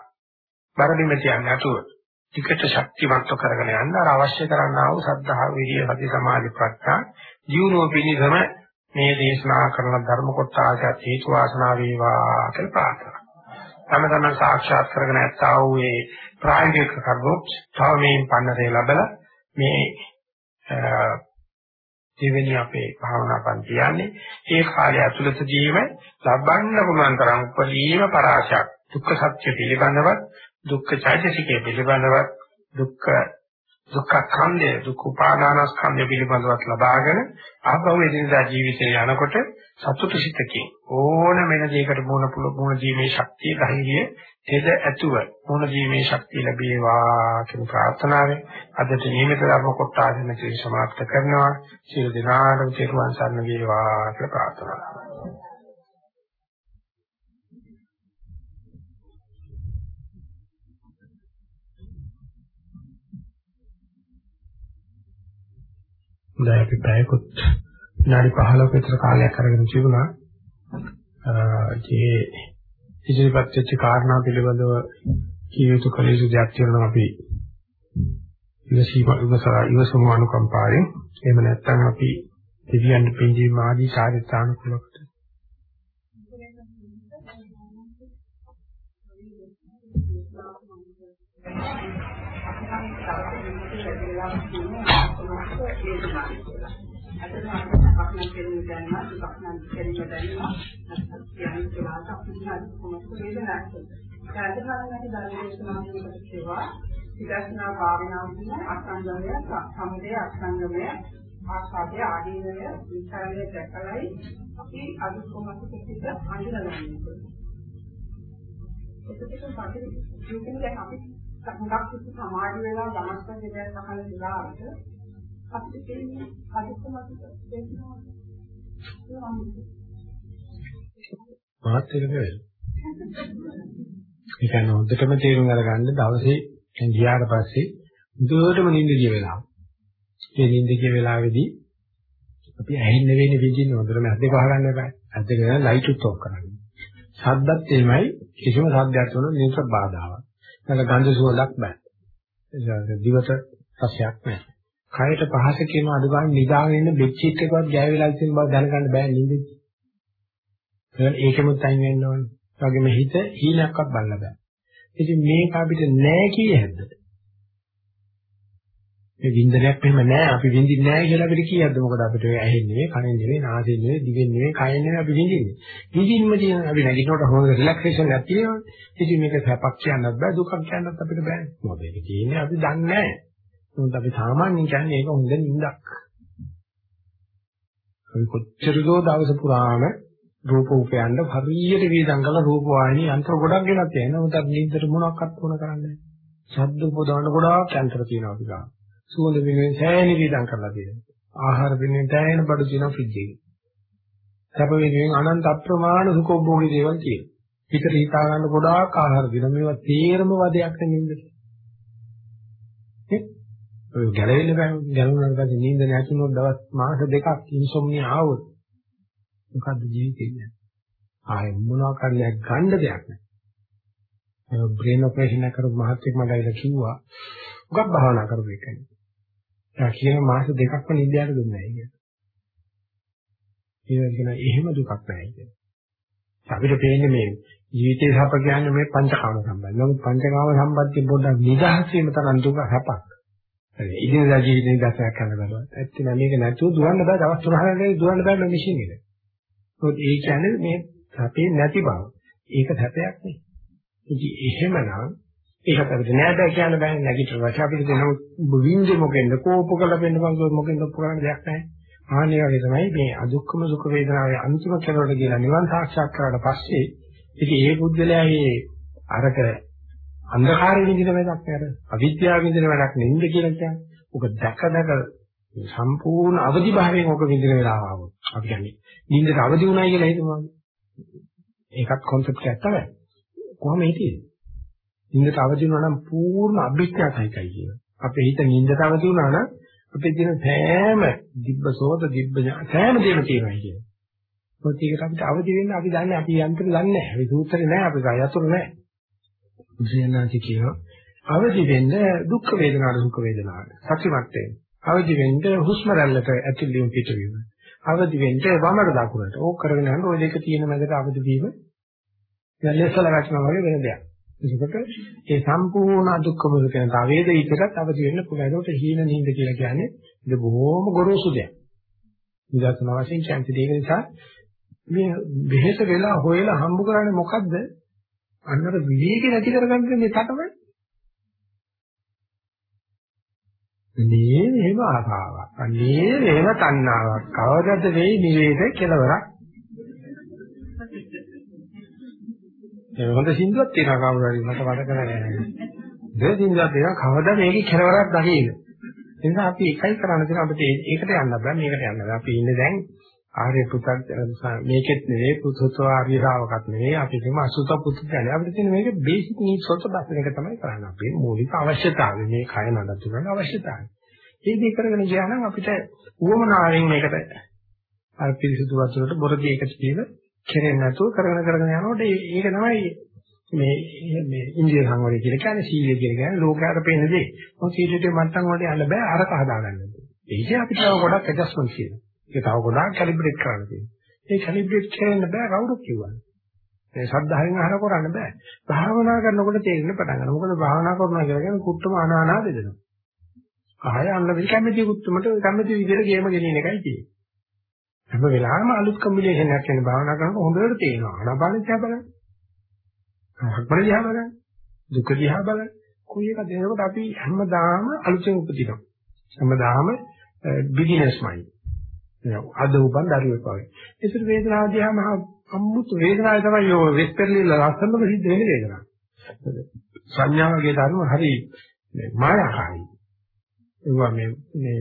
බරදිම කියන්නේ නැතුව ටිකට ශක්තිමත්ව කරගෙන යන්න අර අවශ්‍ය කරන්නා වූ සද්ධා විරිය සති සමාධි ප්‍රඥා ජීවනෝ පිණිසම මේ දේශනා කරන ධර්ම කොටස හේතු වාසනා වේවා කියලා ප්‍රාර්ථනා. තම තමන් සාක්ෂාත් කරගෙන ඇත්තා වූ මේ ප්‍රායෝගික කරුණු තව මේ පන්නරේ ලැබලා මේ දෙවෙනි අපේ භාවනා පන්ති යන්නේ. ඒ කාලය ඇතුළතදීම ලබන්න පුළුවන් තරම් උපරිම පරාශයක් දුක්ඛ සත්‍ය පිළිබඳව දුක්ඛ චෛතසිකය පිළිබඳව දුක්ඛ දුක්ඛ ඛණ්ඩය දුක්ඛ උපාදානස්කන්ධය පිළිබඳව ලබාගෙන ආපහු එදිනදා ජීවිතේ යනකොට සතුට සිතකින් ඕන වෙන දෙයකට මුණ මුණ දීමේ ශක්තිය ධෛර්යය තෙද ඇතුව මුණ දීමේ ශක්තිය ලැබේවා කියන ප්‍රාර්ථනාවෙන් අදට නියමිත ධර්ම කොටස මෙතන සමාප්ත කරනවා සියලු දෙනාටම තෙරුවන් සරණ වේවා කියලා ප්‍රාර්ථනා කරනවා දැන් අපි පැයකොත් විනාඩි 15ක විතර කාලයක් අරගෙන තිබුණා. ඒ ඉදිරිපත් වෙච්ච කාරණා පිළිබඳව කිය යුතු කලේසු දෙයක් තියෙනවා අපි ඉවසීම ඉවසලා ඉවසමු අනුකම්පාවෙන්. එහෙම නැත්නම් අපි දෙවියන් පින්දීම ආදී සාධිතාන කුලකට අපක් නම් කෙරෙන්න දැනනවා දුකක් නම් කෙරෙන්න දැනනවා නැත්නම් කියන්නේ කියලා අපිට හරි කොහොමද වේදනාවක්. ඒකට බලන්න අපි ධර්මදේශනාවකට කියවා විදර්ශනා භාවනාවකින් අසංගමය සම්මදේ අසංගමය ආස්වාදය ආදීනය විචාරණය දැකලයි අපි අදුක්කමක පිට අඳුනගන්නේ. ඒකත් පස්සේ ජීවිතේ අපි සංගක් කිසි සමාජ වේලා ගමස්කන් දෙයක් අහලා ඉලාවට මාත් එක නෙවෙයි. ඒ කියන්නේ හොඳටම තේරුම් අරගන්න දවසේ ගියාට පස්සේ දුරටම නිින්ද ගිය වෙලාව. ඒ නිින්ද ගිය වෙලාවේදී අපි ඇහෙන්න වෙන්නේ විඳින්න හොඳටම ඇද්ද වහගන්න එපා. ඇද්ද ගන්න ලයිට් උත් ඔෆ් කරන්න. ශබ්දත් එමයයි කිසිම ශබ්දයක් වුණොත් නිින්ද බාධාවක්. නැත්නම් ගන්ධ සුවඳක් බෑ. දිවට රසයක් නැහැ. කයට පහස කියන අඩුගාන නිදාගෙන ඉන්න බෙඩ්ෂීට් එකවත් ගෑවිලා ඉතින් බව දැනගන්න බෑ නිින්දේ. ඒකෙමුත් අයින් වෙන්න ඕනේ. ඒ වගේම හිත හීනයක්වත් බලන්න බෑ. ඉතින් මේක අපිට නෑ කිය හැද්ද? මේ වින්දනයක් මෙහෙම නෑ අපි විඳින්නේ නෑ කියලා අපිට කියද්ද මොකද අපිට ඇහෙන්නේ නෙවෙයි කනෙන් නෙවෙයි නාසයෙන් නෙවෙයි දිවෙන් නෙවෙයි කයෙන් නෙවෙයි අපි විඳින්නේ විඳින්ම තියෙන අපි නැගිටිනකොට හොඳ රිලැක්සේෂන් එකක් තියෙනවා ඉතින් මේක සැපක් කියන්නත් බෑ දුකක් කියන්නත් අපිට බෑ මොකද ඒක කියන්නේ අපි දන්නේ නෑ මොකද අපි සාමාන්‍යයෙන් කියන්නේ ඒක හොඳ නිින්දක්. අපි කොච්චර දෝ දවස පුරාම රූප උපයන්න හරියට වේදන් කළ රූප වාහිනී යන්ත්‍ර ගොඩක් ගෙනත් තියෙනවා මොකද නිින්දට මොනවක්වත් වුණ කරන්නේ ශබ්ද උපදවන්න ගොඩාක් යන්ත්‍ර තියෙනවා අපි ගාව සුවඳ වෙනුවෙන් සෑහෙන වේදන් කරලා තියෙනවා. ආහාර වෙනුවෙන් සෑහෙන බඩු තියෙනවා ෆ්‍රිජ් එකේ. සැප වෙනුවෙන් අනන්ත අප්‍රමාණ සුඛෝභෝගී දේවල් තියෙනවා. හිතට හිතා ගන්න ගොඩාක් ආහාර දින මේවා තේරම වදයක් නෙමෙයිද ඔය ගැලවෙන්න බෑ. ගැලවුණාට පස්සේ නිින්ද නැතුනොත් දවස් මාස දෙකක් ඉන්සොම්නියා ආවොත් මොකද්ද ජීවිතේ කියන්නේ ආයෙ මොනවා කරන්නයක් ගන්න දෙයක් නැහැ බ්‍රේන් ඔපරේෂන් එක කරපු මහත්තයෙක් මට ඇවිල්ලා කිව්වා උගක් භාවනා කරපු එකයි. එයා කියන මාස දෙකක්ම නිින්දයට දුන්නේ නැහැ කියලා. ඒ කියන එහෙම දුකක් නැහැ කියලා. අපිට පේන්නේ මේ ජීවිතේ සප කියන්නේ මේ පංචකාම සම්බන්ධ. නමුත් පංචකාම සම්බන්ධයෙන් පොඩ්ඩක් නිදහස් වීම තරම් දුක සපක්. ඉදිරියදා ජීවිතේ දැසයක් කරන්න බලවත්. ඇත්තට මේක නැතුව දුවන්න බෑ දවස් 3-4 දුවන්න බෑ මේ මැෂින් එක. මොකද ඒ කියන්නේ මේ සැපේ නැති බව. ඒක සැපයක් නේ. ඉතින් එහෙමනම් ඒකට අපිට නෑ බෑ කියන්න බෑ නැගිටින වශයෙන් අපිට දෙනොත් විඳි මොකෙන්ද කෝප කළ වෙන්න බං මොකෙන්ද කරන්න දෙයක් නැහැ. ආන්නේ වගේ තමයි මේ අදුක්කම සුඛ වේදනාවේ අන්තිම කෙලවරට කියලා නිවන් සාක්ෂාත් කරාට පස්සේ ඉතින් ඒ බුද්ධලයා මේ අරක අන්ධකාරයේ විඳින වැඩක් නේද? අවිද්‍යාව විඳින වැඩක් නෙන්ද කියලා කියන්නේ. ඔක දැක දැක සම්පූර්ණ අවදි භාවයෙන් ඔක විඳින වෙලාව ආවොත්. අපි කියන්නේ නින්දට අවදි වුණයි කියලා හිතමු. ඒකත් concept එකක් තමයි. කොහොම හිතියේ? නින්දට අවදි වුණා නම් පූර්ණ අභිඥාසයිකයි කියන. අපේ හිත නින්දට අවදි වුණා නම් අපේ දින සෑම දිබ්බසෝත දිබ්බ සෑම දෙයක් තියෙනවා කියන්නේ. මොකද ඒකට අපිට අවදි වෙන්න අපි දන්නේ අපි යන්ත්‍රය දන්නේ නැහැ. අපි සූත්‍රේ නැහැ අපි ගයතුරු නැහැ. බුදුසෙනාචි කියනවා අවදි වෙන්න දුක් වේදනාවට සුඛ වේදනාවට සත්‍යමත් වෙන්න. අවදි වෙන්න හුස්ම රැල්ලට ඇතුල් වීම පිටවීම. අවදි වෙන්න වමර දකුණට. ඕක කරගෙන යන ඔය දෙක තියෙන මැදට අවදි වීම දැල්ලසල වැටෙනවා වගේ වෙන දෙයක්. ඒකට ඒ සම්පූර්ණ දුක්ඛම කියන අවේදිතකට අවදි වෙන්න පුළුවන්. ඒකට හීන නින්ද කියලා කියන්නේ ഇത് බොහොම ගොරෝසු දෙයක්. නිදර්ශන වශයෙන් කියන්නේ ඒක නිසා මේ වෙහෙස වෙලා හොයලා හම්බ කරන්නේ මොකද්ද? අන්නර විවේක නැති කරගන්න මේ තටමයි. අනේ එහෙම ආසාවක්. අනේ එහෙම තණ්හාවක්. කවදද වෙයි නිවේද කෙලවරක්? ඒ හොඳ සින්දුවක් තියෙනවා කවුරු හරි මට මතක නැහැ. දෙය සින්දුවක් තියෙනවා කවදද මේකේ කෙලවරක් දකින්න. ඒ නිසා අපි එකයි කරන්න තියෙන අපිට ඒකට යන්න බෑ මේකට යන්න බෑ. අපි ඉන්නේ දැන් ආර්ය පුතක් මේකෙත් නෙවෙයි පුතුතෝ ආර්ය ශ්‍රාවකත් නෙවෙයි අපි කියමු අසුත පුතුත්ජනේ අපිට තියෙන මේක බේසික් නීඩ්ස් වලට බස්සන එක තමයි කරන්න අපේ මූලික අවශ්‍යතාවය මේ කය නඩත්තු කරන අවශ්‍යතාවය. ඒ දේ කරගෙන ගියා නම් අපිට උවමනාවෙන් මේකට අර පිරිසිදු වතුරට බොරදී එකට කියලා කෙරෙන්නේ නැතුව කරගෙන කරගෙන යනකොට ඒක තමයි මේ මේ ඉන්දිය සංවරය කියලා කියන්නේ සීලය කියලා කියන්නේ ලෝකයට පේන දේ. මොකද සීලයට මට්ටම් වලට යන්න බෑ අරක හදාගන්න. ඒක අපිට ගොඩක් ඇඩ්ජස්ට්මන්ට් තියෙනවා. ඒක තව ගොඩාක් කැලිබ්‍රේට් කරන්න තියෙනවා. ඒ කැලිබ්‍රේට් කරන්න බෑ කවුරුත් කිව්වනේ. මේ ශබ්දයෙන් අහර කරන්න බෑ. භාවනා කරනකොට තේරෙන්න පටන් ගන්නවා. මොකද භාවනා කරනවා කියලා කියන්නේ කුට්ටම අනානා දෙදෙනවා. ආය අන්න කැමැති කුට්ටමට කැමැති විදිහට ගේම ගෙනින එකයි තියෙන්නේ. හැම වෙලාවෙම අලුත් කම්බිනේෂන් එකක් වෙන භාවනා කරනකොට හොඳට තේරෙනවා. අනබල දිහා බලන්න. හක්බල දිහා බලන්න. දුක දිහා බලන්න. කොයි එක දෙනකොට අපි හැමදාම අලුතෙන් උපදිනවා. හැමදාම බිග්ිනර්ස් මයින්ඩ්. අද උපන් දරුවෙක් වගේ. ඒසර වේදනාව දිහා මහ අමුතු වේදනාවේ තමයි ඔය වෙස්පර්ලිල ලස්සනම සිද්ධ වෙන වේදනාව. සංඥාවගේ ධර්ම හරි මායාකාරී. ඒවා මේ මේ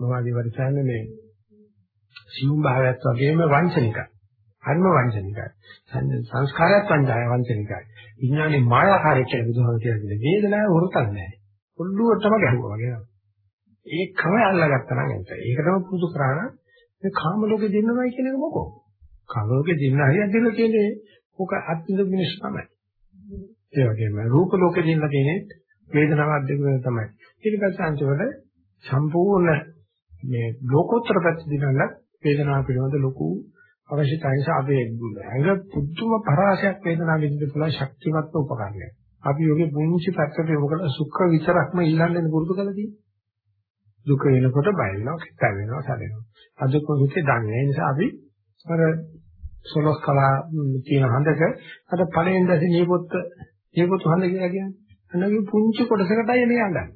මොනවද වරිසන්නේ මේ සිවුම් භාවයත් වගේම වංචනිකයි. හරිම වංචනිකයි. සංස්කාරයත් වංචනිකයි. විඥානේ මායාකාරී කියලා බුදුහාම කියන්නේ වේදනාව වරතක් නැහැ. ඔළුවටම ගැහුවා වගේ. ඒකම අල්ලගත්තා නම් එතන. ඒක තමයි පුදු කරාන මේ කාම ලෝකෙ දෙන්නමයි කියන එක මොකෝ? කාම ලෝකෙ දෙන්න හරියක් දෙන්න කියන්නේ ඕක අත්විඳ මිනිස්සු තමයි. ඒ වගේම රූප ලෝකෙ දෙන්න තියෙන්නේ වේදනාවක් දෙන්න තමයි. ඊට පස්සේ අන්තිමට සම්පූර්ණ මේ ලෝකෝත්තර පැත්ත දිනන වේදනාව පිළිබඳ ලොකු අවශ්‍යතාවය නිසා අපේ ඇඟ පුදුම පරාසයක් වේදනාව විඳින්න පුළුවන් ශක්තිමත් උපකරණයක්. අපි යෝගේ පුංචි පැත්තට යොමුකල සුඛ විතරක්ම ඊළඟට පුරුදු කළා තියෙන්නේ. දුක වෙනකොට බය වෙනවා, කිත්ත වෙනවා, සැලෙනවා. අදුක දුකේ දන්නේ. ඒ නිසා අපි අර සොලොස් කලා තියෙන හඳක අර පළවෙනි දැසි නියපොත්ත නියපොත්ත හඳ කියලා කියන්නේ. අන්නගේ පුංචි කොටසකටයි මේ යන්නේ.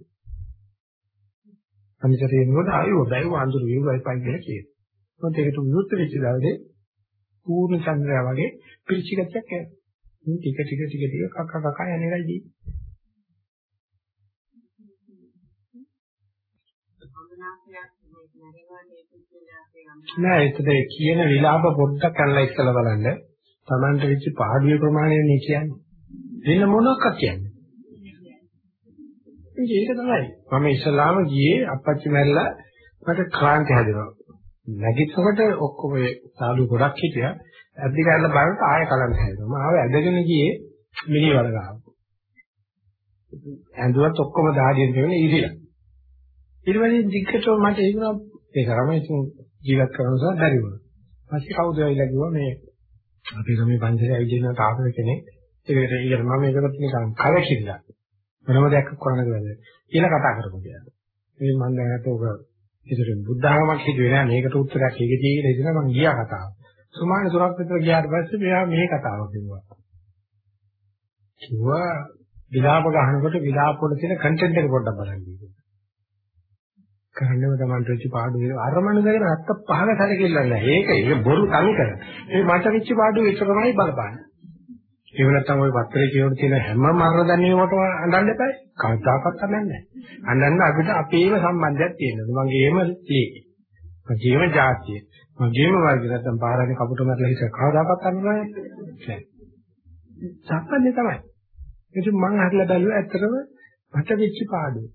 අනිතරේ නෝද ආයෝ බයව අඳුරු වේවයි පයි කියලා කියනවා. මොකද ඒකට විරුද්ධ වෙච්ච දවසේ පූර්ණ චන්ද්‍රයා වගේ පිරිචිගතයක් එනවා. මේ ටික ටික ටික ටික කක කක යන එකයි නෑ ඒකද කියන විලාප පොඩ්ඩක් අල්ලා ඉස්සලා බලන්න. Tamanට වෙච්ච පාඩුවේ ප්‍රමාණය නේ කියන්නේ. වෙන මොනවක් කියන්නේ. ඒක තමයි. මම ඉස්සලාම ගියේ අපච්චි මැරිලා මට ක්ලාන්ති හැදෙනවා. නැගිටකොට ඔක්කොම සාදු ගොඩක් හිටියා. ඇද්දි කරලා බලනකොට ආයෙ කලන්ත හැදෙනවා. මම ආව ඇදගෙන ගියේ මිනි වල ගාව. ඇඳුවත් ඔක්කොම දාඩියෙන් දෙන්නේ ඉරිලා. ඊට පස්සේ දිග්ගටම මට හිතුණා ඒක තමයි ඉතින් ජීවත් කරන නිසා බැරි වුණා. පස්සේ කවුද ඇවිල්ලා කිව්වා මේ අපි ගමේ පන්සලේ ඇවිදින තාපර කෙනෙක් ඒකට ඊට මම ඒකට නිකන් කලකිරිලා. මොනම දෙයක් කරන්න බැහැ කියලා කතා කරමු කියලා. මේ මම දැනට ඔක ඉතින් බුද්ධාගමක් හිතුවේ නෑ මේකට උත්තරයක් ඒකදී කියලා ඉතින් මම ගියා කතාව. සුමාන තුනක් විතර ගියාට පස්සේ මෙයා මේ කතාව කිව්වා. කිව්වා විලාප ගහනකොට විලාප වල තියෙන කන්ටෙන්ට් එක පොඩ්ඩක් බලන්න කියලා. කරන්නම Taman වෙච්ච පාඩු වෙන අරමුණු කරගෙන අත්ත පහල සැලකිල්ල නැහැ. ඒක ඒක බොරු තනි කර. ඒ මට වෙච්ච පාඩු ඒක තමයි බලපාන්නේ. ඒ වෙනත්නම් ওই පත්‍රයේ කියවන තියෙන හැම මරණ දැනීමකටම අඬන්න එපායි. කවදාකවත් තමයි නැහැ. අඬන්න අපිට අපේම සම්බන්ධයක් තියෙනවා. මගේම ලී. මගේම જાතිය. මගේම වර්ගය නැත්නම් පාරානේ කපුට මරලා හිට කවදාකවත් අඬන්නේ නැහැ. සම්බන්ධය තමයි. ඒක මම හරිලා බැලුවා ඇත්තටම මට වෙච්ච පාඩුව.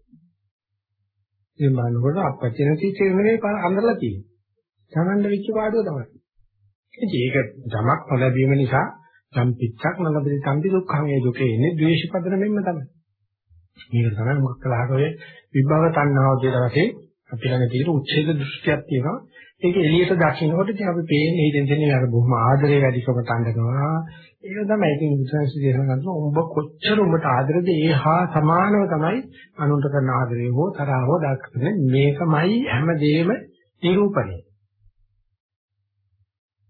ඒ මනෝකට අපච්චි නැති තේමනේ අඳලා තියෙනවා. තමන්ට වෙච්ච පාඩුව තමයි. ඉතින් ඒක ජමක් නොලැබීම නිසා සම්පිච්චක් නලබදී සම්පි දුක්ඛං ඒ දුකේ ඉන්නේ ද්වේෂ පදන මෙන්න තමයි. මේක තමයි මොකක් කළාට ඔය විභව තණ්හාව කියලා වශයෙන් අපි ළඟ තියෙන උච්ඡේද දෘෂ්ටියක් තියෙනවා. ඒක එළියට දකින්නකොට ඉතින් අපි පේන්නේ හිතෙන් දෙන්නේ අර බොහොම ආදරේ වැඩිකමට අඬනවා. ඒක තමයි ඉතින් විශ්වාසය දේශනා කරනවා. ඔබ කොච්චර ඔබට ආදරද ඒ හා සමානව තමයි අනුන්ට කරන ආදරේ හෝ තරහ හෝ දක්වන්නේ. මේකමයි හැමදේම නිරූපණය.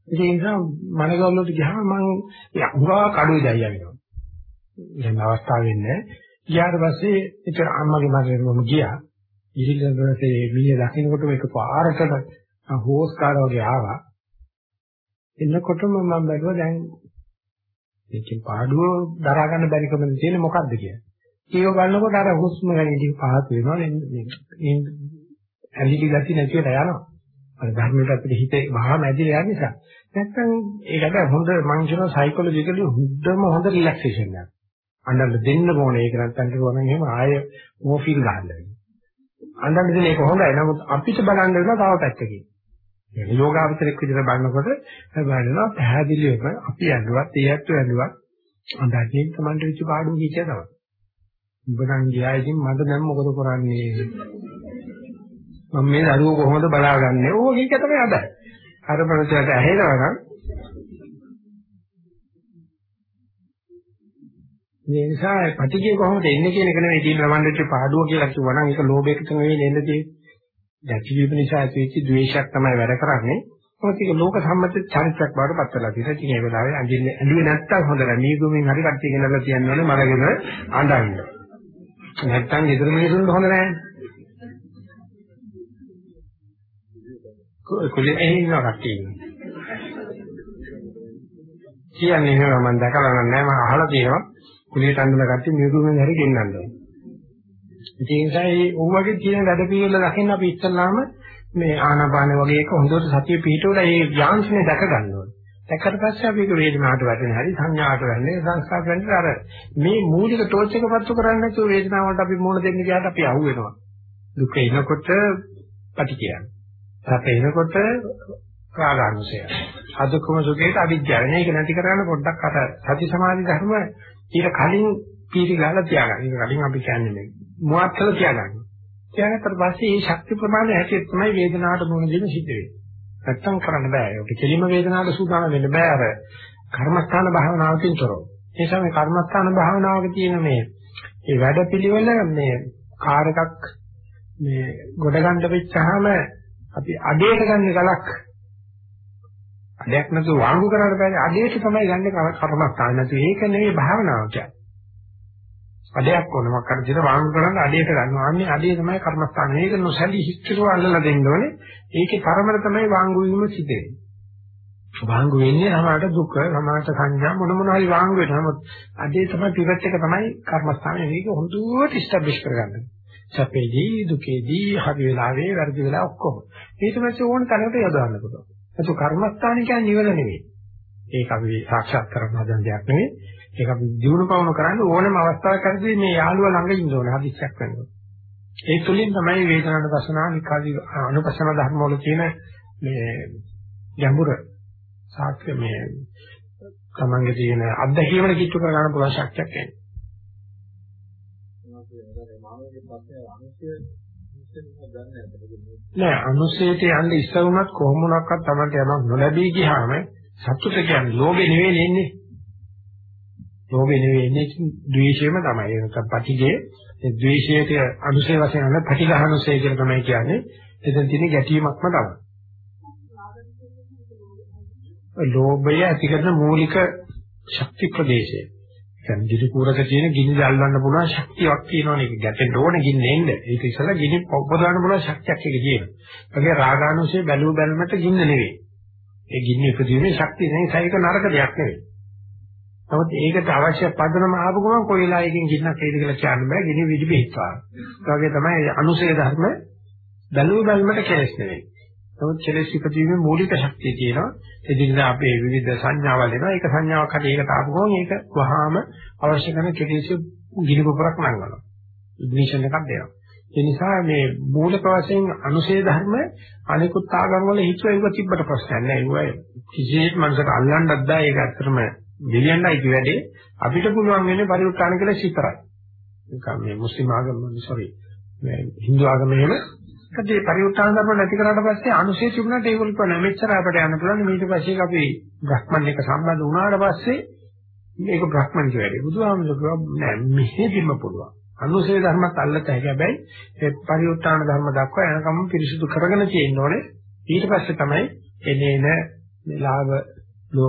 ඒ නිසා මනගවල වලට ගියාම මම හුඟා කඩුවේ දැයියා වෙනවා. දැන් අවස්ථාව වෙන්නේ. ගියාට පස්සේ ඒක අම්මගේ මගේ මම ගියා. ඉහිල්ලට පස්සේ මීය දකින්නකොට මේක පාරකට හෝස් කාර වගේ ආවා. එන්නකොටම මම බැලුවා දැන් මේකේ පාඩුව දරා ගන්න බැරි කම තියෙන්නේ මොකද්ද කියලා. ඒක බලනකොට අර හුස්ම ගැනීම ටික පහත් වෙනවා. මේ ඇලිලි ගැටි නැති වෙලා යනවා. අර ධර්මයට අපිට හිතේ මහා මැදිලා යන නිසා. නැත්තම් ඒකට හොඳ මං කියන සයිකොලොජිකලි හොඳම හොඳ රිලැක්සේෂන් එකක්. අඬන්න දෙන්න ඕනේ. ඒක නැත්තම් කිව්වනම් එහෙම ආය ඕ ෆීල් ගන්න වෙනවා. අඬන්න දෙන එක හොඳයි. නමුත් අපිට බලන්න වෙනවා තව පැත්තකින්. මේ යෝගාවචරයක් විදිහට බලනකොට බලනවා පැහැදිලිවම අපි ඇඬුවත් ඒ ඇත්ත ඇඬුවත් අඬන්නේ Tamanට වෙච්ච පාඩුව කිච්ච තමයි. උඹ නම් ගියා ඉතින් මට දැන් මොකද කරන්නේ? මම මේ දරුවෝ කොහොමද බලාගන්නේ? ඕක එක තමයි අද. අර මනසට ඇහෙනවා නම් මේ නිසා පටිගිය කොහොමද එන්නේ කියන එක නෙවෙයි තියෙන රවණ්ඩට පාඩුව කියලා කිව්වනම් ඒක ලෝභයකට නෙවෙයි එන්නේ තියෙන්නේ. දැක්වීම නිසා ඇතිවෙච්ච ද්වේෂයක් තමයි වැඩ කරන්නේ. මොකද ඒක ලෝක සම්මත චරිතයක් බවට පත් වෙලා තියෙනවා. ඉතින් ඒ වෙලාවේ අඳින්නේ ඇඳුවේ නැත්තම් හොඳ නැහැ. මේ ගොමින් හරි කට්ටිය ගෙනල්ලා තියන්නවනේ මරගෙන අඬන්න. නැත්තම් ගෙදර මිනිසුන්ට හොඳ නැහැ. කුලේ එහිනවා කට්ටිය. කියන්නේ නේද මම දැකලා නැහැ මම අහලා තියෙනවා. කුලියට අඳුන කට්ටිය මේ ගොමින් හරි ගෙන්නන්න. ඒ නිසා මේ උවගේ තියෙන වැඩ පිළිවෙල දකින්න අපි ඉස්සල්ලාම මේ ආනාපාන වගේ එක හොඳට සතිය පිහිටවලා ඒ යාන්ත්‍රණය දැක ගන්න ඕනේ. දැක්කට පස්සේ අපි ඒක වේදනාවට වැටෙන හැටි සංඥාවට වැටෙන සංස්කාරට වැටෙන අර මේ මූලික ටෝච් එක පත්තු කරන්නේ නැතුව වේදනාවට අපි මුණ දෙන්න ගියාට අපි අහු වෙනවා. දුක එනකොට පටි කියන්නේ. සැප එනකොට රාගානුසය. අදුක්කම සුඛේට අවිජ්ජාව. මේක නැති කරගන්න පොඩ්ඩක් අර සති සමාධි ධර්ම ඊට කලින් පීටි ගාලා තියාගන්න. ඒක කලින් අපි කියන්නේ මේ මුවත් කළ තියාගන්න. තියාගත්තට පස්සේ මේ ශක්ති ප්‍රමාණය හැටියට තමයි වේදනාවට මුහුණ දෙන්න සිද්ධ වෙන්නේ. නැත්තම් කරන්න බෑ. ඒක කෙලිම වේදනාවට සූදානම් වෙන්න බෑ අර කර්මස්ථාන භාවනාවකින් තොරව. ඒ නිසා මේ කර්මස්ථාන භාවනාවක තියෙන මේ මේ වැඩපිළිවෙල මේ කාර් එකක් මේ ගොඩ ගන්න වෙච්චාම අපි අඩේට ගන්න ගලක් අඩයක් නැතුව වාංගු කරන්න බෑනේ අඩේට තමයි ගන්න කර්මස්ථාන නැතු ඒක නෙවෙයි භාවනාව කියන්නේ. අඩයක් ඕන මොකක් හරි දින වාංගු කරන්න අඩේට ගන්නවා. අන්නේ අඩේ තමයි කර්මස්ථාන. මේක නොසැලී හිස්තිරව අල්ලලා දෙන්න ඕනේ. ඒකේ පරමර තමයි වාංගු වීම සිද්ධ වෙන්නේ. වාංගු වෙන්නේ සමාහට දුක, සමාහට සංඥා මොන මොන හරි වාංගු වෙනවා. නමුත් අඩේ තමයි පිවට් එක තමයි කර්මස්ථානේ. මේක හොඳට ඉස්ටැබ්ලිෂ් කරගන්න. සැපේදී, දුකේදී, හරි වෙලාවේ, වැරදි වෙලා ඔක්කොම. ඊට පස්සේ ඕන තැනකට යොදවන්න පුළුවන්. ඒක කර්මස්ථාන කියන්නේ නිවන නෙවෙයි. ඒක අපි සාක්ෂාත් කරගන්න හදන දෙයක් නෙවෙයි. ඒක අපි දිනු පවන කරන්න ඕනම අවස්ථාවක් හරිදී මේ යාළුවා ළඟ ඉන්න ඕනේ හදිස්සියක් වෙනවා. ඒ තුලින් තමයි වේදනාන දසනා නිකාදී අනුපස්සන ධර්ම වල තියෙන මේ ගැඹුර සාක්ෂ්‍ය මේ තමන්ගේ තියෙන අත්දැකීමන කිට්ටු කර ගන්න පුළුවන් ශක්තියක් එන්නේ. නෑ අනුසයට යන්න ඉස්සර වුණත් කොහොම වුණක්වත් Tamanට යමක් නොලැබී ගියාම සතුට කියන්නේ ලෝභේ නෙවෙයි එන්නේ. ලෝභේ නෙවෙයි එන්නේ ද්වේෂයම තමයි. ඒක පටිගේ ඒ ද්වේෂයට අනුසය වශයෙන් අන්න පටිඝානුසය කියලා තමයි කියන්නේ. එතෙන් තියෙන ගැටීමක්ම තමයි. ලෝභය ඇති කරන මූලික ශක්ති ප්‍රදේශය. කියන්නේ දිලි කුරක තියෙන ගිනි දැල්වන්න පුළුවන් ශක්තියක් තියෙනවනේ. ඒක ගැටෙන්න ඕනේ ගින්න එන්න. ඒක ඉස්සලා ගිනි පොප්පදාන්න පුළුවන් ශක්තියක් ඒක තියෙනවා. ඒකේ රාගානුසය බැලුව බැලමට ගින්න නෙවෙයි. ඒ ගින්න ඉපදීමේ ශක්තිය නෙවෙයි ඒක නරක දෙයක් නෙවෙයි. නමුත් ඒකට අවශ්‍ය පදනම ආපු ගමන් කොයිලා එකකින් ගින්නක් හේද කියලා කියන්න බෑ. ගිනි විදි බෙහෙත්වා. ඒ වගේ තමයි අනුසය ධර්ම බැලුව බැලමට කෙලස් නෙවෙයි. නමුත් කෙලෙස් ඉපදීමේ මූලික ශක්තිය තියෙනවා. එදිනෙදා අපේ විවිධ සංඥාවල් එනවා. ඒක සංඥාවක් හරි ඒකට ආපු ගමන් ඒක වහාම අවශ්‍ය කරන කෙලෙස් ගිනි පොපරක් නංගනවා. ඉග්නිෂන් එකක් දෙනවා. ඒ නිසා මේ මූලික වශයෙන් අනුශේ ධර්ම අනිකුත් ආගම් වල හිතුව ඒක තිබ්බට ප්‍රශ්නයක් නෑ. ඒක කිසිසේත් මනසට අල්ලන්නත් බෑ. ඒක ඇත්තටම දෙවියන්යි කිව්වැඩේ අපිට පුළුවන් වෙන්නේ පරිඋත්තාන කියලා විතරයි. නිකන් මේ මුස්ලිම් ආගම sorry මේ Hindu ආගම එහෙම. ඒකේ පරිඋත්තාන ධර්ම නැති කරාට පස්සේ අනුශේ තිබුණාට ඒගොල්ලෝ කියනවා මෙච්චර අපිට යන්න පුළුවන්. ඊට පස්සේ අපි බ්‍රහ්මන් එක්ක සම්බන්ධ වුණාට පස්සේ මේක බ්‍රහ්මන් කියලාදී බුදුහාමුදුරුවෝ නෑ මෙහෙදිම පුළුවන්. අනුශේ ධර්මත් අල්ලත හැකි හැබැයි ඒ පරිඋත්තාන ධර්ම දක්වා යනකම් පිරිසුදු කරගෙන තියෙන්න ඕනේ. ඊට පස්සේ තමයි එනේන මේ ලාභ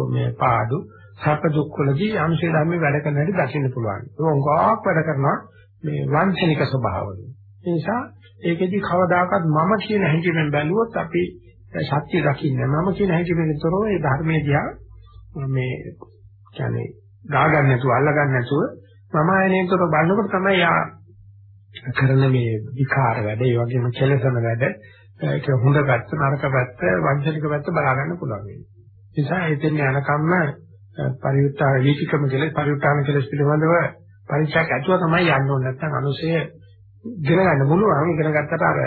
මේ පාඩු සැප දුක් වලදී අනුශේ ධර්මේ වැඩ කරන හැටි දකින්න පුළුවන්. ඒක උගාවක් වැඩ කරනවා මේ වංචනික ස්වභාවවල. ඒ නිසා ඒකෙදි කවදාකවත් මම කියන හැඟීමෙන් බැලුවොත් අපි සත්‍ය දකින්නේ මම කියන හැඟීමෙන් තොරව ඒ ධර්මයේ දිහා මේ කියන්නේ ගා ගන්න නැතුව අල්ල ගන්න නැතුව මම ආයනයෙන් තොර බලනකොට තමයි යා කරන මේ විකාර වැඩ ඒ වගේම කෙලසන වැඩ ඒක හොඳ පැත්ත නරක පැත්ත වංචනික පැත්ත බලා ගන්න පුළුවන්. වෙන්නේ. ඒ නිසා එතෙන් යනකම්ම පරිඋත්තාන වීතිකම කියලා පරිඋත්තාන කියලා පිළිබඳව පරිචයක් ඇතුව තමයි යන්න ඕනේ නැත්නම් අනුසය ඉගෙන ගන්න පුළුවන් ඉගෙන ගත්තට අර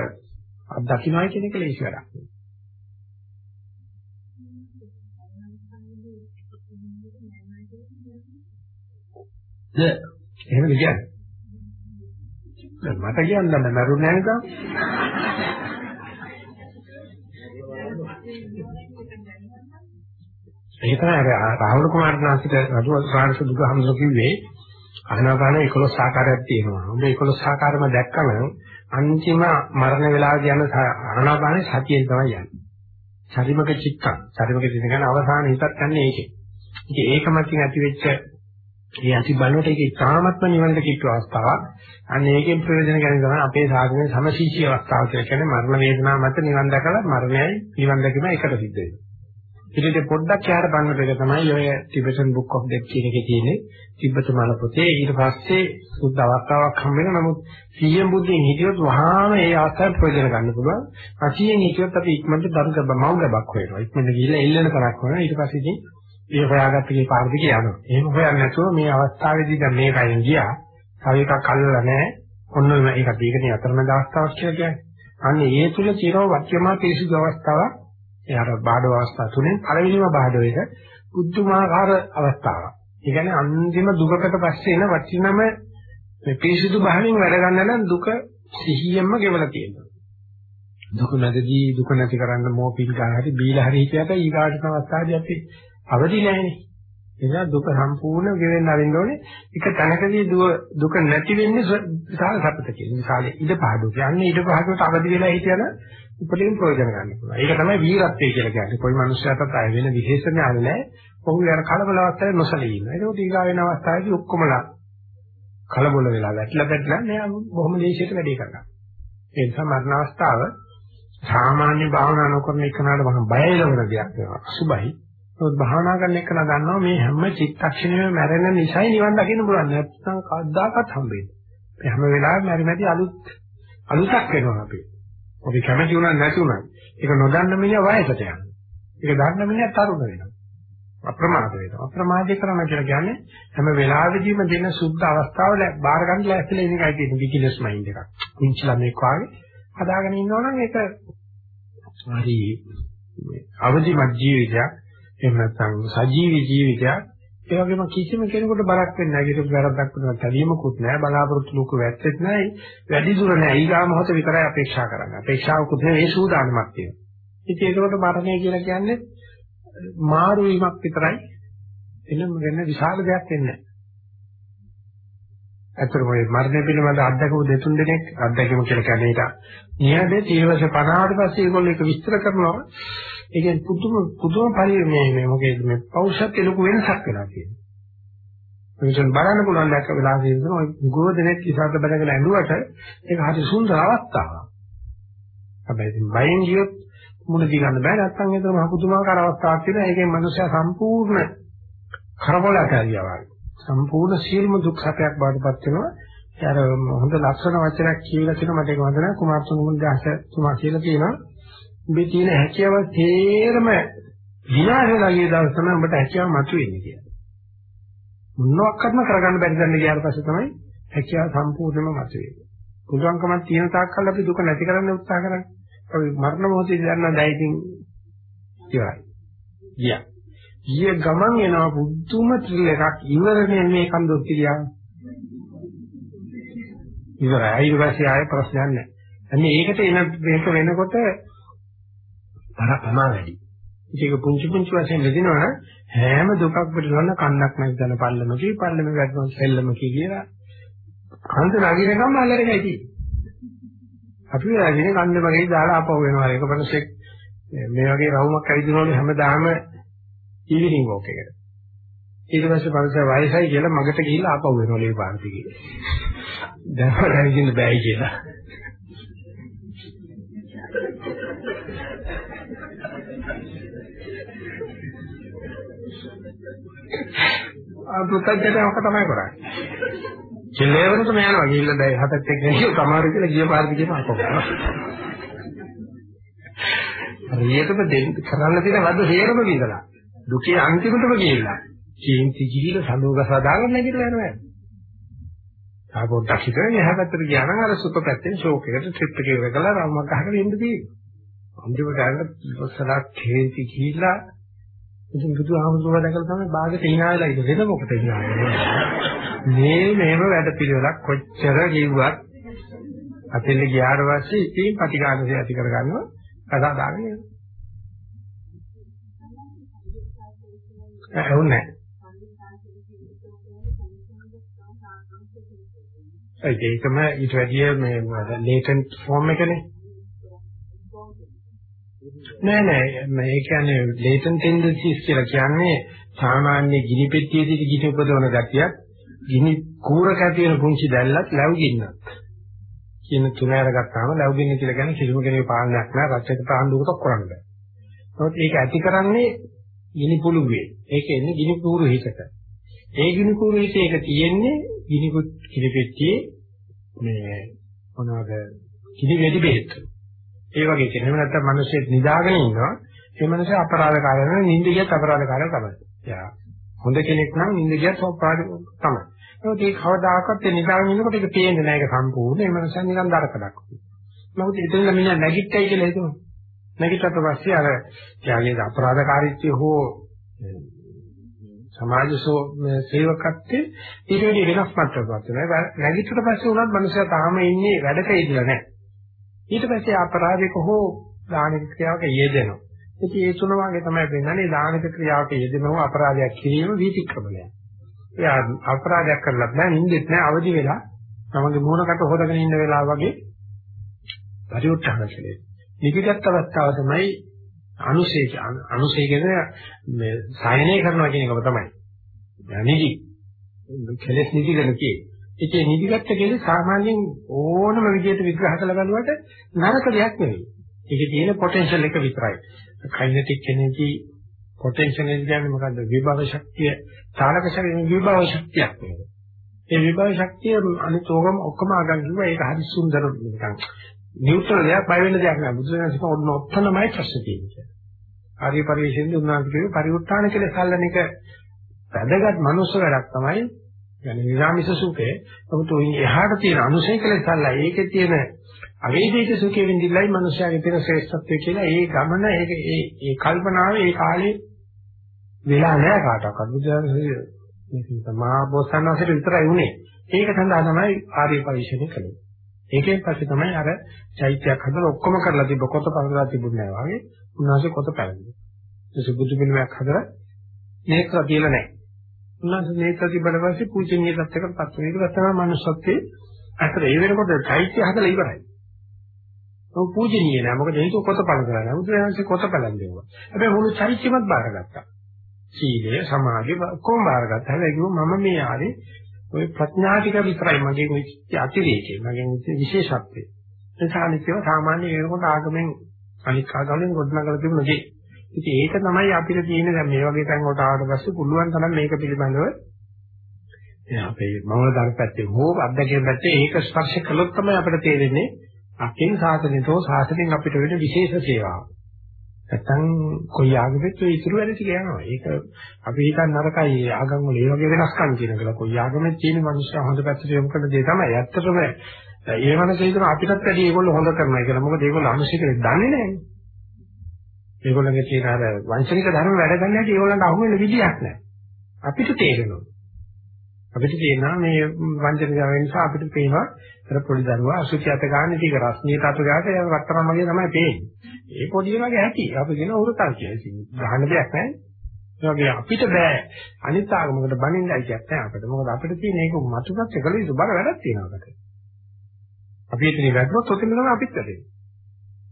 අත්දකින්නයි කියන එක ලේසි වැඩක් නෙවෙයි. එහෙමද කියන්නේ? මට කියන්න බෑ මරුන්නේ නැහැ නේද? ඒක තමයි අර රාහුල කුමාරනාථිට රතු සාරස දුක හම්සෝ කිව්වේ ආනාපාන 11 ආකාරයක් තියෙනවා. ඔබ 11 ආකාරම දැක්කම අන්තිම මරණ වේලාවදී යන ආනාපාන සතියෙන් තමයි යන්නේ. ශරීරක චිත්තං ශරීරක චිත්ත කියන්නේ අවසාන හිතක් යන්නේ ඒකේ. ඉතින් ඒකමත්ින් ඇති වෙච්ච ඒ අති බලවට ඒක ඉතාමත්ම නිවනට කිට්ටු අවස්ථාවක්. අන්න ඒකෙන් ප්‍රයෝජන ගන්න තමයි අපේ සාධනයේ සමශීචී අවස්ථාව කියලා කියන්නේ මරණ වේදනාව මත නිවන් දැකලා මරණයයි නිවන් දැකීම එකට සිද්ධ වෙනවා. ඊට පොඩ්ඩක් යාර බලනකොට ඒක තමයි ඔය ටිබෙටන් බුක් ඔෆ් ඩෙත් කියන එකේ තියෙන්නේ. තිබ්බත මල පොතේ ඊට පස්සේ සුද්ධ අවස්ථාවක් හම් වෙනවා. නමුත් සිහියෙන් බුද්ධියෙන් හිටියොත් වහාම ඒ අවස්ථාවට ප්‍රයෝජන ගන්න පුළුවන්. අසියෙන් හිටියොත් අපි ඉක්මනට දරුගබ මව්ගබක් වෙනවා. ඉක්මනට ගිහිල්ලා එල්ලෙන තරක් වෙනවා. ඊට පස්සේ ඉතින් ඒ හොයාගත්ත කේ පාර දිගේ යනවා. එහෙම හොයන්නේ නැතුව මේ අවස්ථාවේදී දැන් මේකෙන් ගියා. තව එකක් අල්ලලා නැහැ. ඔන්න ඒක දීකනේ අතරමැද අවස්ථාවක් කියලා කියන්නේ. අන්න ඒ තුල චිරව වත්‍යමා පිරිසිදු අවස්ථාවක්. එයාට බාඩව අවස්ථා තුනෙන් පළවෙනිම බාඩව එක බුද්ධමාකාර අවස්ථාවක්. ඒ කියන්නේ අන්තිම දුකකට පස්සේ එන වචිනම මේ පිරිසිදු භාවයෙන් වැඩ ගන්න නම් දුක සිහියෙන්ම ගෙවලා තියෙනවා. දුක නැදදී දුක නැති කරන්න මෝපින් ගන්න හැටි බීලා හරි හිතයට ඊගාට අවස්ථාවේදී අපි අවදි නැහැනේ. එනිසා දුක සම්පූර්ණ ගෙවෙන්න අරින්න ඕනේ. එක තැනකදී දුක නැති වෙන්නේ විශාල සපතකින්. විශාල ඉඩ පාඩු. කියන්නේ ඉඩ පාඩුවට අවදි වෙලා හිටියන උපරිම ප්‍රයෝජන ගන්න පුළුවන්. ඒක තමයි වීරත්වය කියලා කියන්නේ. કોઈ මනුස්සයෙකුට අය වෙන විශේෂ ඥාන නැහැ. ඔහු යන කලබල අවස්ථාවේ නොසලී ඉන්නවා. ඒක ඊගා වෙන අවස්ථාවේදී ඔක්කොමලා කලබල වෙලා වැටලා වැටලා මෙයා බොහොම දේශයට වැඩි කරගන්නවා. ඒ නිසා මරණ අවස්ථාව සාමාන්‍ය භාවනා නොකරන එකනට මම බය වෙන දෙයක් වෙනවා. අසුබයි. ඒත් භාවනා කරන එක නගන්නවා මේ හැම චිත්තක්ෂණයම මැරෙන නිසයි නිවන් දකින්න පුළුවන්. නැත්නම් කවදාකවත් හම්බෙන්නේ. මේ හැම වෙලාවෙම මැරි මැටි අලුත් අලුතක් වෙනවා අපි. අපි කැමති උනත් නැති උනත් ඒක නොදන්න මිනිහා වයසට යනවා. ඒක දන්න මිනිහා තරුණ වෙනවා. අප්‍රමාද වෙනවා. අප්‍රමාදේ කරන කියලා කියන්නේ හැම වෙලාවෙදීම දෙන සුද්ධ අවස්ථාව බාර ගන්න ලැස්තිලා ඉන්න එකයි තියෙන විකිලස් මයින්ඩ් එකක්. කුංචි ළමෙක් වාගේ හදාගෙන ඉන්නවනම් ඒක හරි අවදිමත් ජීවිතයක් එහෙම නැත්නම් සජීවී ජීවිතයක් ඒ වගේම කිසිම කෙනෙකුට බරක් වෙන්නේ නැහැ. ඒක වැරද්දක් වෙනවා. තැවීමකුත් නැහැ. බලාපොරොත්තු ලෝක වැත්තේත් නැහැ. වැඩි දුර නැහැ. ඊගාම හොත විතරයි අපේක්ෂා කරන්නේ. අපේක්ෂාවකුත් නැහැ. ඒ සූදානමක් තියෙනවා. ඉතින් ඒකට මරණය කියලා කියන්නේ මාරු වීමක් විතරයි. එනම් වෙන විශාල දෙයක් වෙන්නේ නැහැ. ඇත්තටම මේ මරණය පිළිබඳ අත්දැකපු දෙතුන් දෙනෙක් අත්දැකීම කියලා කියන්නේ ඒක. නියදේ තීවස 50ට පස්සේ ඒගොල්ලෝ ඒක විස්තර කරනවා. ඒකෙන් පුදුම පුදුම පරිමේ මේ මොකේද මේ පෞෂත්ව ලොකු වෙනසක් වෙලා තියෙනවා. මිනිසුන් බලන්න පුළුවන් දැක්ක වෙලාව තියෙනවා ඔය ගෝධනෙත් ඉසాత බඩගෙන ඇඬුවට ඒක හරි සුන්දර අවස්ථාවක්. හැබැයි ඉතින් බයෙන් ගියොත් මුණ දී ගන්න බෑ නැත්තම් ඒතර මහ පුදුමාකාර අවස්ථාවක් තියෙනවා. ඒකෙන් මිනිස්සයා සම්පූර්ණ කරබලකාරියා වගේ. සම්පූර්ණ සියලුම දුක් සැපයක් බාටපත් වෙනවා. ඒ අර හොඳ ලක්ෂණ වචනයක් කියලා තියෙනවා මට ඒක මතක නැහැ කුමාරතුංග දාස තුමා කියලා තියෙනවා. උඹේ තියෙන හැකියාව තේරම විනාශ වෙලා ගිය දවස් තමයි උඹට හැකියාව මතුවෙන්නේ කියලා. මොනවාක්වත්ම කරගන්න බැරි දන්න ගියාට පස්සේ තමයි හැකියාව සම්පූර්ණයෙන්ම මතුවෙන්නේ. පුදුංකමක් තියෙන තාක්කල් අපි දුක නැති කරන්න උත්සාහ කරන්නේ. අපි මරණ මොහොතේ දන්නා දැයිතින් ඉවරයි. ගියා. ගිය ගමන් එනවා පුදුම ත්‍රිල් එකක් ඉවරනේ මේ කන්දොත් කියලා. ඉවරයි. ඊට පස්සේ ආයෙ ප්‍රශ්නයක් නැහැ. අන්නේ ඒකට එන මේක වෙනකොට බර ප්‍රමා වැඩි. ඒක පුංචි පුංචි වශයෙන් ලැබෙනවා හැම දුකක් පිටවන්න කන්නක් නැත්නම් පල්ලම කී පල්ලම වැටෙනවා සෙල්ලම කී කියලා කන්ද නගිනකම් අල්ලගෙන ඉති. අපි නගින කන්ද මගේ දාලා ආපහු වෙනවා ඒක පස්සේ මේ වගේ රවුමක් ඇවිදිනවලු හැමදාම ඉවිනිං වෝක් එකට. ඊට පස්සේ පරිසර වයසයි කියලා මගට ගිහිල්ලා ආපහු වෙනවලු ඒ පාර්ටි කියලා. දැන් හරියට බෑයි කියලා. පුතත්ජට ඔක තමයි කරන්නේ. කෙලෙවරටම යනවා ගිහිල්ලා දැන් හතත් එක්ක ගිහින් කමාරු කියලා ගිය පාරට ගියම අකෝ. හරියටම දෙන්න කරන්න තියෙන වද හේරම විඳලා. දුකේ අන්තිමටම ගිහිල්ලා. කීන්ති ගිහිල්ලා සලෝගස දාගන්න නැගිටලා යනවා. ආපොඩ්ඩක් හිතගෙන එහා පැත්තට ගියා නම් අර සුප පැත්තෙන් ෂෝක් එකට ට්‍රිප් එකේ වෙකලා රවුමක් ගහගෙන ඉන්න තියෙනවා. අන්තිමට යන ඔස්සලා කේන්ති ගිහිල්ලා ඉතින් බුදුහාමුදුරුවෝ දැකලා තමයි බාගෙට hina වෙලා ඉන්නේ වෙන මොකටද hina මේ මේව වැඩ පිළිවෙලක් කොච්චර කිව්වත් අතෙල්ල ගියාට පස්සේ ඉතින් ප්‍රතිගාමී ඇති කරගන්නවා කතා දාගෙන යනවා. ඇහුන්නේ ඒකම ඊට වැඩිය මේ ලේටන්ට් ෆෝම් එකනේ. නෑ නෑ මේ කියන්නේ ලේටන්ට් ටෙන්ඩන්සිස් කියලා කියන්නේ සාමාන්‍ය ගිනි පෙට්ටියේදී ගිනි උපදවන ගතියක් ගිනි කූරක ඇති වෙන පුංචි දැල්ලක් ලැබු ගින්නක් කියන තුන අරගත්තාම ලැබු ගින්න කියලා කියන්නේ කිසිම කෙනෙකුගේ පාලනයක් නෑ රටක පාණ්ඩුවකට කරන්න බෑ. නමුත් ඒක ඇති කරන්නේ ගිනි පුළුවේ. ඒක එන්නේ ගිනි කූරු හිතක. ඒ ගිනි කූරු හිතේ ඒක තියෙන්නේ ගිනි ගිනි පෙට්ටියේ මේ මොනවාද කිරි වෙඩි බෙහෙත්. ඒ වගේ කියන. එහෙම නැත්නම් මිනිස්සෙක් නිදාගෙන ඉන්නවා. ඒ මිනිස්සු අපරාධකාරය නම් නිින්ද ගියත් අපරාධකාරය තමයි. යා හොඳ කෙනෙක් නම් නිින්ද ගියත් අපරාධ තමයි. ඒකත් ඒ කවදාකවත් ඒ නිදාගෙන ඉන්නකොට ඒක පේන්නේ නැහැ ඒක සම්පූර්ණ. ඒ මිනිස්සු නිකන් දරකඩක්. නමුත් ඉතින් මිනිහා නැගිට්ටයි කියලා හිතමු. නැගිටට පස්සේ අර යාගේ අපරාධකාරීත්වය හෝ සමාජසෝ සේවකත්වයේ ඊට වඩා වෙනස් මට්ටමකට වෙනවා. නැගිටිට පස්සේ උනත් මිනිස්සු තාම ඉන්නේ වැඩක ඉඳලා නැහැ. ඊට පස්සේ අපරාධයක හෝ දානික ක්‍රියාවක යෙදෙනවා. ඉතින් ඒ තුන වගේ තමයි වෙනන්නේ දානික ක්‍රියාවක යෙදෙනවා අපරාධයක් කිරීම වීතික්‍රමණය. එයා අපරාධයක් කරලත් නැහැ නින්දෙත් නැහැ අවදි වෙලා තමගේ මූණකට හොදගෙන ඉන්න වෙලාව වගේ පරිඋත්ථාන කළේ. නිදිගත් අවස්ථාව තමයි අනුසය අනුසය කියන්නේ මේ සයනය කරනවා කියන එක තමයි. නිදි කෙලස් නිදි කරන කියේ. ඒකේ නිදිගත්ත කියන්නේ සාමාන්‍යයෙන් ඕනම විදිහට විග්‍රහ කළ බලුවට නරක දෙයක් නෙවෙයි. ඒකේ තියෙන පොටෙන්ෂල් එක විතරයි. කයිනටික් එනර්ජි පොටෙන්ෂල් එනර්ජි කියන්නේ මොකද්ද? විභව ශක්තිය, චාලක ශක්තිය විභව ශක්තියක් නෙවෙයි. ඒ විභව ශක්තිය අනිත් ඕකම ඔක්කොම අගන් කිව්වා ඒක හරි සුන්දර නිකන් නියුට්‍රල් දෙයක් බය වෙන්න දෙයක් නෑ. බුදුසසුන ඔන්න ඔත්තනමයි ප්‍රශ්නේ තියෙන්නේ. ආර්ය පරිශ්‍රයෙන් උන්වහන්සේ කිව්වේ පරිඋත්ථාන කියලා සල්ලන එක වැදගත් මනුස්ස වැඩක් තමයි. يعني නිරාමිස සුඛේ. නමුත් උන් එහාට තියෙන අනුසය කියලා සල්ලා ඒකේ තියෙන අවේදිත සුඛේ විඳින්නයි මනුස්සයාගේ තියෙන ශ්‍රේෂ්ඨත්වය කියලා ඒ ගමන ඒක ඒ ඒ කල්පනාව ඒ කාලේ වෙලා නෑ කාටවත්. බුදුසසුනේ මේක තමා බොසන්නසෙට විතරයි උනේ. ඒක සඳහා තමයි ආර්ය පරිශ්‍රණය කළේ. ඒකෙන් පස්සේ තමයි අර චෛත්‍යයක් හදලා ඔක්කොම කරලා තිබ්බ කොට පරදලා තිබුණේ නැහැ වගේ උන්වහන්සේ කොට පැලඳි. ඒ සුබුදු පිළිමයක් හදලා නේත්‍ර කියලා නැහැ. උන්වහන්සේ මේ ප්‍රතිබල වාසී පූජනීය තත්ත්වයකට පත් වෙන. ඒක තමයි මනුස්සත්වයේ අතර ඒ වෙනකොට චෛත්‍ය හදලා ඉවරයි. ඔව් පූජනීය නෑ. මොකද ඒක කොතපල කරන්නේ. බුදුරජාණන්සේ කොතපලන් දෙවුවා. හැබැයි මුළු චෛත්‍යමත් බාරගත්තා. සීලය සමාධිය කොහොම බාරගත්තා. හැබැයි කිව්වා මම මේ ආවේ ඔය ප්‍රඥා ටික විතරයි මගේ මේ අතිරේකේ මගේ මේ විශේෂත්වය. ඒ සාමිකව සාමාන්‍ය වෙනකොට ආගමෙන් අනික් ආගමෙන් ගොඩනගලා තිබුණ දේ. ඉතින් ඒක තමයි අපිට තියෙන දැන් මේ වගේ තැන් වලට ආවට පස්සේ පුළුවන් තරම් මේක පිළිබඳව එයා අපේ මංගල ධර්ම පැත්තේ හෝ අධ්‍යක්ෂක පැත්තේ ඒක ස්පර්ශ කළොත් තමයි අපිට තේරෙන්නේ අකින් සාසනෙතෝ සාසනෙන් අපිට වෙන විශේෂ සේවාව. නැත්තම් කොයි ආගමෙත් ඒ ඉතුරු වැඩ ටික යනවා. ඒක අපි හිතන්න නරකයි ආගම් වල ඒ වගේ වෙනස්කම් කියන කියලා. කොයි ආගමෙත් තියෙන මිනිස්සු හොඳ පැත්තට යොමු කරන දේ තමයි. ඇත්තටම ඒ මනස හිතන අපිටත් වැඩි ඒගොල්ලෝ හොඳ කරනවා කියලා. මොකද ඒගොල්ලෝ අනුශීලෙ දන්නේ නැහැ. ඒගොල්ලන්ගේ තියෙන අර වංශනික ධර්ම වැඩ ගන්න හැටි ඒගොල්ලන්ට අහු වෙන විදියක් නැහැ. අපිට තේරෙනවා. අපිට තේරෙනවා මේ වංශනික ධර්ම නිසා අපිට පේනවා අර පොඩි දරුවා අසුචි අත ගන්න ටික රස්නියට අත ගාට ඒක වත්තරම් වගේ තමයි පේන්නේ. ඒ පොඩි එකගේ ඇති. අපි කියන උරුතල් කියලා. ඉතින් ගහන්න දෙයක් නැහැ. ඒ වගේ අපිට බෑ අනිත් ආගමකට බනින්න අයිතියක් නැහැ අපිට. මොකද අපිට තියෙන ඒක මතුපත් එකල ඉත බල වැඩක් තියෙනවා අපිට. අපි එතන වැටුනොත් ඔතන තමයි අපිත් වැඩේ.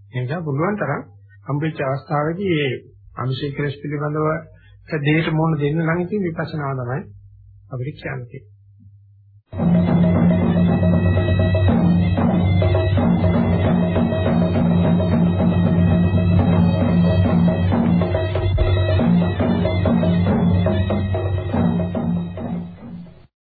ඒ නිසා පුළුවන් තරම් හම්බෙච්ච අවස්ථාවේදී මේ අනුශේඛරස් පිළිබඳව දෙයට මොන දෙන්න නම් ඉතින් විපස්සනාව තමයි අපිට කියන්නේ.